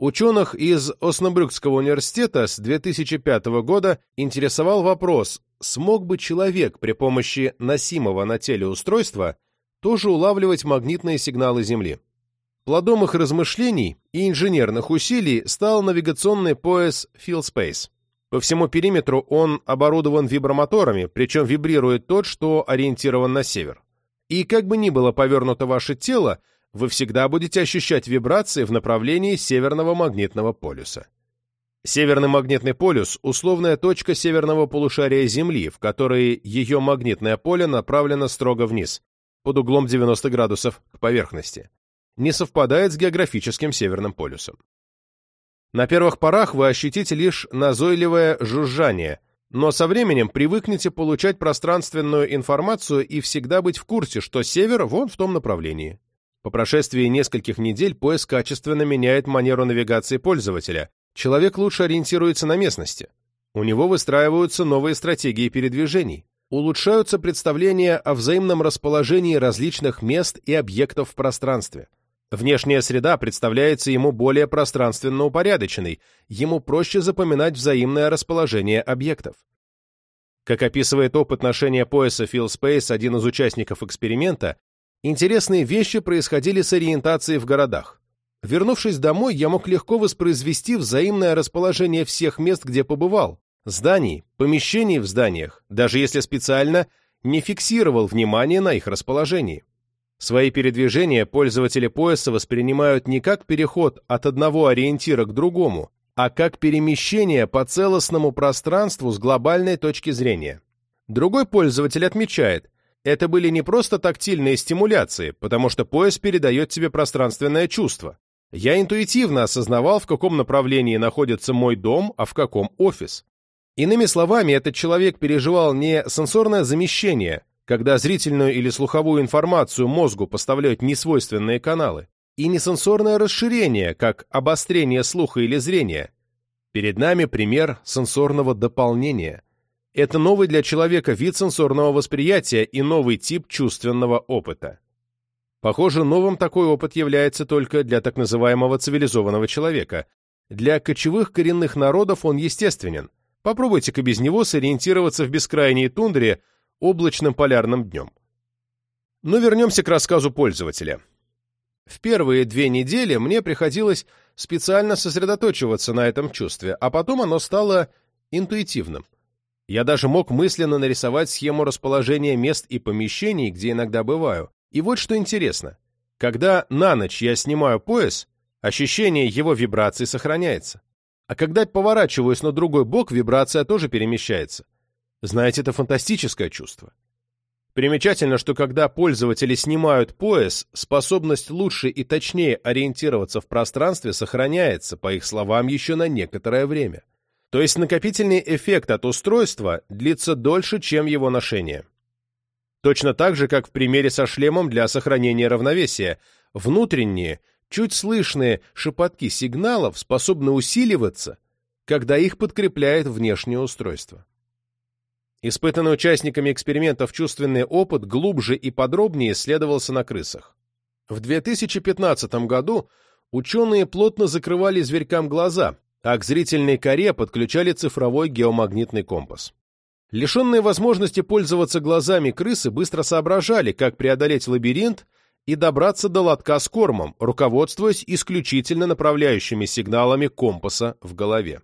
Ученых из Оснабрюкского университета с 2005 года интересовал вопрос, смог бы человек при помощи носимого на теле устройства тоже улавливать магнитные сигналы Земли. Плодом их размышлений и инженерных усилий стал навигационный пояс FieldSpace. По всему периметру он оборудован вибромоторами, причем вибрирует тот, что ориентирован на север. И как бы ни было повернуто ваше тело, вы всегда будете ощущать вибрации в направлении северного магнитного полюса. Северный магнитный полюс – условная точка северного полушария Земли, в которой ее магнитное поле направлено строго вниз, под углом 90 градусов к поверхности. Не совпадает с географическим северным полюсом. На первых порах вы ощутите лишь назойливое жужжание, но со временем привыкнете получать пространственную информацию и всегда быть в курсе, что север вон в том направлении. По прошествии нескольких недель поиск качественно меняет манеру навигации пользователя, Человек лучше ориентируется на местности. У него выстраиваются новые стратегии передвижений. Улучшаются представления о взаимном расположении различных мест и объектов в пространстве. Внешняя среда представляется ему более пространственно упорядоченной, ему проще запоминать взаимное расположение объектов. Как описывает опыт ношения пояса Phil Space один из участников эксперимента, интересные вещи происходили с ориентацией в городах. Вернувшись домой, я мог легко воспроизвести взаимное расположение всех мест, где побывал, зданий, помещений в зданиях, даже если специально не фиксировал внимание на их расположении. Свои передвижения пользователи пояса воспринимают не как переход от одного ориентира к другому, а как перемещение по целостному пространству с глобальной точки зрения. Другой пользователь отмечает, это были не просто тактильные стимуляции, потому что пояс передает тебе пространственное чувство. Я интуитивно осознавал, в каком направлении находится мой дом, а в каком офис. Иными словами, этот человек переживал не сенсорное замещение, когда зрительную или слуховую информацию мозгу поставляют несвойственные каналы, и не сенсорное расширение, как обострение слуха или зрения. Перед нами пример сенсорного дополнения. Это новый для человека вид сенсорного восприятия и новый тип чувственного опыта. Похоже, новым такой опыт является только для так называемого цивилизованного человека. Для кочевых коренных народов он естественен. Попробуйте-ка без него сориентироваться в бескрайней тундре облачным полярным днем. Но вернемся к рассказу пользователя. В первые две недели мне приходилось специально сосредоточиваться на этом чувстве, а потом оно стало интуитивным. Я даже мог мысленно нарисовать схему расположения мест и помещений, где иногда бываю. И вот что интересно. Когда на ночь я снимаю пояс, ощущение его вибрации сохраняется. А когда поворачиваюсь на другой бок, вибрация тоже перемещается. Знаете, это фантастическое чувство. Примечательно, что когда пользователи снимают пояс, способность лучше и точнее ориентироваться в пространстве сохраняется, по их словам, еще на некоторое время. То есть накопительный эффект от устройства длится дольше, чем его ношение. Точно так же, как в примере со шлемом для сохранения равновесия. Внутренние, чуть слышные шепотки сигналов способны усиливаться, когда их подкрепляет внешнее устройство. Испытанный участниками экспериментов чувственный опыт глубже и подробнее исследовался на крысах. В 2015 году ученые плотно закрывали зверькам глаза, а к зрительной коре подключали цифровой геомагнитный компас. Лишенные возможности пользоваться глазами крысы быстро соображали, как преодолеть лабиринт и добраться до лотка с кормом, руководствуясь исключительно направляющими сигналами компаса в голове.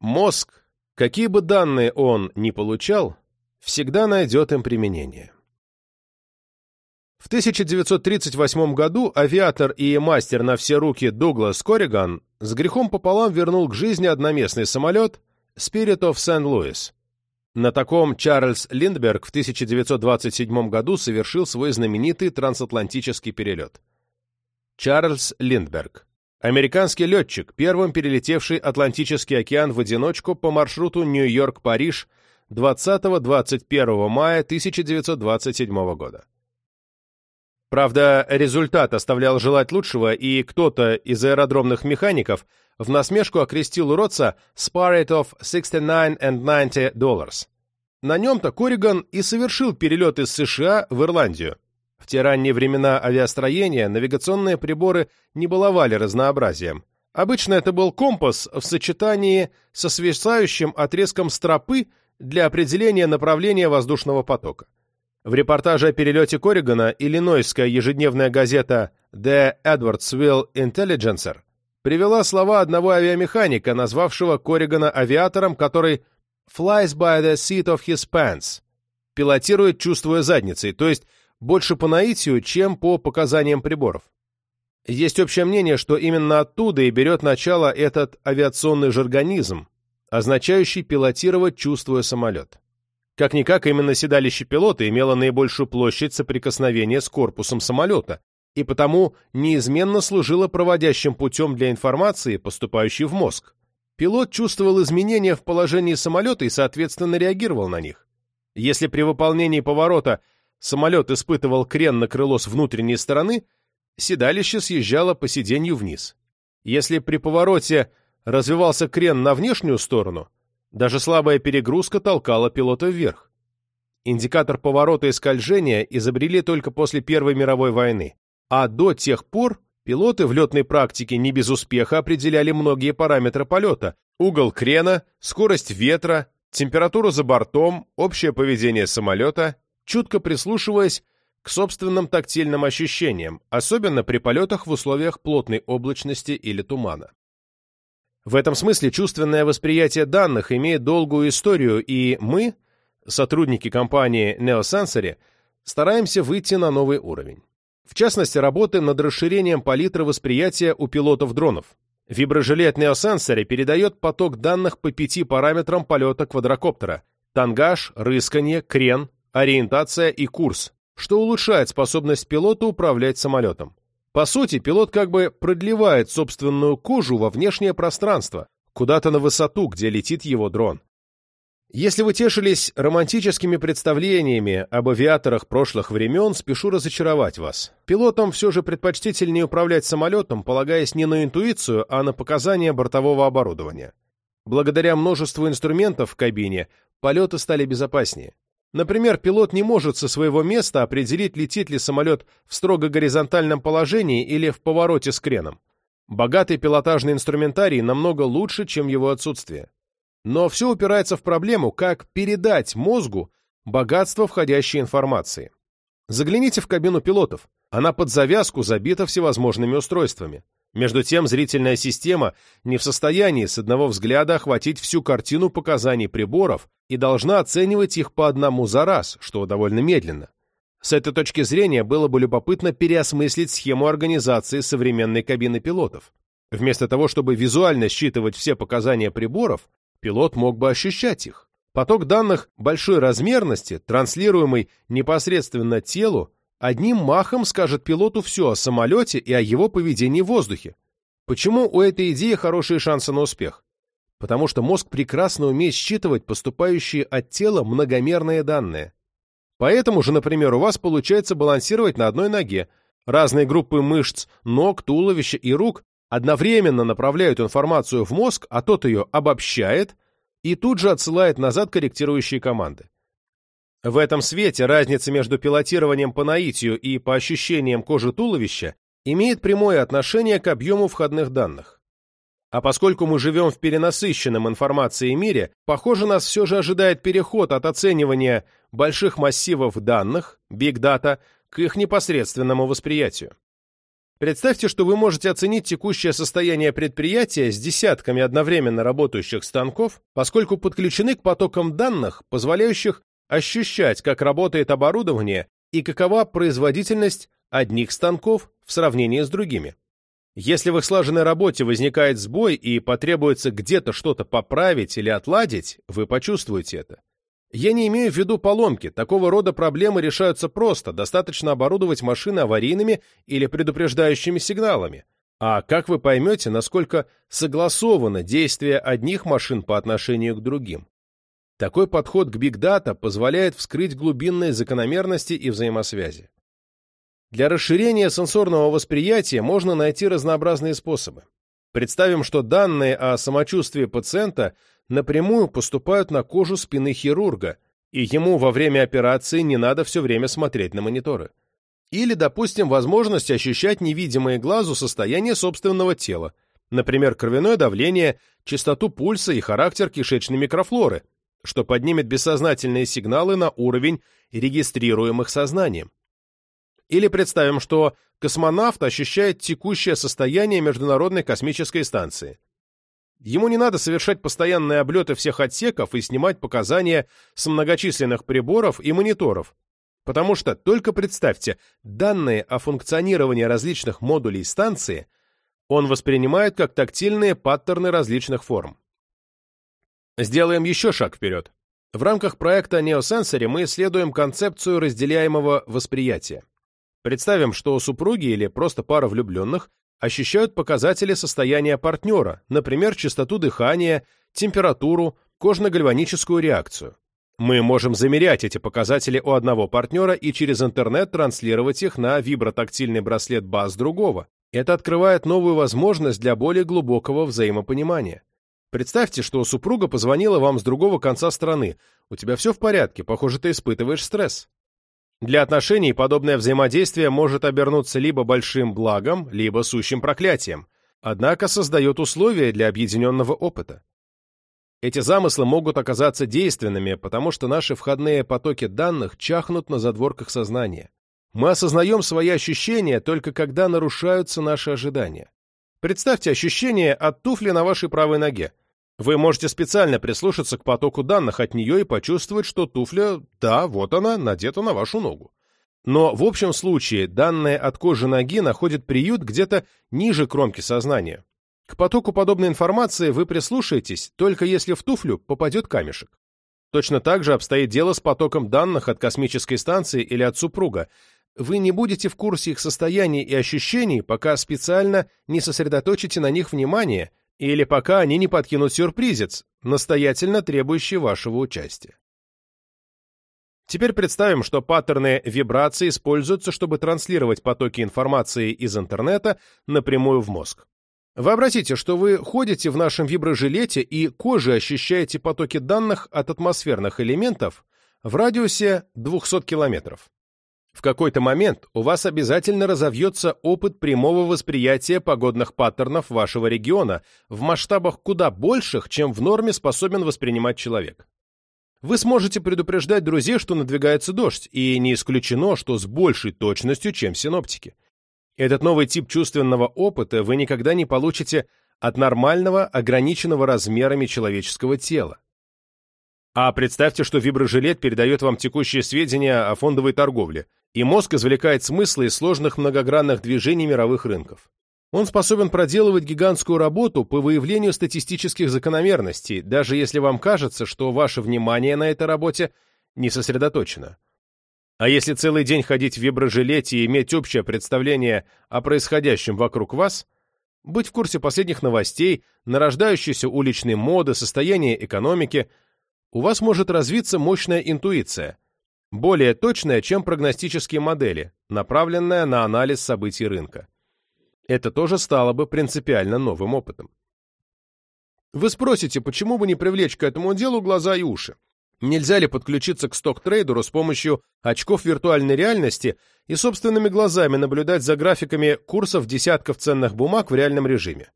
Мозг, какие бы данные он ни получал, всегда найдет им применение. В 1938 году авиатор и мастер на все руки Дуглас Корриган с грехом пополам вернул к жизни одноместный самолет Spirit of St. Louis. На таком Чарльз Линдберг в 1927 году совершил свой знаменитый трансатлантический перелет. Чарльз Линдберг. Американский летчик, первым перелетевший Атлантический океан в одиночку по маршруту Нью-Йорк-Париж 20-21 мая 1927 года. Правда, результат оставлял желать лучшего, и кто-то из аэродромных механиков в насмешку окрестил уродца «Spirit of 69 and 90 dollars». На нем-то Корриган и совершил перелет из США в Ирландию. В те ранние времена авиастроения навигационные приборы не баловали разнообразием. Обычно это был компас в сочетании со свисающим отрезком стропы для определения направления воздушного потока. В репортаже о перелете Корригана иллинойская ежедневная газета The Edwardsville Intelligencer привела слова одного авиамеханика, назвавшего Корригана авиатором, который «flies by the seat of his pants», пилотирует, чувствуя задницей, то есть больше по наитию, чем по показаниям приборов. Есть общее мнение, что именно оттуда и берет начало этот авиационный жаргонизм, означающий пилотировать, чувствуя самолет. Как-никак именно седалище пилота имело наибольшую площадь соприкосновения с корпусом самолета, и потому неизменно служило проводящим путем для информации, поступающей в мозг. Пилот чувствовал изменения в положении самолета и, соответственно, реагировал на них. Если при выполнении поворота самолет испытывал крен на крыло с внутренней стороны, седалище съезжало по сиденью вниз. Если при повороте развивался крен на внешнюю сторону, даже слабая перегрузка толкала пилота вверх. Индикатор поворота и скольжения изобрели только после Первой мировой войны, а до тех пор пилоты в летной практике не без успеха определяли многие параметры полета – угол крена, скорость ветра, температуру за бортом, общее поведение самолета, чутко прислушиваясь к собственным тактильным ощущениям, особенно при полетах в условиях плотной облачности или тумана. В этом смысле чувственное восприятие данных имеет долгую историю, и мы, сотрудники компании Neosensory, стараемся выйти на новый уровень. В частности, работаем над расширением палитры восприятия у пилотов дронов. Виброжилет Neosensory передает поток данных по пяти параметрам полета квадрокоптера – тангаж, рысканье, крен, ориентация и курс, что улучшает способность пилота управлять самолетом. По сути, пилот как бы продлевает собственную кожу во внешнее пространство, куда-то на высоту, где летит его дрон. Если вы тешились романтическими представлениями об авиаторах прошлых времен, спешу разочаровать вас. Пилотам все же предпочтительнее управлять самолетом, полагаясь не на интуицию, а на показания бортового оборудования. Благодаря множеству инструментов в кабине полеты стали безопаснее. Например, пилот не может со своего места определить, летит ли самолет в строго горизонтальном положении или в повороте с креном. Богатый пилотажный инструментарий намного лучше, чем его отсутствие. Но все упирается в проблему, как передать мозгу богатство входящей информации. Загляните в кабину пилотов. Она под завязку забита всевозможными устройствами. Между тем, зрительная система не в состоянии с одного взгляда охватить всю картину показаний приборов и должна оценивать их по одному за раз, что довольно медленно. С этой точки зрения было бы любопытно переосмыслить схему организации современной кабины пилотов. Вместо того, чтобы визуально считывать все показания приборов, пилот мог бы ощущать их. Поток данных большой размерности, транслируемый непосредственно телу, одним махом скажет пилоту все о самолете и о его поведении в воздухе. Почему у этой идеи хорошие шансы на успех? Потому что мозг прекрасно умеет считывать поступающие от тела многомерные данные. Поэтому же, например, у вас получается балансировать на одной ноге. Разные группы мышц, ног, туловища и рук одновременно направляют информацию в мозг, а тот ее обобщает и тут же отсылает назад корректирующие команды. В этом свете разница между пилотированием по наитию и по ощущениям кожи туловища имеет прямое отношение к объему входных данных. А поскольку мы живем в перенасыщенном информацией мире, похоже, нас все же ожидает переход от оценивания больших массивов данных, data, к их непосредственному восприятию. Представьте, что вы можете оценить текущее состояние предприятия с десятками одновременно работающих станков, поскольку подключены к потокам данных, позволяющих ощущать, как работает оборудование и какова производительность одних станков в сравнении с другими. Если в их слаженной работе возникает сбой и потребуется где-то что-то поправить или отладить, вы почувствуете это. Я не имею в виду поломки, такого рода проблемы решаются просто, достаточно оборудовать машины аварийными или предупреждающими сигналами. А как вы поймете, насколько согласовано действие одних машин по отношению к другим? Такой подход к Data позволяет вскрыть глубинные закономерности и взаимосвязи. Для расширения сенсорного восприятия можно найти разнообразные способы. Представим, что данные о самочувствии пациента напрямую поступают на кожу спины хирурга, и ему во время операции не надо все время смотреть на мониторы. Или, допустим, возможность ощущать невидимое глазу состояние собственного тела, например, кровяное давление, частоту пульса и характер кишечной микрофлоры, что поднимет бессознательные сигналы на уровень, регистрируемых сознанием. Или представим, что космонавт ощущает текущее состояние Международной космической станции. Ему не надо совершать постоянные облеты всех отсеков и снимать показания с многочисленных приборов и мониторов, потому что, только представьте, данные о функционировании различных модулей станции он воспринимает как тактильные паттерны различных форм. Сделаем еще шаг вперед. В рамках проекта Neosensory мы исследуем концепцию разделяемого восприятия. Представим, что супруги или просто пара влюбленных ощущают показатели состояния партнера, например, частоту дыхания, температуру, кожно-гальваническую реакцию. Мы можем замерять эти показатели у одного партнера и через интернет транслировать их на вибротактильный браслет баз другого. Это открывает новую возможность для более глубокого взаимопонимания. Представьте, что супруга позвонила вам с другого конца страны. У тебя все в порядке, похоже, ты испытываешь стресс. Для отношений подобное взаимодействие может обернуться либо большим благом, либо сущим проклятием, однако создает условия для объединенного опыта. Эти замыслы могут оказаться действенными, потому что наши входные потоки данных чахнут на задворках сознания. Мы осознаем свои ощущения только когда нарушаются наши ожидания. Представьте ощущение от туфли на вашей правой ноге. Вы можете специально прислушаться к потоку данных от нее и почувствовать, что туфля, да, вот она, надета на вашу ногу. Но в общем случае данные от кожи ноги находят приют где-то ниже кромки сознания. К потоку подобной информации вы прислушаетесь, только если в туфлю попадет камешек. Точно так же обстоит дело с потоком данных от космической станции или от супруга. Вы не будете в курсе их состояний и ощущений, пока специально не сосредоточите на них внимание или пока они не подкинут сюрпризец, настоятельно требующий вашего участия. Теперь представим, что паттерны вибрации используются, чтобы транслировать потоки информации из интернета напрямую в мозг. Вообразите, что вы ходите в нашем виброжилете и кожей ощущаете потоки данных от атмосферных элементов в радиусе 200 километров. В какой-то момент у вас обязательно разовьется опыт прямого восприятия погодных паттернов вашего региона в масштабах куда больших, чем в норме способен воспринимать человек. Вы сможете предупреждать друзей, что надвигается дождь, и не исключено, что с большей точностью, чем синоптики. Этот новый тип чувственного опыта вы никогда не получите от нормального, ограниченного размерами человеческого тела. А представьте, что виброжилет передает вам текущие сведения о фондовой торговле, и мозг извлекает смыслы из сложных многогранных движений мировых рынков. Он способен проделывать гигантскую работу по выявлению статистических закономерностей, даже если вам кажется, что ваше внимание на этой работе не сосредоточено. А если целый день ходить в виброжилете и иметь общее представление о происходящем вокруг вас, быть в курсе последних новостей, нарождающейся уличной моды, состояния экономики, у вас может развиться мощная интуиция, более точная, чем прогностические модели, направленная на анализ событий рынка. Это тоже стало бы принципиально новым опытом. Вы спросите, почему бы не привлечь к этому делу глаза и уши? Нельзя ли подключиться к сток-трейдеру с помощью очков виртуальной реальности и собственными глазами наблюдать за графиками курсов десятков ценных бумаг в реальном режиме?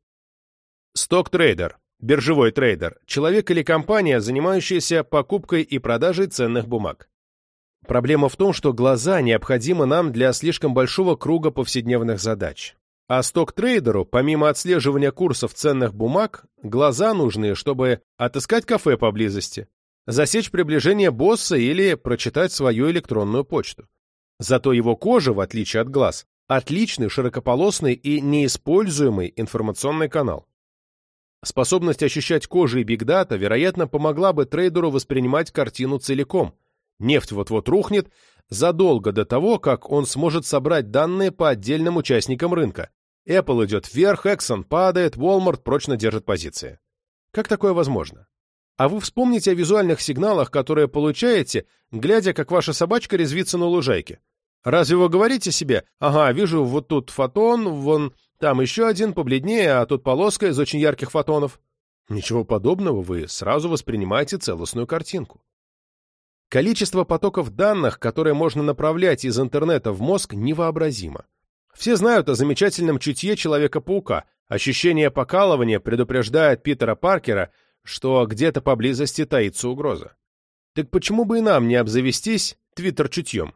Сток-трейдер, биржевой трейдер, человек или компания, занимающаяся покупкой и продажей ценных бумаг. Проблема в том, что глаза необходимы нам для слишком большого круга повседневных задач. А сток-трейдеру, помимо отслеживания курсов ценных бумаг, глаза нужны, чтобы отыскать кафе поблизости, засечь приближение босса или прочитать свою электронную почту. Зато его кожа, в отличие от глаз, отличный широкополосный и неиспользуемый информационный канал. Способность ощущать кожу и бигдата, вероятно, помогла бы трейдеру воспринимать картину целиком. Нефть вот-вот рухнет задолго до того, как он сможет собрать данные по отдельным участникам рынка. Apple идет вверх, Exxon падает, Walmart прочно держит позиции. Как такое возможно? А вы вспомните о визуальных сигналах, которые получаете, глядя, как ваша собачка резвится на лужайке. Разве вы говорите себе, ага, вижу вот тут фотон, вон там еще один побледнее, а тут полоска из очень ярких фотонов? Ничего подобного, вы сразу воспринимаете целостную картинку. Количество потоков данных, которые можно направлять из интернета в мозг, невообразимо. Все знают о замечательном чутье Человека-паука. Ощущение покалывания предупреждает Питера Паркера, что где-то поблизости таится угроза. Так почему бы и нам не обзавестись твиттер-чутьем?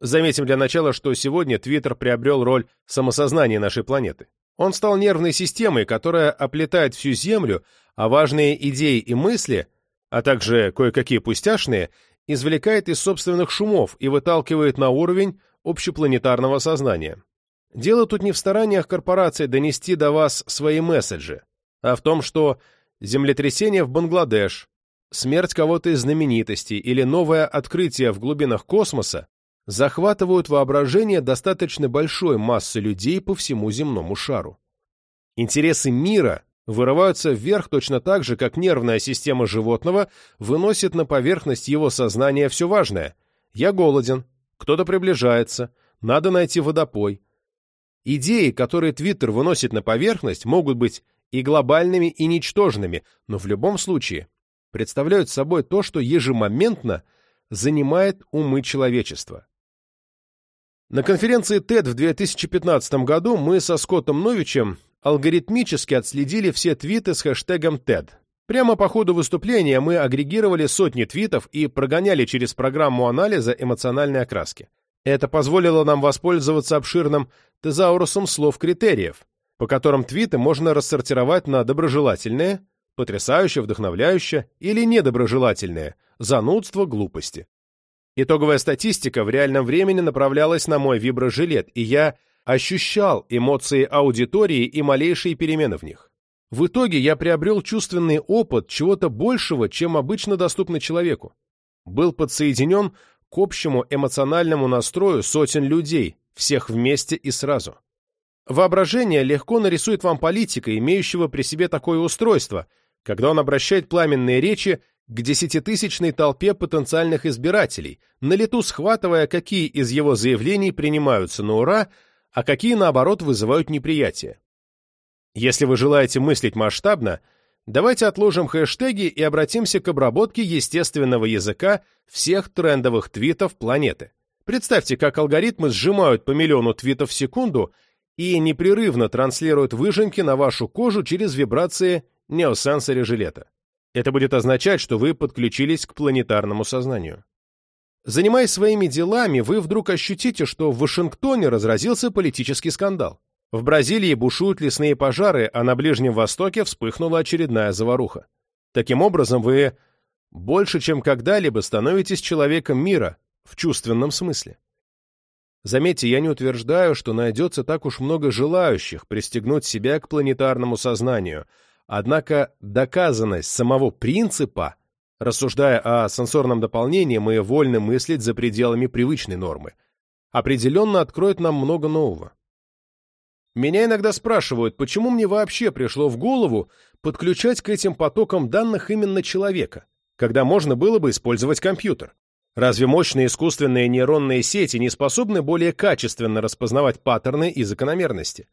Заметим для начала, что сегодня Твиттер приобрел роль самосознания нашей планеты. Он стал нервной системой, которая оплетает всю Землю, а важные идеи и мысли, а также кое-какие пустяшные, извлекает из собственных шумов и выталкивает на уровень общепланетарного сознания. Дело тут не в стараниях корпораций донести до вас свои месседжи, а в том, что землетрясение в Бангладеш, смерть кого-то из знаменитостей или новое открытие в глубинах космоса захватывают воображение достаточно большой массы людей по всему земному шару. Интересы мира вырываются вверх точно так же, как нервная система животного выносит на поверхность его сознания все важное. «Я голоден», «Кто-то приближается», «Надо найти водопой». Идеи, которые Твиттер выносит на поверхность, могут быть и глобальными, и ничтожными, но в любом случае представляют собой то, что ежемоментно занимает умы человечества. На конференции TED в 2015 году мы со Скоттом Новичем алгоритмически отследили все твиты с хэштегом TED. Прямо по ходу выступления мы агрегировали сотни твитов и прогоняли через программу анализа эмоциональной окраски. Это позволило нам воспользоваться обширным тезаурусом слов-критериев, по которым твиты можно рассортировать на доброжелательные, потрясающе, вдохновляюще или недоброжелательные, занудство, глупости. Итоговая статистика в реальном времени направлялась на мой виброжилет, и я ощущал эмоции аудитории и малейшие перемены в них. В итоге я приобрел чувственный опыт чего-то большего, чем обычно доступно человеку. Был подсоединен к общему эмоциональному настрою сотен людей, всех вместе и сразу. Воображение легко нарисует вам политика, имеющего при себе такое устройство, когда он обращает пламенные речи к десятитысячной толпе потенциальных избирателей, на лету схватывая, какие из его заявлений принимаются на ура, а какие, наоборот, вызывают неприятие. Если вы желаете мыслить масштабно, давайте отложим хэштеги и обратимся к обработке естественного языка всех трендовых твитов планеты. Представьте, как алгоритмы сжимают по миллиону твитов в секунду и непрерывно транслируют выжимки на вашу кожу через вибрации неосенсори жилета. Это будет означать, что вы подключились к планетарному сознанию. Занимаясь своими делами, вы вдруг ощутите, что в Вашингтоне разразился политический скандал. В Бразилии бушуют лесные пожары, а на Ближнем Востоке вспыхнула очередная заваруха. Таким образом, вы больше, чем когда-либо становитесь человеком мира, в чувственном смысле. Заметьте, я не утверждаю, что найдется так уж много желающих пристегнуть себя к планетарному сознанию – Однако доказанность самого принципа, рассуждая о сенсорном дополнении, мы вольны мыслить за пределами привычной нормы, определенно откроет нам много нового. Меня иногда спрашивают, почему мне вообще пришло в голову подключать к этим потокам данных именно человека, когда можно было бы использовать компьютер. Разве мощные искусственные нейронные сети не способны более качественно распознавать паттерны и закономерности?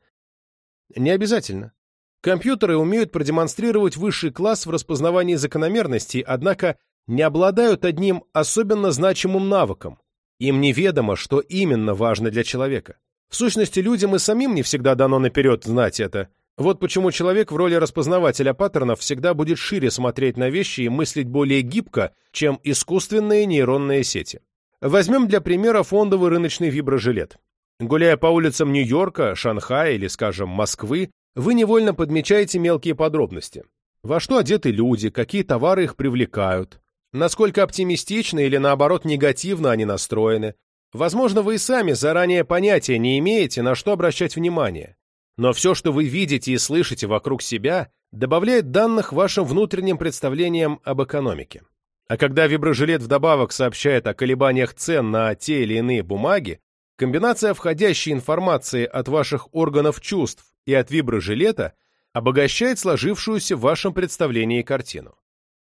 Не обязательно. Компьютеры умеют продемонстрировать высший класс в распознавании закономерностей, однако не обладают одним особенно значимым навыком. Им неведомо, что именно важно для человека. В сущности, людям и самим не всегда дано наперед знать это. Вот почему человек в роли распознавателя паттернов всегда будет шире смотреть на вещи и мыслить более гибко, чем искусственные нейронные сети. Возьмем для примера фондовый рыночный виброжилет. Гуляя по улицам Нью-Йорка, Шанхая или, скажем, Москвы, вы невольно подмечаете мелкие подробности. Во что одеты люди, какие товары их привлекают, насколько оптимистично или, наоборот, негативно они настроены. Возможно, вы и сами заранее понятия не имеете, на что обращать внимание. Но все, что вы видите и слышите вокруг себя, добавляет данных вашим внутренним представлениям об экономике. А когда виброжилет вдобавок сообщает о колебаниях цен на те или иные бумаги, комбинация входящей информации от ваших органов чувств и от виброжилета обогащает сложившуюся в вашем представлении картину.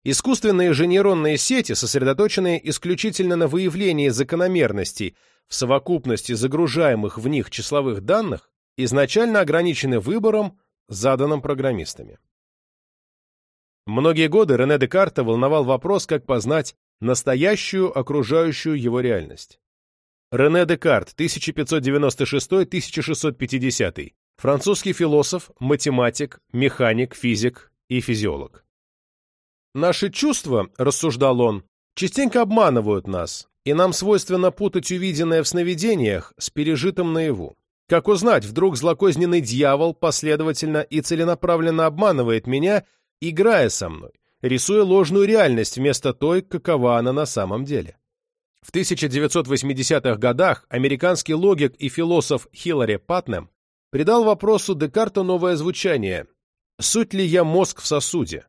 Искусственные же нейронные сети, сосредоточенные исключительно на выявлении закономерностей в совокупности загружаемых в них числовых данных, изначально ограничены выбором, заданным программистами. Многие годы Рене Декарта волновал вопрос, как познать настоящую окружающую его реальность. Рене Декарт, 1596-1650, французский философ, математик, механик, физик и физиолог. Наши чувства, рассуждал он, частенько обманывают нас, и нам свойственно путать увиденное в сновидениях с пережитым наяву. Как узнать, вдруг злокозненный дьявол последовательно и целенаправленно обманывает меня, играя со мной, рисуя ложную реальность вместо той, какова она на самом деле. В 1980-х годах американский логик и философ Хиллари Патнем придал вопросу Декарта новое звучание «Суть ли я мозг в сосуде?».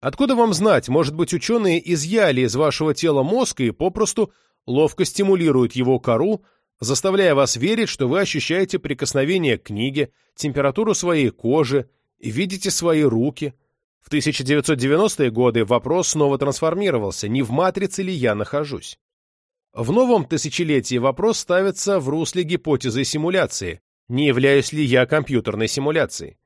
Откуда вам знать, может быть, ученые изъяли из вашего тела мозг и попросту ловко стимулируют его кору, заставляя вас верить, что вы ощущаете прикосновение к книге, температуру своей кожи, видите свои руки. В 1990-е годы вопрос снова трансформировался, не в матрице ли я нахожусь. В новом тысячелетии вопрос ставится в русле гипотезы симуляции, не являюсь ли я компьютерной симуляцией.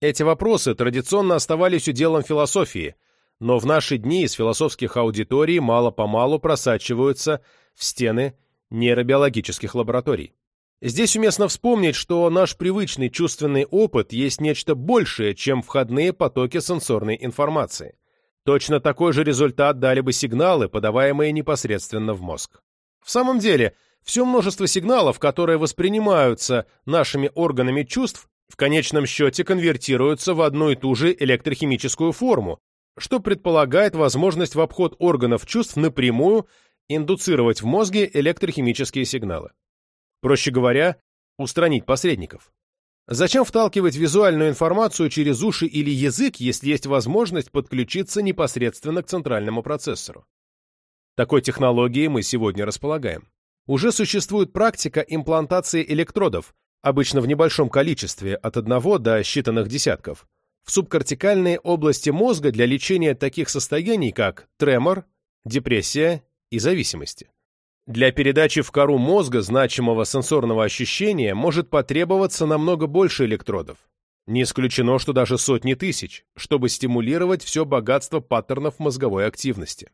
Эти вопросы традиционно оставались уделом философии, но в наши дни из философских аудиторий мало-помалу просачиваются в стены нейробиологических лабораторий. Здесь уместно вспомнить, что наш привычный чувственный опыт есть нечто большее, чем входные потоки сенсорной информации. Точно такой же результат дали бы сигналы, подаваемые непосредственно в мозг. В самом деле, все множество сигналов, которые воспринимаются нашими органами чувств, в конечном счете конвертируются в одну и ту же электрохимическую форму, что предполагает возможность в обход органов чувств напрямую индуцировать в мозге электрохимические сигналы. Проще говоря, устранить посредников. Зачем вталкивать визуальную информацию через уши или язык, если есть возможность подключиться непосредственно к центральному процессору? Такой технологией мы сегодня располагаем. Уже существует практика имплантации электродов, обычно в небольшом количестве, от одного до считанных десятков, в субкортикальные области мозга для лечения таких состояний, как тремор, депрессия и зависимости. Для передачи в кору мозга значимого сенсорного ощущения может потребоваться намного больше электродов. Не исключено, что даже сотни тысяч, чтобы стимулировать все богатство паттернов мозговой активности.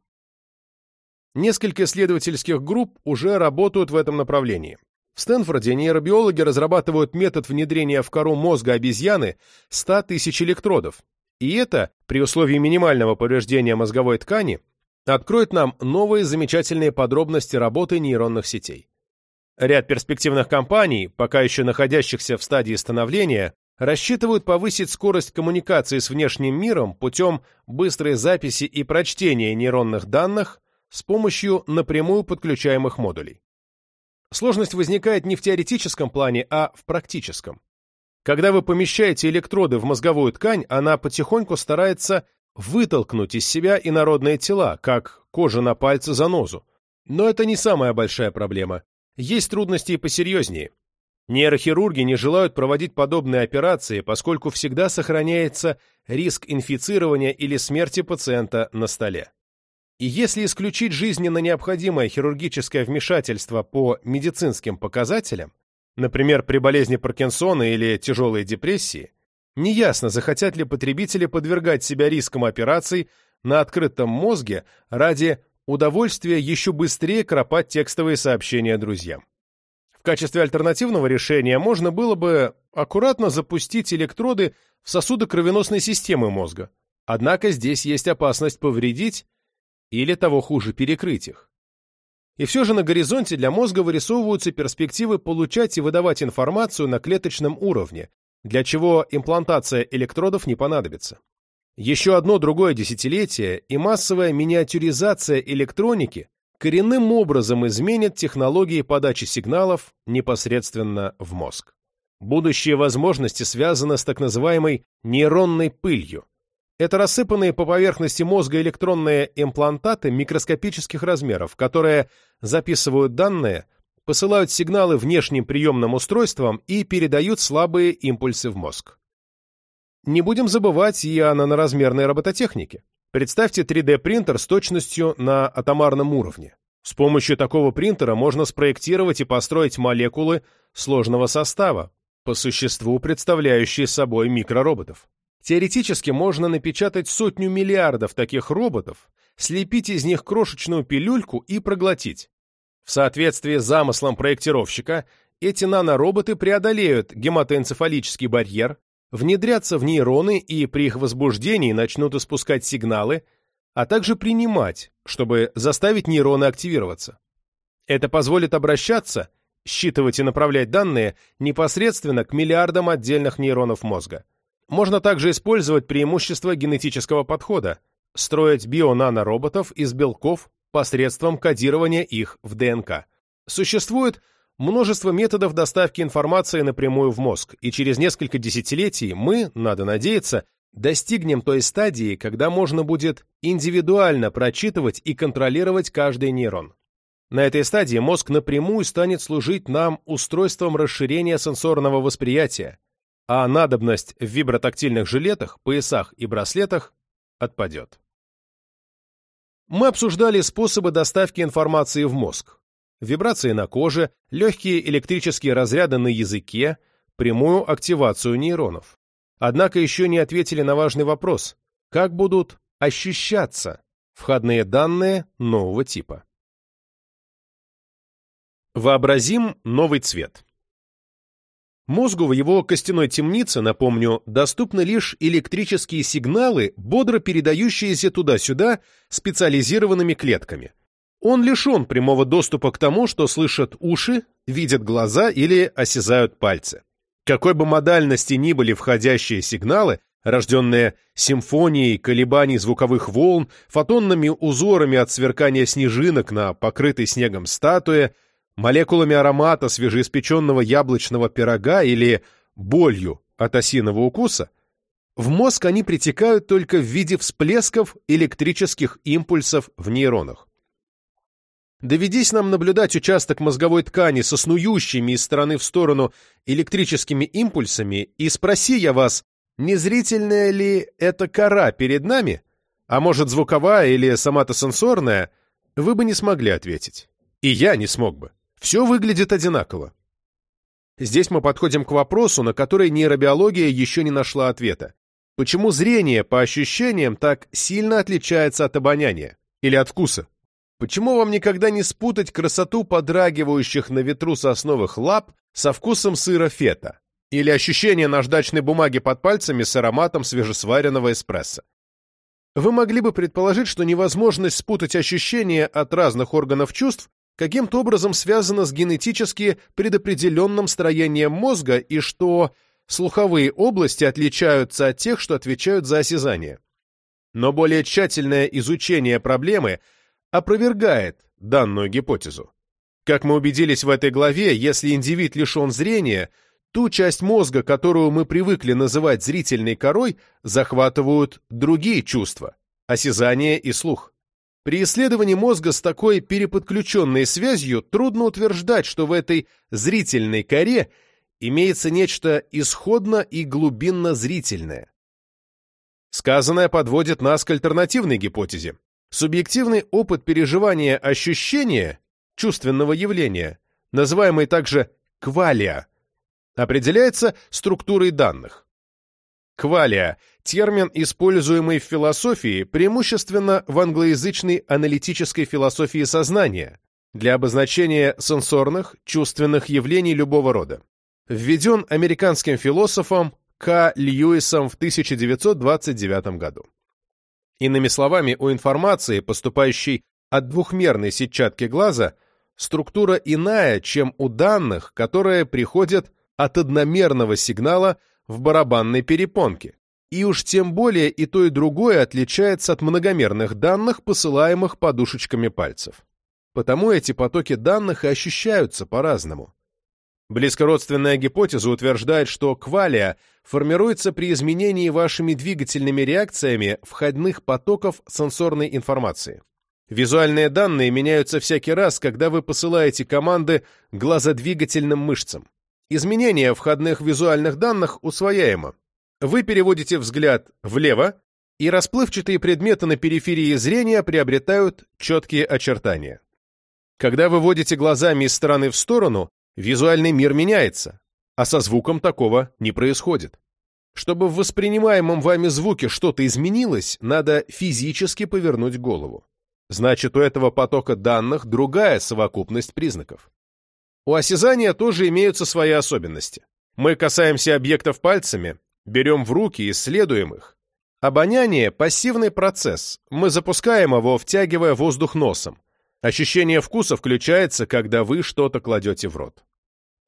Несколько исследовательских групп уже работают в этом направлении. В Стэнфорде нейробиологи разрабатывают метод внедрения в кору мозга обезьяны 100 тысяч электродов. И это, при условии минимального повреждения мозговой ткани, откроет нам новые замечательные подробности работы нейронных сетей. Ряд перспективных компаний, пока еще находящихся в стадии становления, рассчитывают повысить скорость коммуникации с внешним миром путем быстрой записи и прочтения нейронных данных с помощью напрямую подключаемых модулей. Сложность возникает не в теоретическом плане, а в практическом. Когда вы помещаете электроды в мозговую ткань, она потихоньку старается вытолкнуть из себя инородные тела, как кожа на пальце занозу. Но это не самая большая проблема. Есть трудности и посерьезнее. Нейрохирурги не желают проводить подобные операции, поскольку всегда сохраняется риск инфицирования или смерти пациента на столе. И если исключить жизненно необходимое хирургическое вмешательство по медицинским показателям, например, при болезни Паркинсона или тяжелой депрессии, неясно, захотят ли потребители подвергать себя рискам операций на открытом мозге ради удовольствия еще быстрее кропать текстовые сообщения друзьям. В качестве альтернативного решения можно было бы аккуратно запустить электроды в сосуды кровеносной системы мозга. Однако здесь есть опасность повредить или, того хуже, перекрыть их. И все же на горизонте для мозга вырисовываются перспективы получать и выдавать информацию на клеточном уровне, для чего имплантация электродов не понадобится. Еще одно другое десятилетие и массовая миниатюризация электроники коренным образом изменит технологии подачи сигналов непосредственно в мозг. Будущие возможности связаны с так называемой нейронной пылью, это рассыпанные по поверхности мозга электронные имплантаты микроскопических размеров, которые записывают данные, посылают сигналы внешним приемным устройствам и передают слабые импульсы в мозг. Не будем забывать и о наноразмерной робототехнике. Представьте 3D-принтер с точностью на атомарном уровне. С помощью такого принтера можно спроектировать и построить молекулы сложного состава, по существу представляющие собой микророботов. Теоретически можно напечатать сотню миллиардов таких роботов, слепить из них крошечную пилюльку и проглотить. В соответствии с замыслом проектировщика, эти нанороботы преодолеют гематоэнцефалический барьер, внедрятся в нейроны и при их возбуждении начнут испускать сигналы, а также принимать, чтобы заставить нейроны активироваться. Это позволит обращаться, считывать и направлять данные непосредственно к миллиардам отдельных нейронов мозга. Можно также использовать преимущества генетического подхода, строить био-нанороботов из белков посредством кодирования их в ДНК. Существует множество методов доставки информации напрямую в мозг, и через несколько десятилетий мы, надо надеяться, достигнем той стадии, когда можно будет индивидуально прочитывать и контролировать каждый нейрон. На этой стадии мозг напрямую станет служить нам устройством расширения сенсорного восприятия, а надобность в вибротактильных жилетах, поясах и браслетах отпадет. Мы обсуждали способы доставки информации в мозг. Вибрации на коже, легкие электрические разряды на языке, прямую активацию нейронов. Однако еще не ответили на важный вопрос. Как будут ощущаться входные данные нового типа? Вообразим новый цвет. Мозгу в его костяной темнице, напомню, доступны лишь электрические сигналы, бодро передающиеся туда-сюда специализированными клетками. Он лишен прямого доступа к тому, что слышат уши, видят глаза или осязают пальцы. Какой бы модальности ни были входящие сигналы, рожденные симфонией колебаний звуковых волн, фотонными узорами от сверкания снежинок на покрытой снегом статуе, молекулами аромата свежеиспеченного яблочного пирога или болью от осиного укуса, в мозг они притекают только в виде всплесков электрических импульсов в нейронах. Доведись нам наблюдать участок мозговой ткани со снующими из стороны в сторону электрическими импульсами, и спроси я вас, не зрительная ли это кора перед нами, а может звуковая или соматосенсорная, вы бы не смогли ответить. И я не смог бы. Все выглядит одинаково. Здесь мы подходим к вопросу, на который нейробиология еще не нашла ответа. Почему зрение по ощущениям так сильно отличается от обоняния или от вкуса? Почему вам никогда не спутать красоту подрагивающих на ветру сосновых лап со вкусом сыра фета? Или ощущение наждачной бумаги под пальцами с ароматом свежесваренного эспрессо? Вы могли бы предположить, что невозможность спутать ощущения от разных органов чувств каким-то образом связана с генетически предопределенным строением мозга и что слуховые области отличаются от тех, что отвечают за осязание. Но более тщательное изучение проблемы – опровергает данную гипотезу. Как мы убедились в этой главе, если индивид лишен зрения, ту часть мозга, которую мы привыкли называть зрительной корой, захватывают другие чувства – осязание и слух. При исследовании мозга с такой переподключенной связью трудно утверждать, что в этой зрительной коре имеется нечто исходно и глубинно зрительное. Сказанное подводит нас к альтернативной гипотезе. Субъективный опыт переживания ощущения, чувственного явления, называемый также квалия, определяется структурой данных. Квалия – термин, используемый в философии, преимущественно в англоязычной аналитической философии сознания, для обозначения сенсорных, чувственных явлений любого рода. Введен американским философом К. Льюисом в 1929 году. Иными словами, у информации, поступающей от двухмерной сетчатки глаза, структура иная, чем у данных, которые приходят от одномерного сигнала в барабанной перепонке. И уж тем более и то, и другое отличается от многомерных данных, посылаемых подушечками пальцев. Потому эти потоки данных и ощущаются по-разному. Близкородственная гипотеза утверждает, что квалия формируется при изменении вашими двигательными реакциями входных потоков сенсорной информации. Визуальные данные меняются всякий раз, когда вы посылаете команды глазодвигательным мышцам. Изменение входных визуальных данных усвояемо. Вы переводите взгляд влево, и расплывчатые предметы на периферии зрения приобретают четкие очертания. Когда вы водите глазами из стороны в сторону, Визуальный мир меняется, а со звуком такого не происходит. Чтобы в воспринимаемом вами звуке что-то изменилось, надо физически повернуть голову. Значит, у этого потока данных другая совокупность признаков. У осязания тоже имеются свои особенности. Мы касаемся объектов пальцами, берем в руки, исследуем их. Обоняние – пассивный процесс. Мы запускаем его, втягивая воздух носом. Ощущение вкуса включается, когда вы что-то кладете в рот.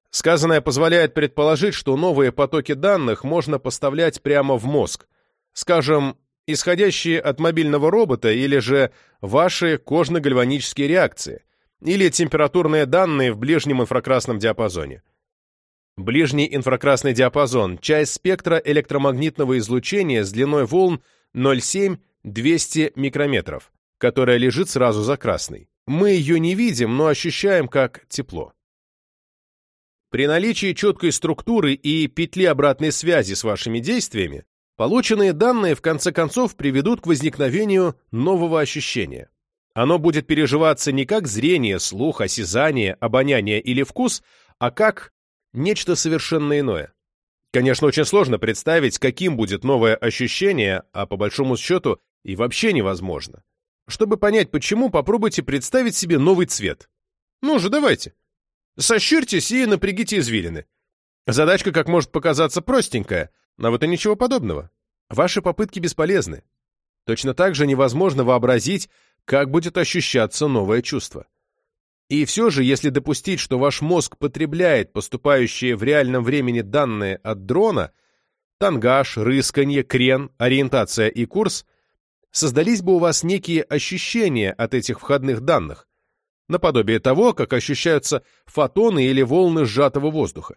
Сказанное позволяет предположить, что новые потоки данных можно поставлять прямо в мозг, скажем, исходящие от мобильного робота или же ваши кожно-гальванические реакции, или температурные данные в ближнем инфракрасном диапазоне. Ближний инфракрасный диапазон – часть спектра электромагнитного излучения с длиной волн 0,7-200 микрометров, которая лежит сразу за красной. Мы ее не видим, но ощущаем как тепло. При наличии четкой структуры и петли обратной связи с вашими действиями, полученные данные в конце концов приведут к возникновению нового ощущения. Оно будет переживаться не как зрение, слух, осязание, обоняние или вкус, а как нечто совершенно иное. Конечно, очень сложно представить, каким будет новое ощущение, а по большому счету и вообще невозможно. Чтобы понять почему, попробуйте представить себе новый цвет. Ну же, давайте. Сощурьтесь и напрягите извилины. Задачка, как может показаться, простенькая, но вот и ничего подобного. Ваши попытки бесполезны. Точно так же невозможно вообразить, как будет ощущаться новое чувство. И все же, если допустить, что ваш мозг потребляет поступающие в реальном времени данные от дрона, тангаж, рысканье, крен, ориентация и курс, создались бы у вас некие ощущения от этих входных данных, наподобие того, как ощущаются фотоны или волны сжатого воздуха.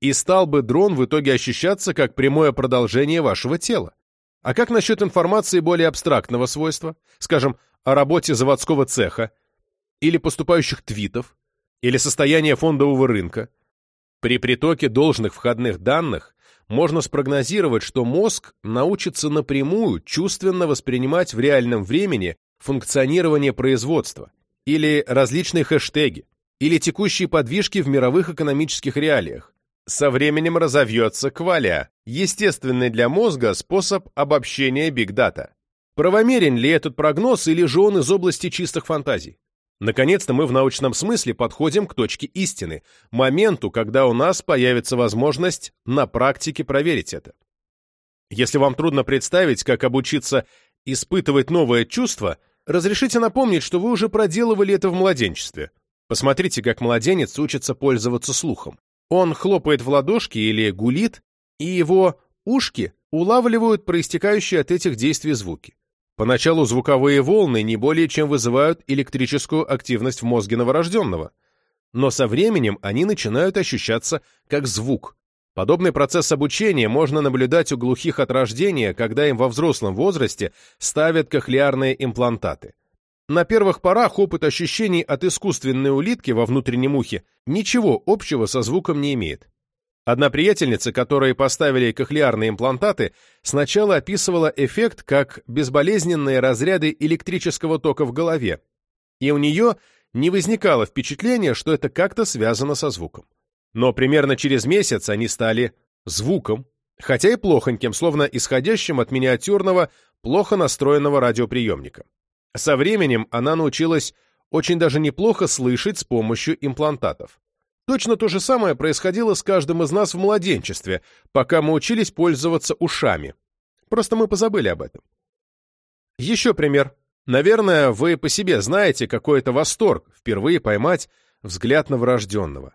И стал бы дрон в итоге ощущаться как прямое продолжение вашего тела. А как насчет информации более абстрактного свойства, скажем, о работе заводского цеха, или поступающих твитов, или состояния фондового рынка. При притоке должных входных данных можно спрогнозировать, что мозг научится напрямую чувственно воспринимать в реальном времени функционирование производства, или различные хэштеги, или текущие подвижки в мировых экономических реалиях. Со временем разовьется квалия, естественный для мозга способ обобщения биг-дата. Правомерен ли этот прогноз или же он из области чистых фантазий? Наконец-то мы в научном смысле подходим к точке истины, моменту, когда у нас появится возможность на практике проверить это. Если вам трудно представить, как обучиться испытывать новое чувство, разрешите напомнить, что вы уже проделывали это в младенчестве. Посмотрите, как младенец учится пользоваться слухом. Он хлопает в ладошки или гулит, и его ушки улавливают проистекающие от этих действий звуки. Поначалу звуковые волны не более чем вызывают электрическую активность в мозге новорожденного, но со временем они начинают ощущаться как звук. Подобный процесс обучения можно наблюдать у глухих от рождения, когда им во взрослом возрасте ставят кохлеарные имплантаты. На первых порах опыт ощущений от искусственной улитки во внутреннем ухе ничего общего со звуком не имеет. Одна приятельница, которой поставили кохлеарные имплантаты, сначала описывала эффект как безболезненные разряды электрического тока в голове, и у нее не возникало впечатления, что это как-то связано со звуком. Но примерно через месяц они стали звуком, хотя и плохоньким, словно исходящим от миниатюрного, плохо настроенного радиоприемника. Со временем она научилась очень даже неплохо слышать с помощью имплантатов. Точно то же самое происходило с каждым из нас в младенчестве, пока мы учились пользоваться ушами. Просто мы позабыли об этом. Еще пример. Наверное, вы по себе знаете, какой это восторг впервые поймать взгляд новорожденного.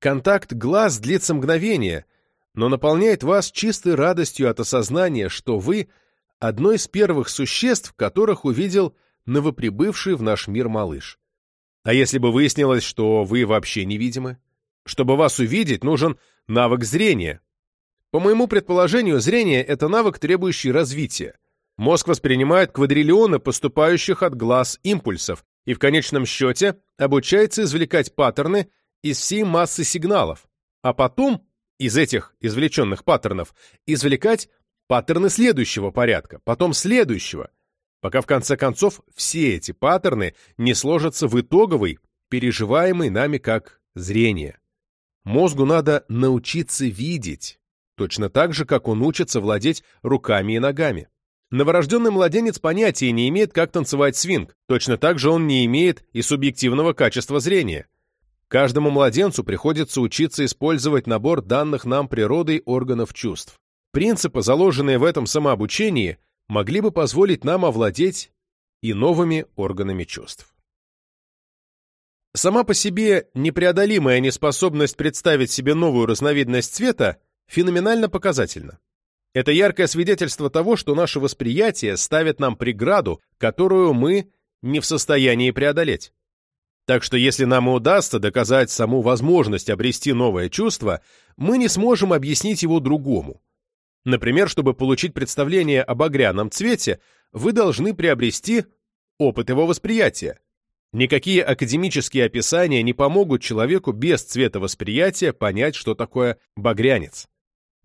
Контакт глаз длится мгновение, но наполняет вас чистой радостью от осознания, что вы — одно из первых существ, которых увидел новоприбывший в наш мир малыш. А если бы выяснилось, что вы вообще невидимы? Чтобы вас увидеть, нужен навык зрения. По моему предположению, зрение – это навык, требующий развития. Мозг воспринимает квадриллионы поступающих от глаз импульсов и в конечном счете обучается извлекать паттерны из всей массы сигналов, а потом из этих извлеченных паттернов извлекать паттерны следующего порядка, потом следующего – пока в конце концов все эти паттерны не сложатся в итоговый, переживаемый нами как зрение. Мозгу надо научиться видеть, точно так же, как он учится владеть руками и ногами. Новорожденный младенец понятия не имеет, как танцевать свинг, точно так же он не имеет и субъективного качества зрения. Каждому младенцу приходится учиться использовать набор данных нам природой органов чувств. Принципы, заложенные в этом самообучении, могли бы позволить нам овладеть и новыми органами чувств. Сама по себе непреодолимая неспособность представить себе новую разновидность цвета феноменально показательна. Это яркое свидетельство того, что наше восприятие ставит нам преграду, которую мы не в состоянии преодолеть. Так что если нам и удастся доказать саму возможность обрести новое чувство, мы не сможем объяснить его другому. Например, чтобы получить представление об багряном цвете, вы должны приобрести опыт его восприятия. Никакие академические описания не помогут человеку без цветовосприятия понять, что такое багрянец.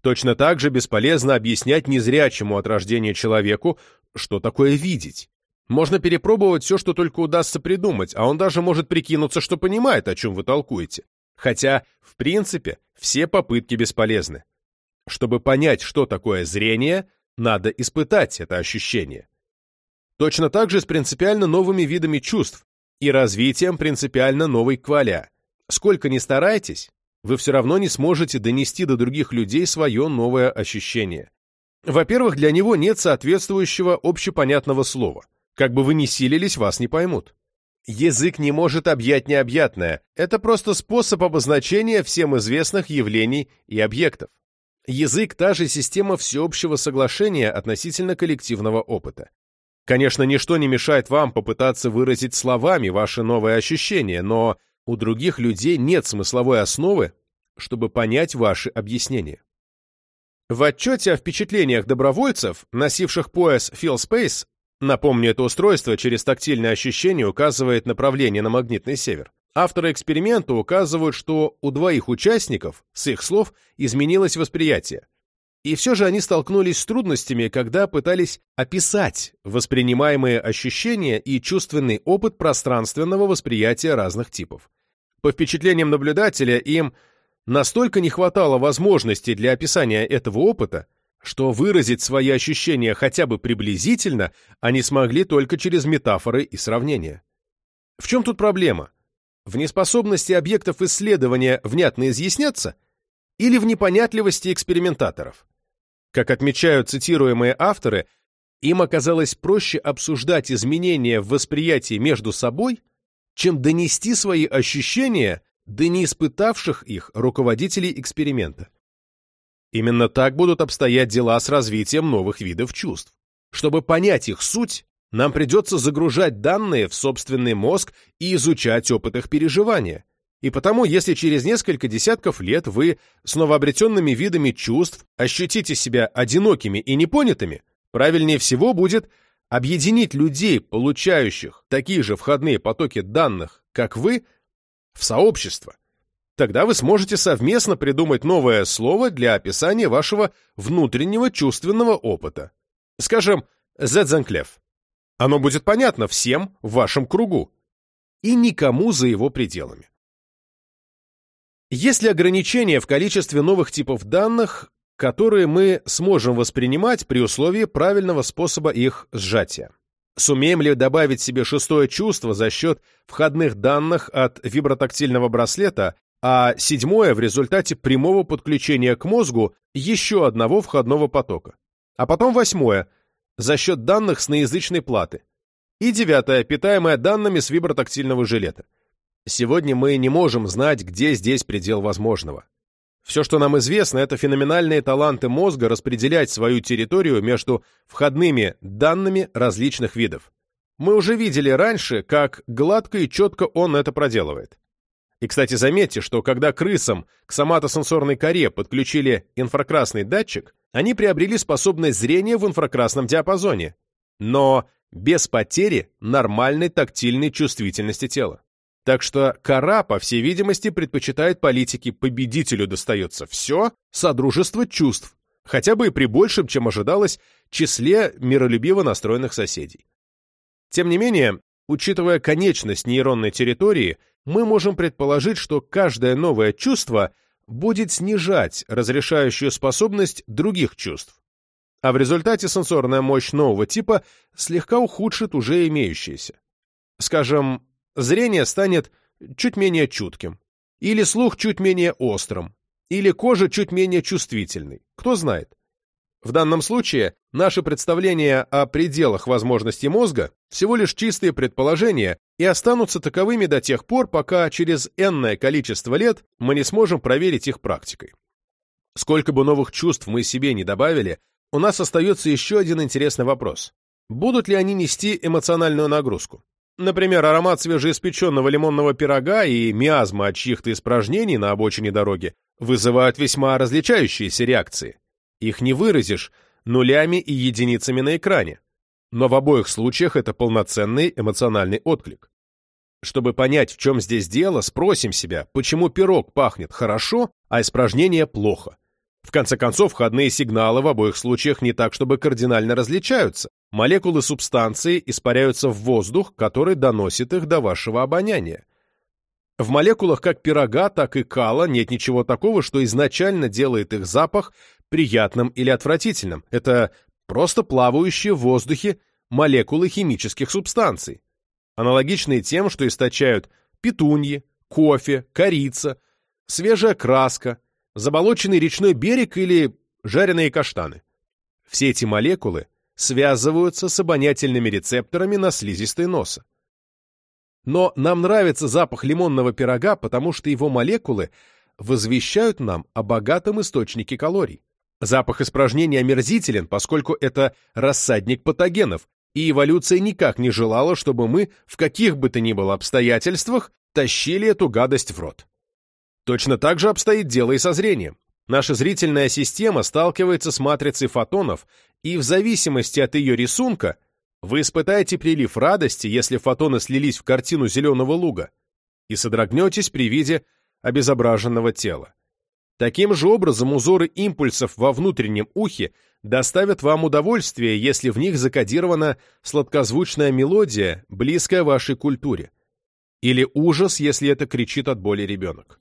Точно так же бесполезно объяснять незрячему от рождения человеку, что такое видеть. Можно перепробовать все, что только удастся придумать, а он даже может прикинуться, что понимает, о чем вы толкуете. Хотя, в принципе, все попытки бесполезны. Чтобы понять, что такое зрение, надо испытать это ощущение. Точно так же с принципиально новыми видами чувств и развитием принципиально новой кваля. Сколько ни старайтесь, вы все равно не сможете донести до других людей свое новое ощущение. Во-первых, для него нет соответствующего общепонятного слова. Как бы вы ни силились, вас не поймут. Язык не может объять необъятное. Это просто способ обозначения всем известных явлений и объектов. Язык – та же система всеобщего соглашения относительно коллективного опыта. Конечно, ничто не мешает вам попытаться выразить словами ваши новые ощущения, но у других людей нет смысловой основы, чтобы понять ваши объяснения. В отчете о впечатлениях добровольцев, носивших пояс Feel Space, напомню, это устройство через тактильное ощущение указывает направление на магнитный север, авторы эксперимента указывают, что у двоих участников, с их слов, изменилось восприятие. И все же они столкнулись с трудностями, когда пытались описать воспринимаемые ощущения и чувственный опыт пространственного восприятия разных типов. По впечатлениям наблюдателя, им настолько не хватало возможностей для описания этого опыта, что выразить свои ощущения хотя бы приблизительно они смогли только через метафоры и сравнения. В чем тут проблема? В неспособности объектов исследования внятно изъясняться или в непонятливости экспериментаторов? Как отмечают цитируемые авторы, им оказалось проще обсуждать изменения в восприятии между собой – чем донести свои ощущения до не испытавших их руководителей эксперимента. Именно так будут обстоять дела с развитием новых видов чувств. Чтобы понять их суть, нам придется загружать данные в собственный мозг и изучать опыт их переживания. И потому, если через несколько десятков лет вы с новообретенными видами чувств ощутите себя одинокими и непонятыми, правильнее всего будет – объединить людей, получающих такие же входные потоки данных, как вы, в сообщество. Тогда вы сможете совместно придумать новое слово для описания вашего внутреннего чувственного опыта. Скажем, «зэдзанклев». Оно будет понятно всем в вашем кругу и никому за его пределами. Есть ли ограничения в количестве новых типов данных, которые мы сможем воспринимать при условии правильного способа их сжатия. Сумеем ли добавить себе шестое чувство за счет входных данных от вибротактильного браслета, а седьмое в результате прямого подключения к мозгу еще одного входного потока. А потом восьмое за счет данных с наязычной платы. И девятое, питаемое данными с вибротактильного жилета. Сегодня мы не можем знать, где здесь предел возможного. Все, что нам известно, это феноменальные таланты мозга распределять свою территорию между входными данными различных видов. Мы уже видели раньше, как гладко и четко он это проделывает. И, кстати, заметьте, что когда крысам к соматосенсорной коре подключили инфракрасный датчик, они приобрели способность зрения в инфракрасном диапазоне, но без потери нормальной тактильной чувствительности тела. Так что кора, по всей видимости, предпочитает политике победителю достается все, содружество чувств, хотя бы и при большем, чем ожидалось, числе миролюбиво настроенных соседей. Тем не менее, учитывая конечность нейронной территории, мы можем предположить, что каждое новое чувство будет снижать разрешающую способность других чувств, а в результате сенсорная мощь нового типа слегка ухудшит уже имеющиеся. Скажем, зрение станет чуть менее чутким, или слух чуть менее острым, или кожа чуть менее чувствительной, кто знает. В данном случае наши представления о пределах возможностей мозга всего лишь чистые предположения и останутся таковыми до тех пор, пока через энное количество лет мы не сможем проверить их практикой. Сколько бы новых чувств мы себе не добавили, у нас остается еще один интересный вопрос. Будут ли они нести эмоциональную нагрузку? Например, аромат свежеиспеченного лимонного пирога и миазма от чьих-то испражнений на обочине дороги вызывают весьма различающиеся реакции. Их не выразишь нулями и единицами на экране. Но в обоих случаях это полноценный эмоциональный отклик. Чтобы понять, в чем здесь дело, спросим себя, почему пирог пахнет хорошо, а испражнение плохо. В конце концов, входные сигналы в обоих случаях не так, чтобы кардинально различаются. Молекулы субстанции испаряются в воздух, который доносит их до вашего обоняния. В молекулах как пирога, так и кала нет ничего такого, что изначально делает их запах приятным или отвратительным. Это просто плавающие в воздухе молекулы химических субстанций, аналогичные тем, что источают петуньи, кофе, корица, свежая краска, заболоченный речной берег или жареные каштаны. Все эти молекулы связываются с обонятельными рецепторами на слизистой носа. Но нам нравится запах лимонного пирога, потому что его молекулы возвещают нам о богатом источнике калорий. Запах испражнений омерзителен, поскольку это рассадник патогенов, и эволюция никак не желала, чтобы мы в каких бы то ни было обстоятельствах тащили эту гадость в рот. Точно так же обстоит дело и со зрением. Наша зрительная система сталкивается с матрицей фотонов, и в зависимости от ее рисунка вы испытаете прилив радости, если фотоны слились в картину зеленого луга, и содрогнетесь при виде обезображенного тела. Таким же образом узоры импульсов во внутреннем ухе доставят вам удовольствие, если в них закодирована сладкозвучная мелодия, близкая вашей культуре. Или ужас, если это кричит от боли ребенок.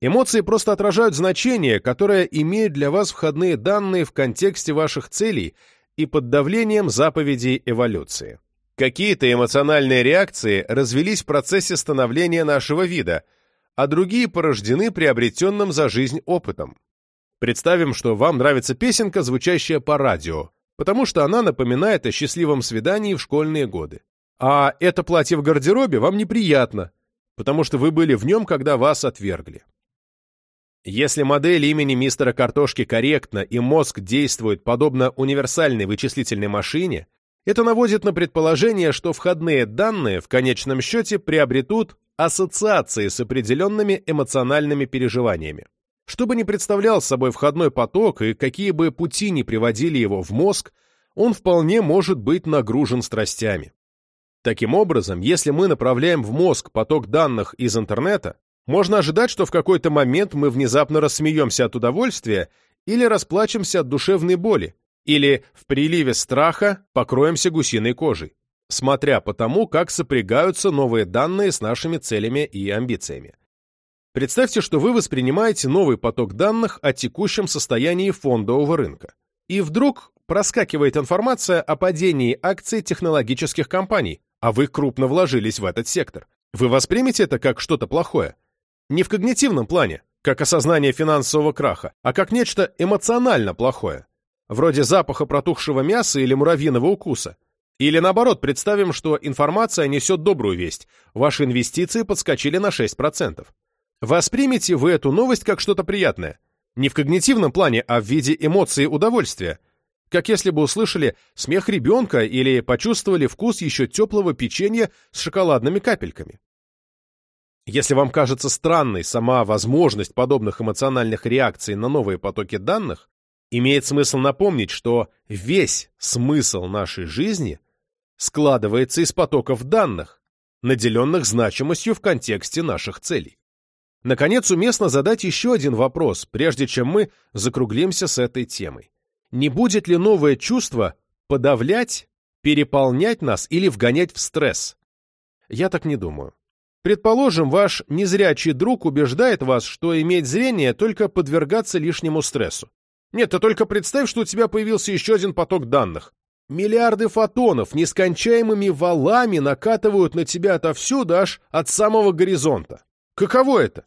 Эмоции просто отражают значение, которое имеют для вас входные данные в контексте ваших целей и под давлением заповедей эволюции. Какие-то эмоциональные реакции развелись в процессе становления нашего вида, а другие порождены приобретенным за жизнь опытом. Представим, что вам нравится песенка, звучащая по радио, потому что она напоминает о счастливом свидании в школьные годы. А это платье в гардеробе вам неприятно, потому что вы были в нем, когда вас отвергли. Если модель имени мистера Картошки корректна и мозг действует подобно универсальной вычислительной машине, это наводит на предположение, что входные данные в конечном счете приобретут ассоциации с определенными эмоциональными переживаниями. Что бы ни представлял собой входной поток и какие бы пути ни приводили его в мозг, он вполне может быть нагружен страстями. Таким образом, если мы направляем в мозг поток данных из интернета, можно ожидать, что в какой-то момент мы внезапно рассмеемся от удовольствия или расплачемся от душевной боли, или в приливе страха покроемся гусиной кожей, смотря по тому, как сопрягаются новые данные с нашими целями и амбициями. Представьте, что вы воспринимаете новый поток данных о текущем состоянии фондового рынка. И вдруг проскакивает информация о падении акций технологических компаний, а вы крупно вложились в этот сектор. Вы воспримете это как что-то плохое? Не в когнитивном плане, как осознание финансового краха, а как нечто эмоционально плохое, вроде запаха протухшего мяса или муравьиного укуса. Или наоборот, представим, что информация несет добрую весть, ваши инвестиции подскочили на 6%. Воспримете вы эту новость как что-то приятное. Не в когнитивном плане, а в виде эмоции удовольствия. Как если бы услышали смех ребенка или почувствовали вкус еще теплого печенья с шоколадными капельками. Если вам кажется странной сама возможность подобных эмоциональных реакций на новые потоки данных, имеет смысл напомнить, что весь смысл нашей жизни складывается из потоков данных, наделенных значимостью в контексте наших целей. Наконец, уместно задать еще один вопрос, прежде чем мы закруглимся с этой темой. Не будет ли новое чувство подавлять, переполнять нас или вгонять в стресс? Я так не думаю. Предположим, ваш незрячий друг убеждает вас, что иметь зрение только подвергаться лишнему стрессу. Нет, ты только представь, что у тебя появился еще один поток данных. Миллиарды фотонов нескончаемыми валами накатывают на тебя отовсюду аж от самого горизонта. Каково это?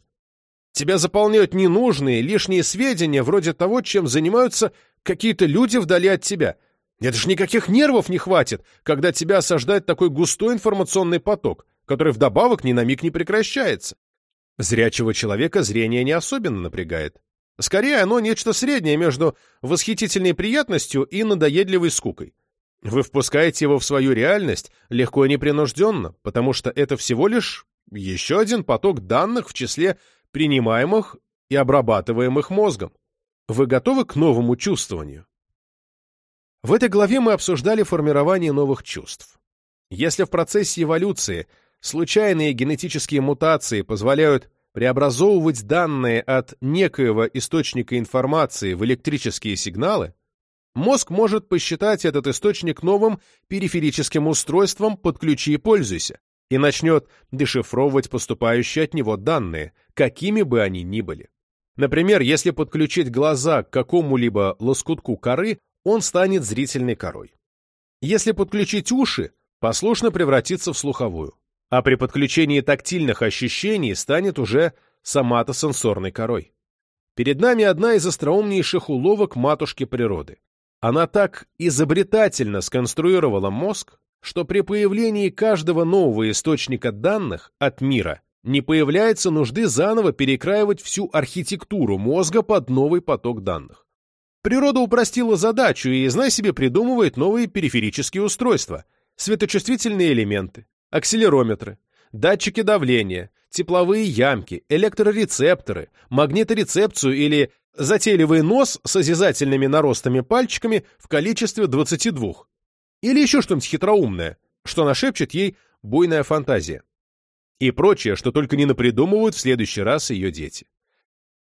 Тебя заполняют ненужные, лишние сведения, вроде того, чем занимаются какие-то люди вдали от тебя. Это же никаких нервов не хватит, когда тебя осаждает такой густой информационный поток, который вдобавок ни на миг не прекращается. Зрячего человека зрение не особенно напрягает. Скорее, оно нечто среднее между восхитительной приятностью и надоедливой скукой. Вы впускаете его в свою реальность легко и непринужденно, потому что это всего лишь еще один поток данных в числе принимаемых и обрабатываемых мозгом. Вы готовы к новому чувствованию? В этой главе мы обсуждали формирование новых чувств. Если в процессе эволюции случайные генетические мутации позволяют преобразовывать данные от некоего источника информации в электрические сигналы, мозг может посчитать этот источник новым периферическим устройством «подключи и пользуйся» и начнет дешифровывать поступающие от него данные, какими бы они ни были. Например, если подключить глаза к какому-либо лоскутку коры, он станет зрительной корой. Если подключить уши, послушно превратится в слуховую а при подключении тактильных ощущений станет уже соматосенсорной корой. Перед нами одна из остроумнейших уловок матушки природы. Она так изобретательно сконструировала мозг, что при появлении каждого нового источника данных от мира не появляется нужды заново перекраивать всю архитектуру мозга под новый поток данных. Природа упростила задачу и, знай себе, придумывает новые периферические устройства, светочувствительные элементы, акселерометры, датчики давления, тепловые ямки, электрорецепторы, магниторецепцию или затейливый нос с осязательными наростами пальчиками в количестве 22. Или еще что-нибудь хитроумное, что нашепчет ей буйная фантазия. И прочее, что только не напридумывают в следующий раз ее дети.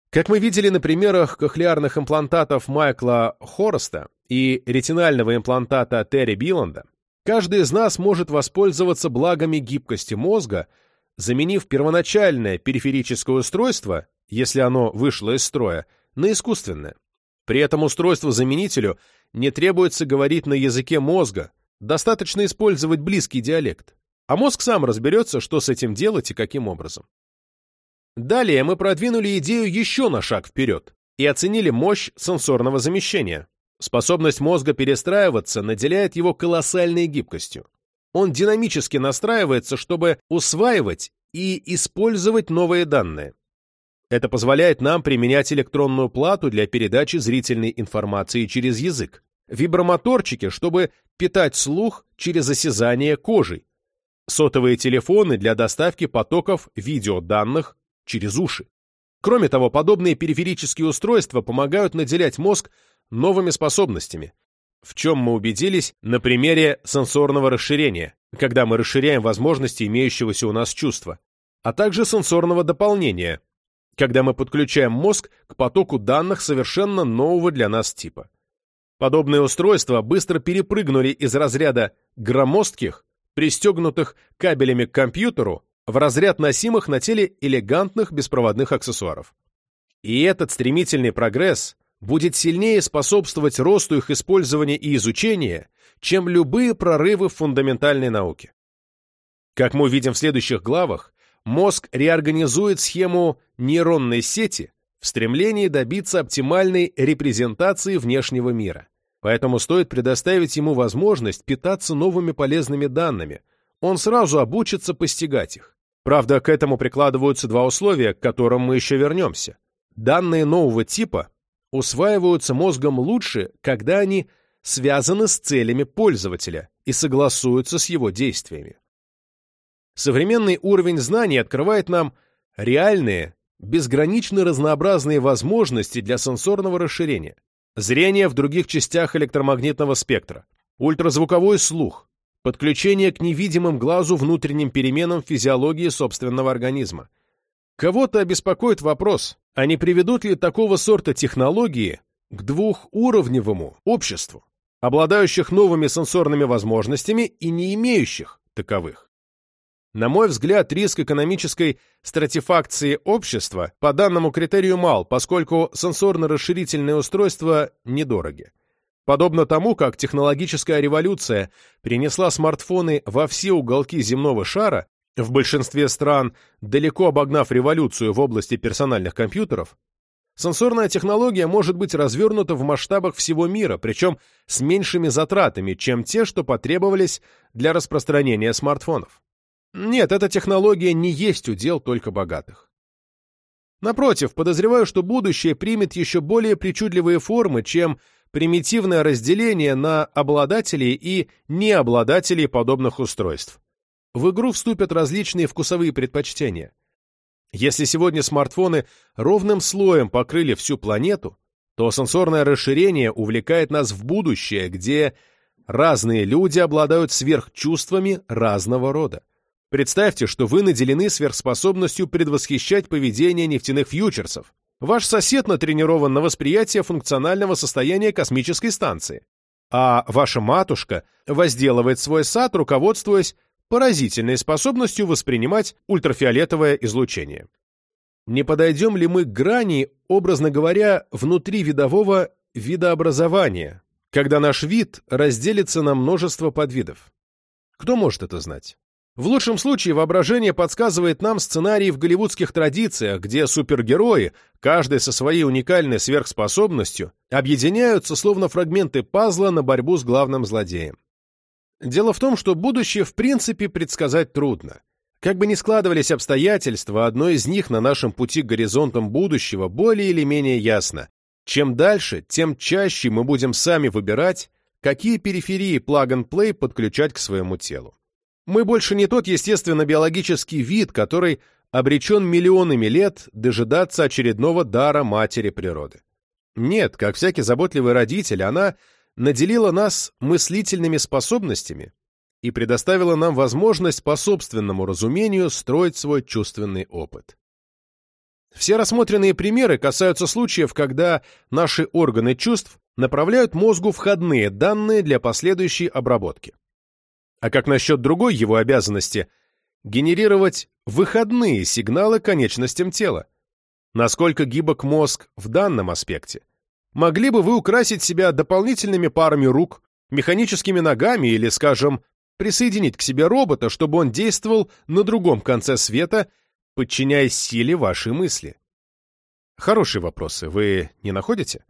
Как мы видели на примерах кохлеарных имплантатов Майкла Хорста и ретинального имплантата Терри Биланда, Каждый из нас может воспользоваться благами гибкости мозга, заменив первоначальное периферическое устройство, если оно вышло из строя, на искусственное. При этом устройству-заменителю не требуется говорить на языке мозга, достаточно использовать близкий диалект. А мозг сам разберется, что с этим делать и каким образом. Далее мы продвинули идею еще на шаг вперед и оценили мощь сенсорного замещения. Способность мозга перестраиваться наделяет его колоссальной гибкостью. Он динамически настраивается, чтобы усваивать и использовать новые данные. Это позволяет нам применять электронную плату для передачи зрительной информации через язык, вибромоторчики, чтобы питать слух через осязание кожей, сотовые телефоны для доставки потоков видеоданных через уши. Кроме того, подобные периферические устройства помогают наделять мозг новыми способностями, в чем мы убедились на примере сенсорного расширения, когда мы расширяем возможности имеющегося у нас чувства, а также сенсорного дополнения, когда мы подключаем мозг к потоку данных совершенно нового для нас типа. Подобные устройства быстро перепрыгнули из разряда громоздких, пристегнутых кабелями к компьютеру, в разряд носимых на теле элегантных беспроводных аксессуаров. И этот стремительный прогресс будет сильнее способствовать росту их использования и изучения, чем любые прорывы в фундаментальной науке. Как мы увидим в следующих главах, мозг реорганизует схему нейронной сети в стремлении добиться оптимальной репрезентации внешнего мира. Поэтому стоит предоставить ему возможность питаться новыми полезными данными. Он сразу обучится постигать их. Правда, к этому прикладываются два условия, к которым мы еще вернемся. Данные нового типа усваиваются мозгом лучше, когда они связаны с целями пользователя и согласуются с его действиями. Современный уровень знаний открывает нам реальные, безгранично разнообразные возможности для сенсорного расширения, зрение в других частях электромагнитного спектра, ультразвуковой слух, подключение к невидимым глазу внутренним переменам физиологии собственного организма. Кого-то обеспокоит вопрос, а не приведут ли такого сорта технологии к двухуровневому обществу, обладающих новыми сенсорными возможностями и не имеющих таковых. На мой взгляд, риск экономической стратифакции общества по данному критерию мал, поскольку сенсорно-расширительные устройства недороги. Подобно тому, как технологическая революция принесла смартфоны во все уголки земного шара, в большинстве стран, далеко обогнав революцию в области персональных компьютеров, Сенсорная технология может быть развернута в масштабах всего мира, причем с меньшими затратами, чем те, что потребовались для распространения смартфонов. Нет, эта технология не есть удел только богатых. Напротив, подозреваю, что будущее примет еще более причудливые формы, чем примитивное разделение на обладателей и необладателей подобных устройств. В игру вступят различные вкусовые предпочтения. Если сегодня смартфоны ровным слоем покрыли всю планету, то сенсорное расширение увлекает нас в будущее, где разные люди обладают сверхчувствами разного рода. Представьте, что вы наделены сверхспособностью предвосхищать поведение нефтяных фьючерсов. Ваш сосед натренирован на восприятие функционального состояния космической станции. А ваша матушка возделывает свой сад, руководствуясь поразительной способностью воспринимать ультрафиолетовое излучение. Не подойдем ли мы к грани, образно говоря, внутривидового видообразования, когда наш вид разделится на множество подвидов? Кто может это знать? В лучшем случае воображение подсказывает нам сценарии в голливудских традициях, где супергерои, каждый со своей уникальной сверхспособностью, объединяются словно фрагменты пазла на борьбу с главным злодеем. Дело в том, что будущее в принципе предсказать трудно. Как бы ни складывались обстоятельства, одно из них на нашем пути к горизонтам будущего более или менее ясно. Чем дальше, тем чаще мы будем сами выбирать, какие периферии plug-and-play подключать к своему телу. Мы больше не тот естественно-биологический вид, который обречен миллионами лет дожидаться очередного дара матери природы. Нет, как всякий заботливый родитель, она наделила нас мыслительными способностями и предоставила нам возможность по собственному разумению строить свой чувственный опыт. Все рассмотренные примеры касаются случаев, когда наши органы чувств направляют мозгу входные данные для последующей обработки. А как насчет другой его обязанности – генерировать выходные сигналы конечностям тела? Насколько гибок мозг в данном аспекте? Могли бы вы украсить себя дополнительными парами рук, механическими ногами или, скажем, присоединить к себе робота, чтобы он действовал на другом конце света, подчиняясь силе вашей мысли? Хорошие вопросы, вы не находите?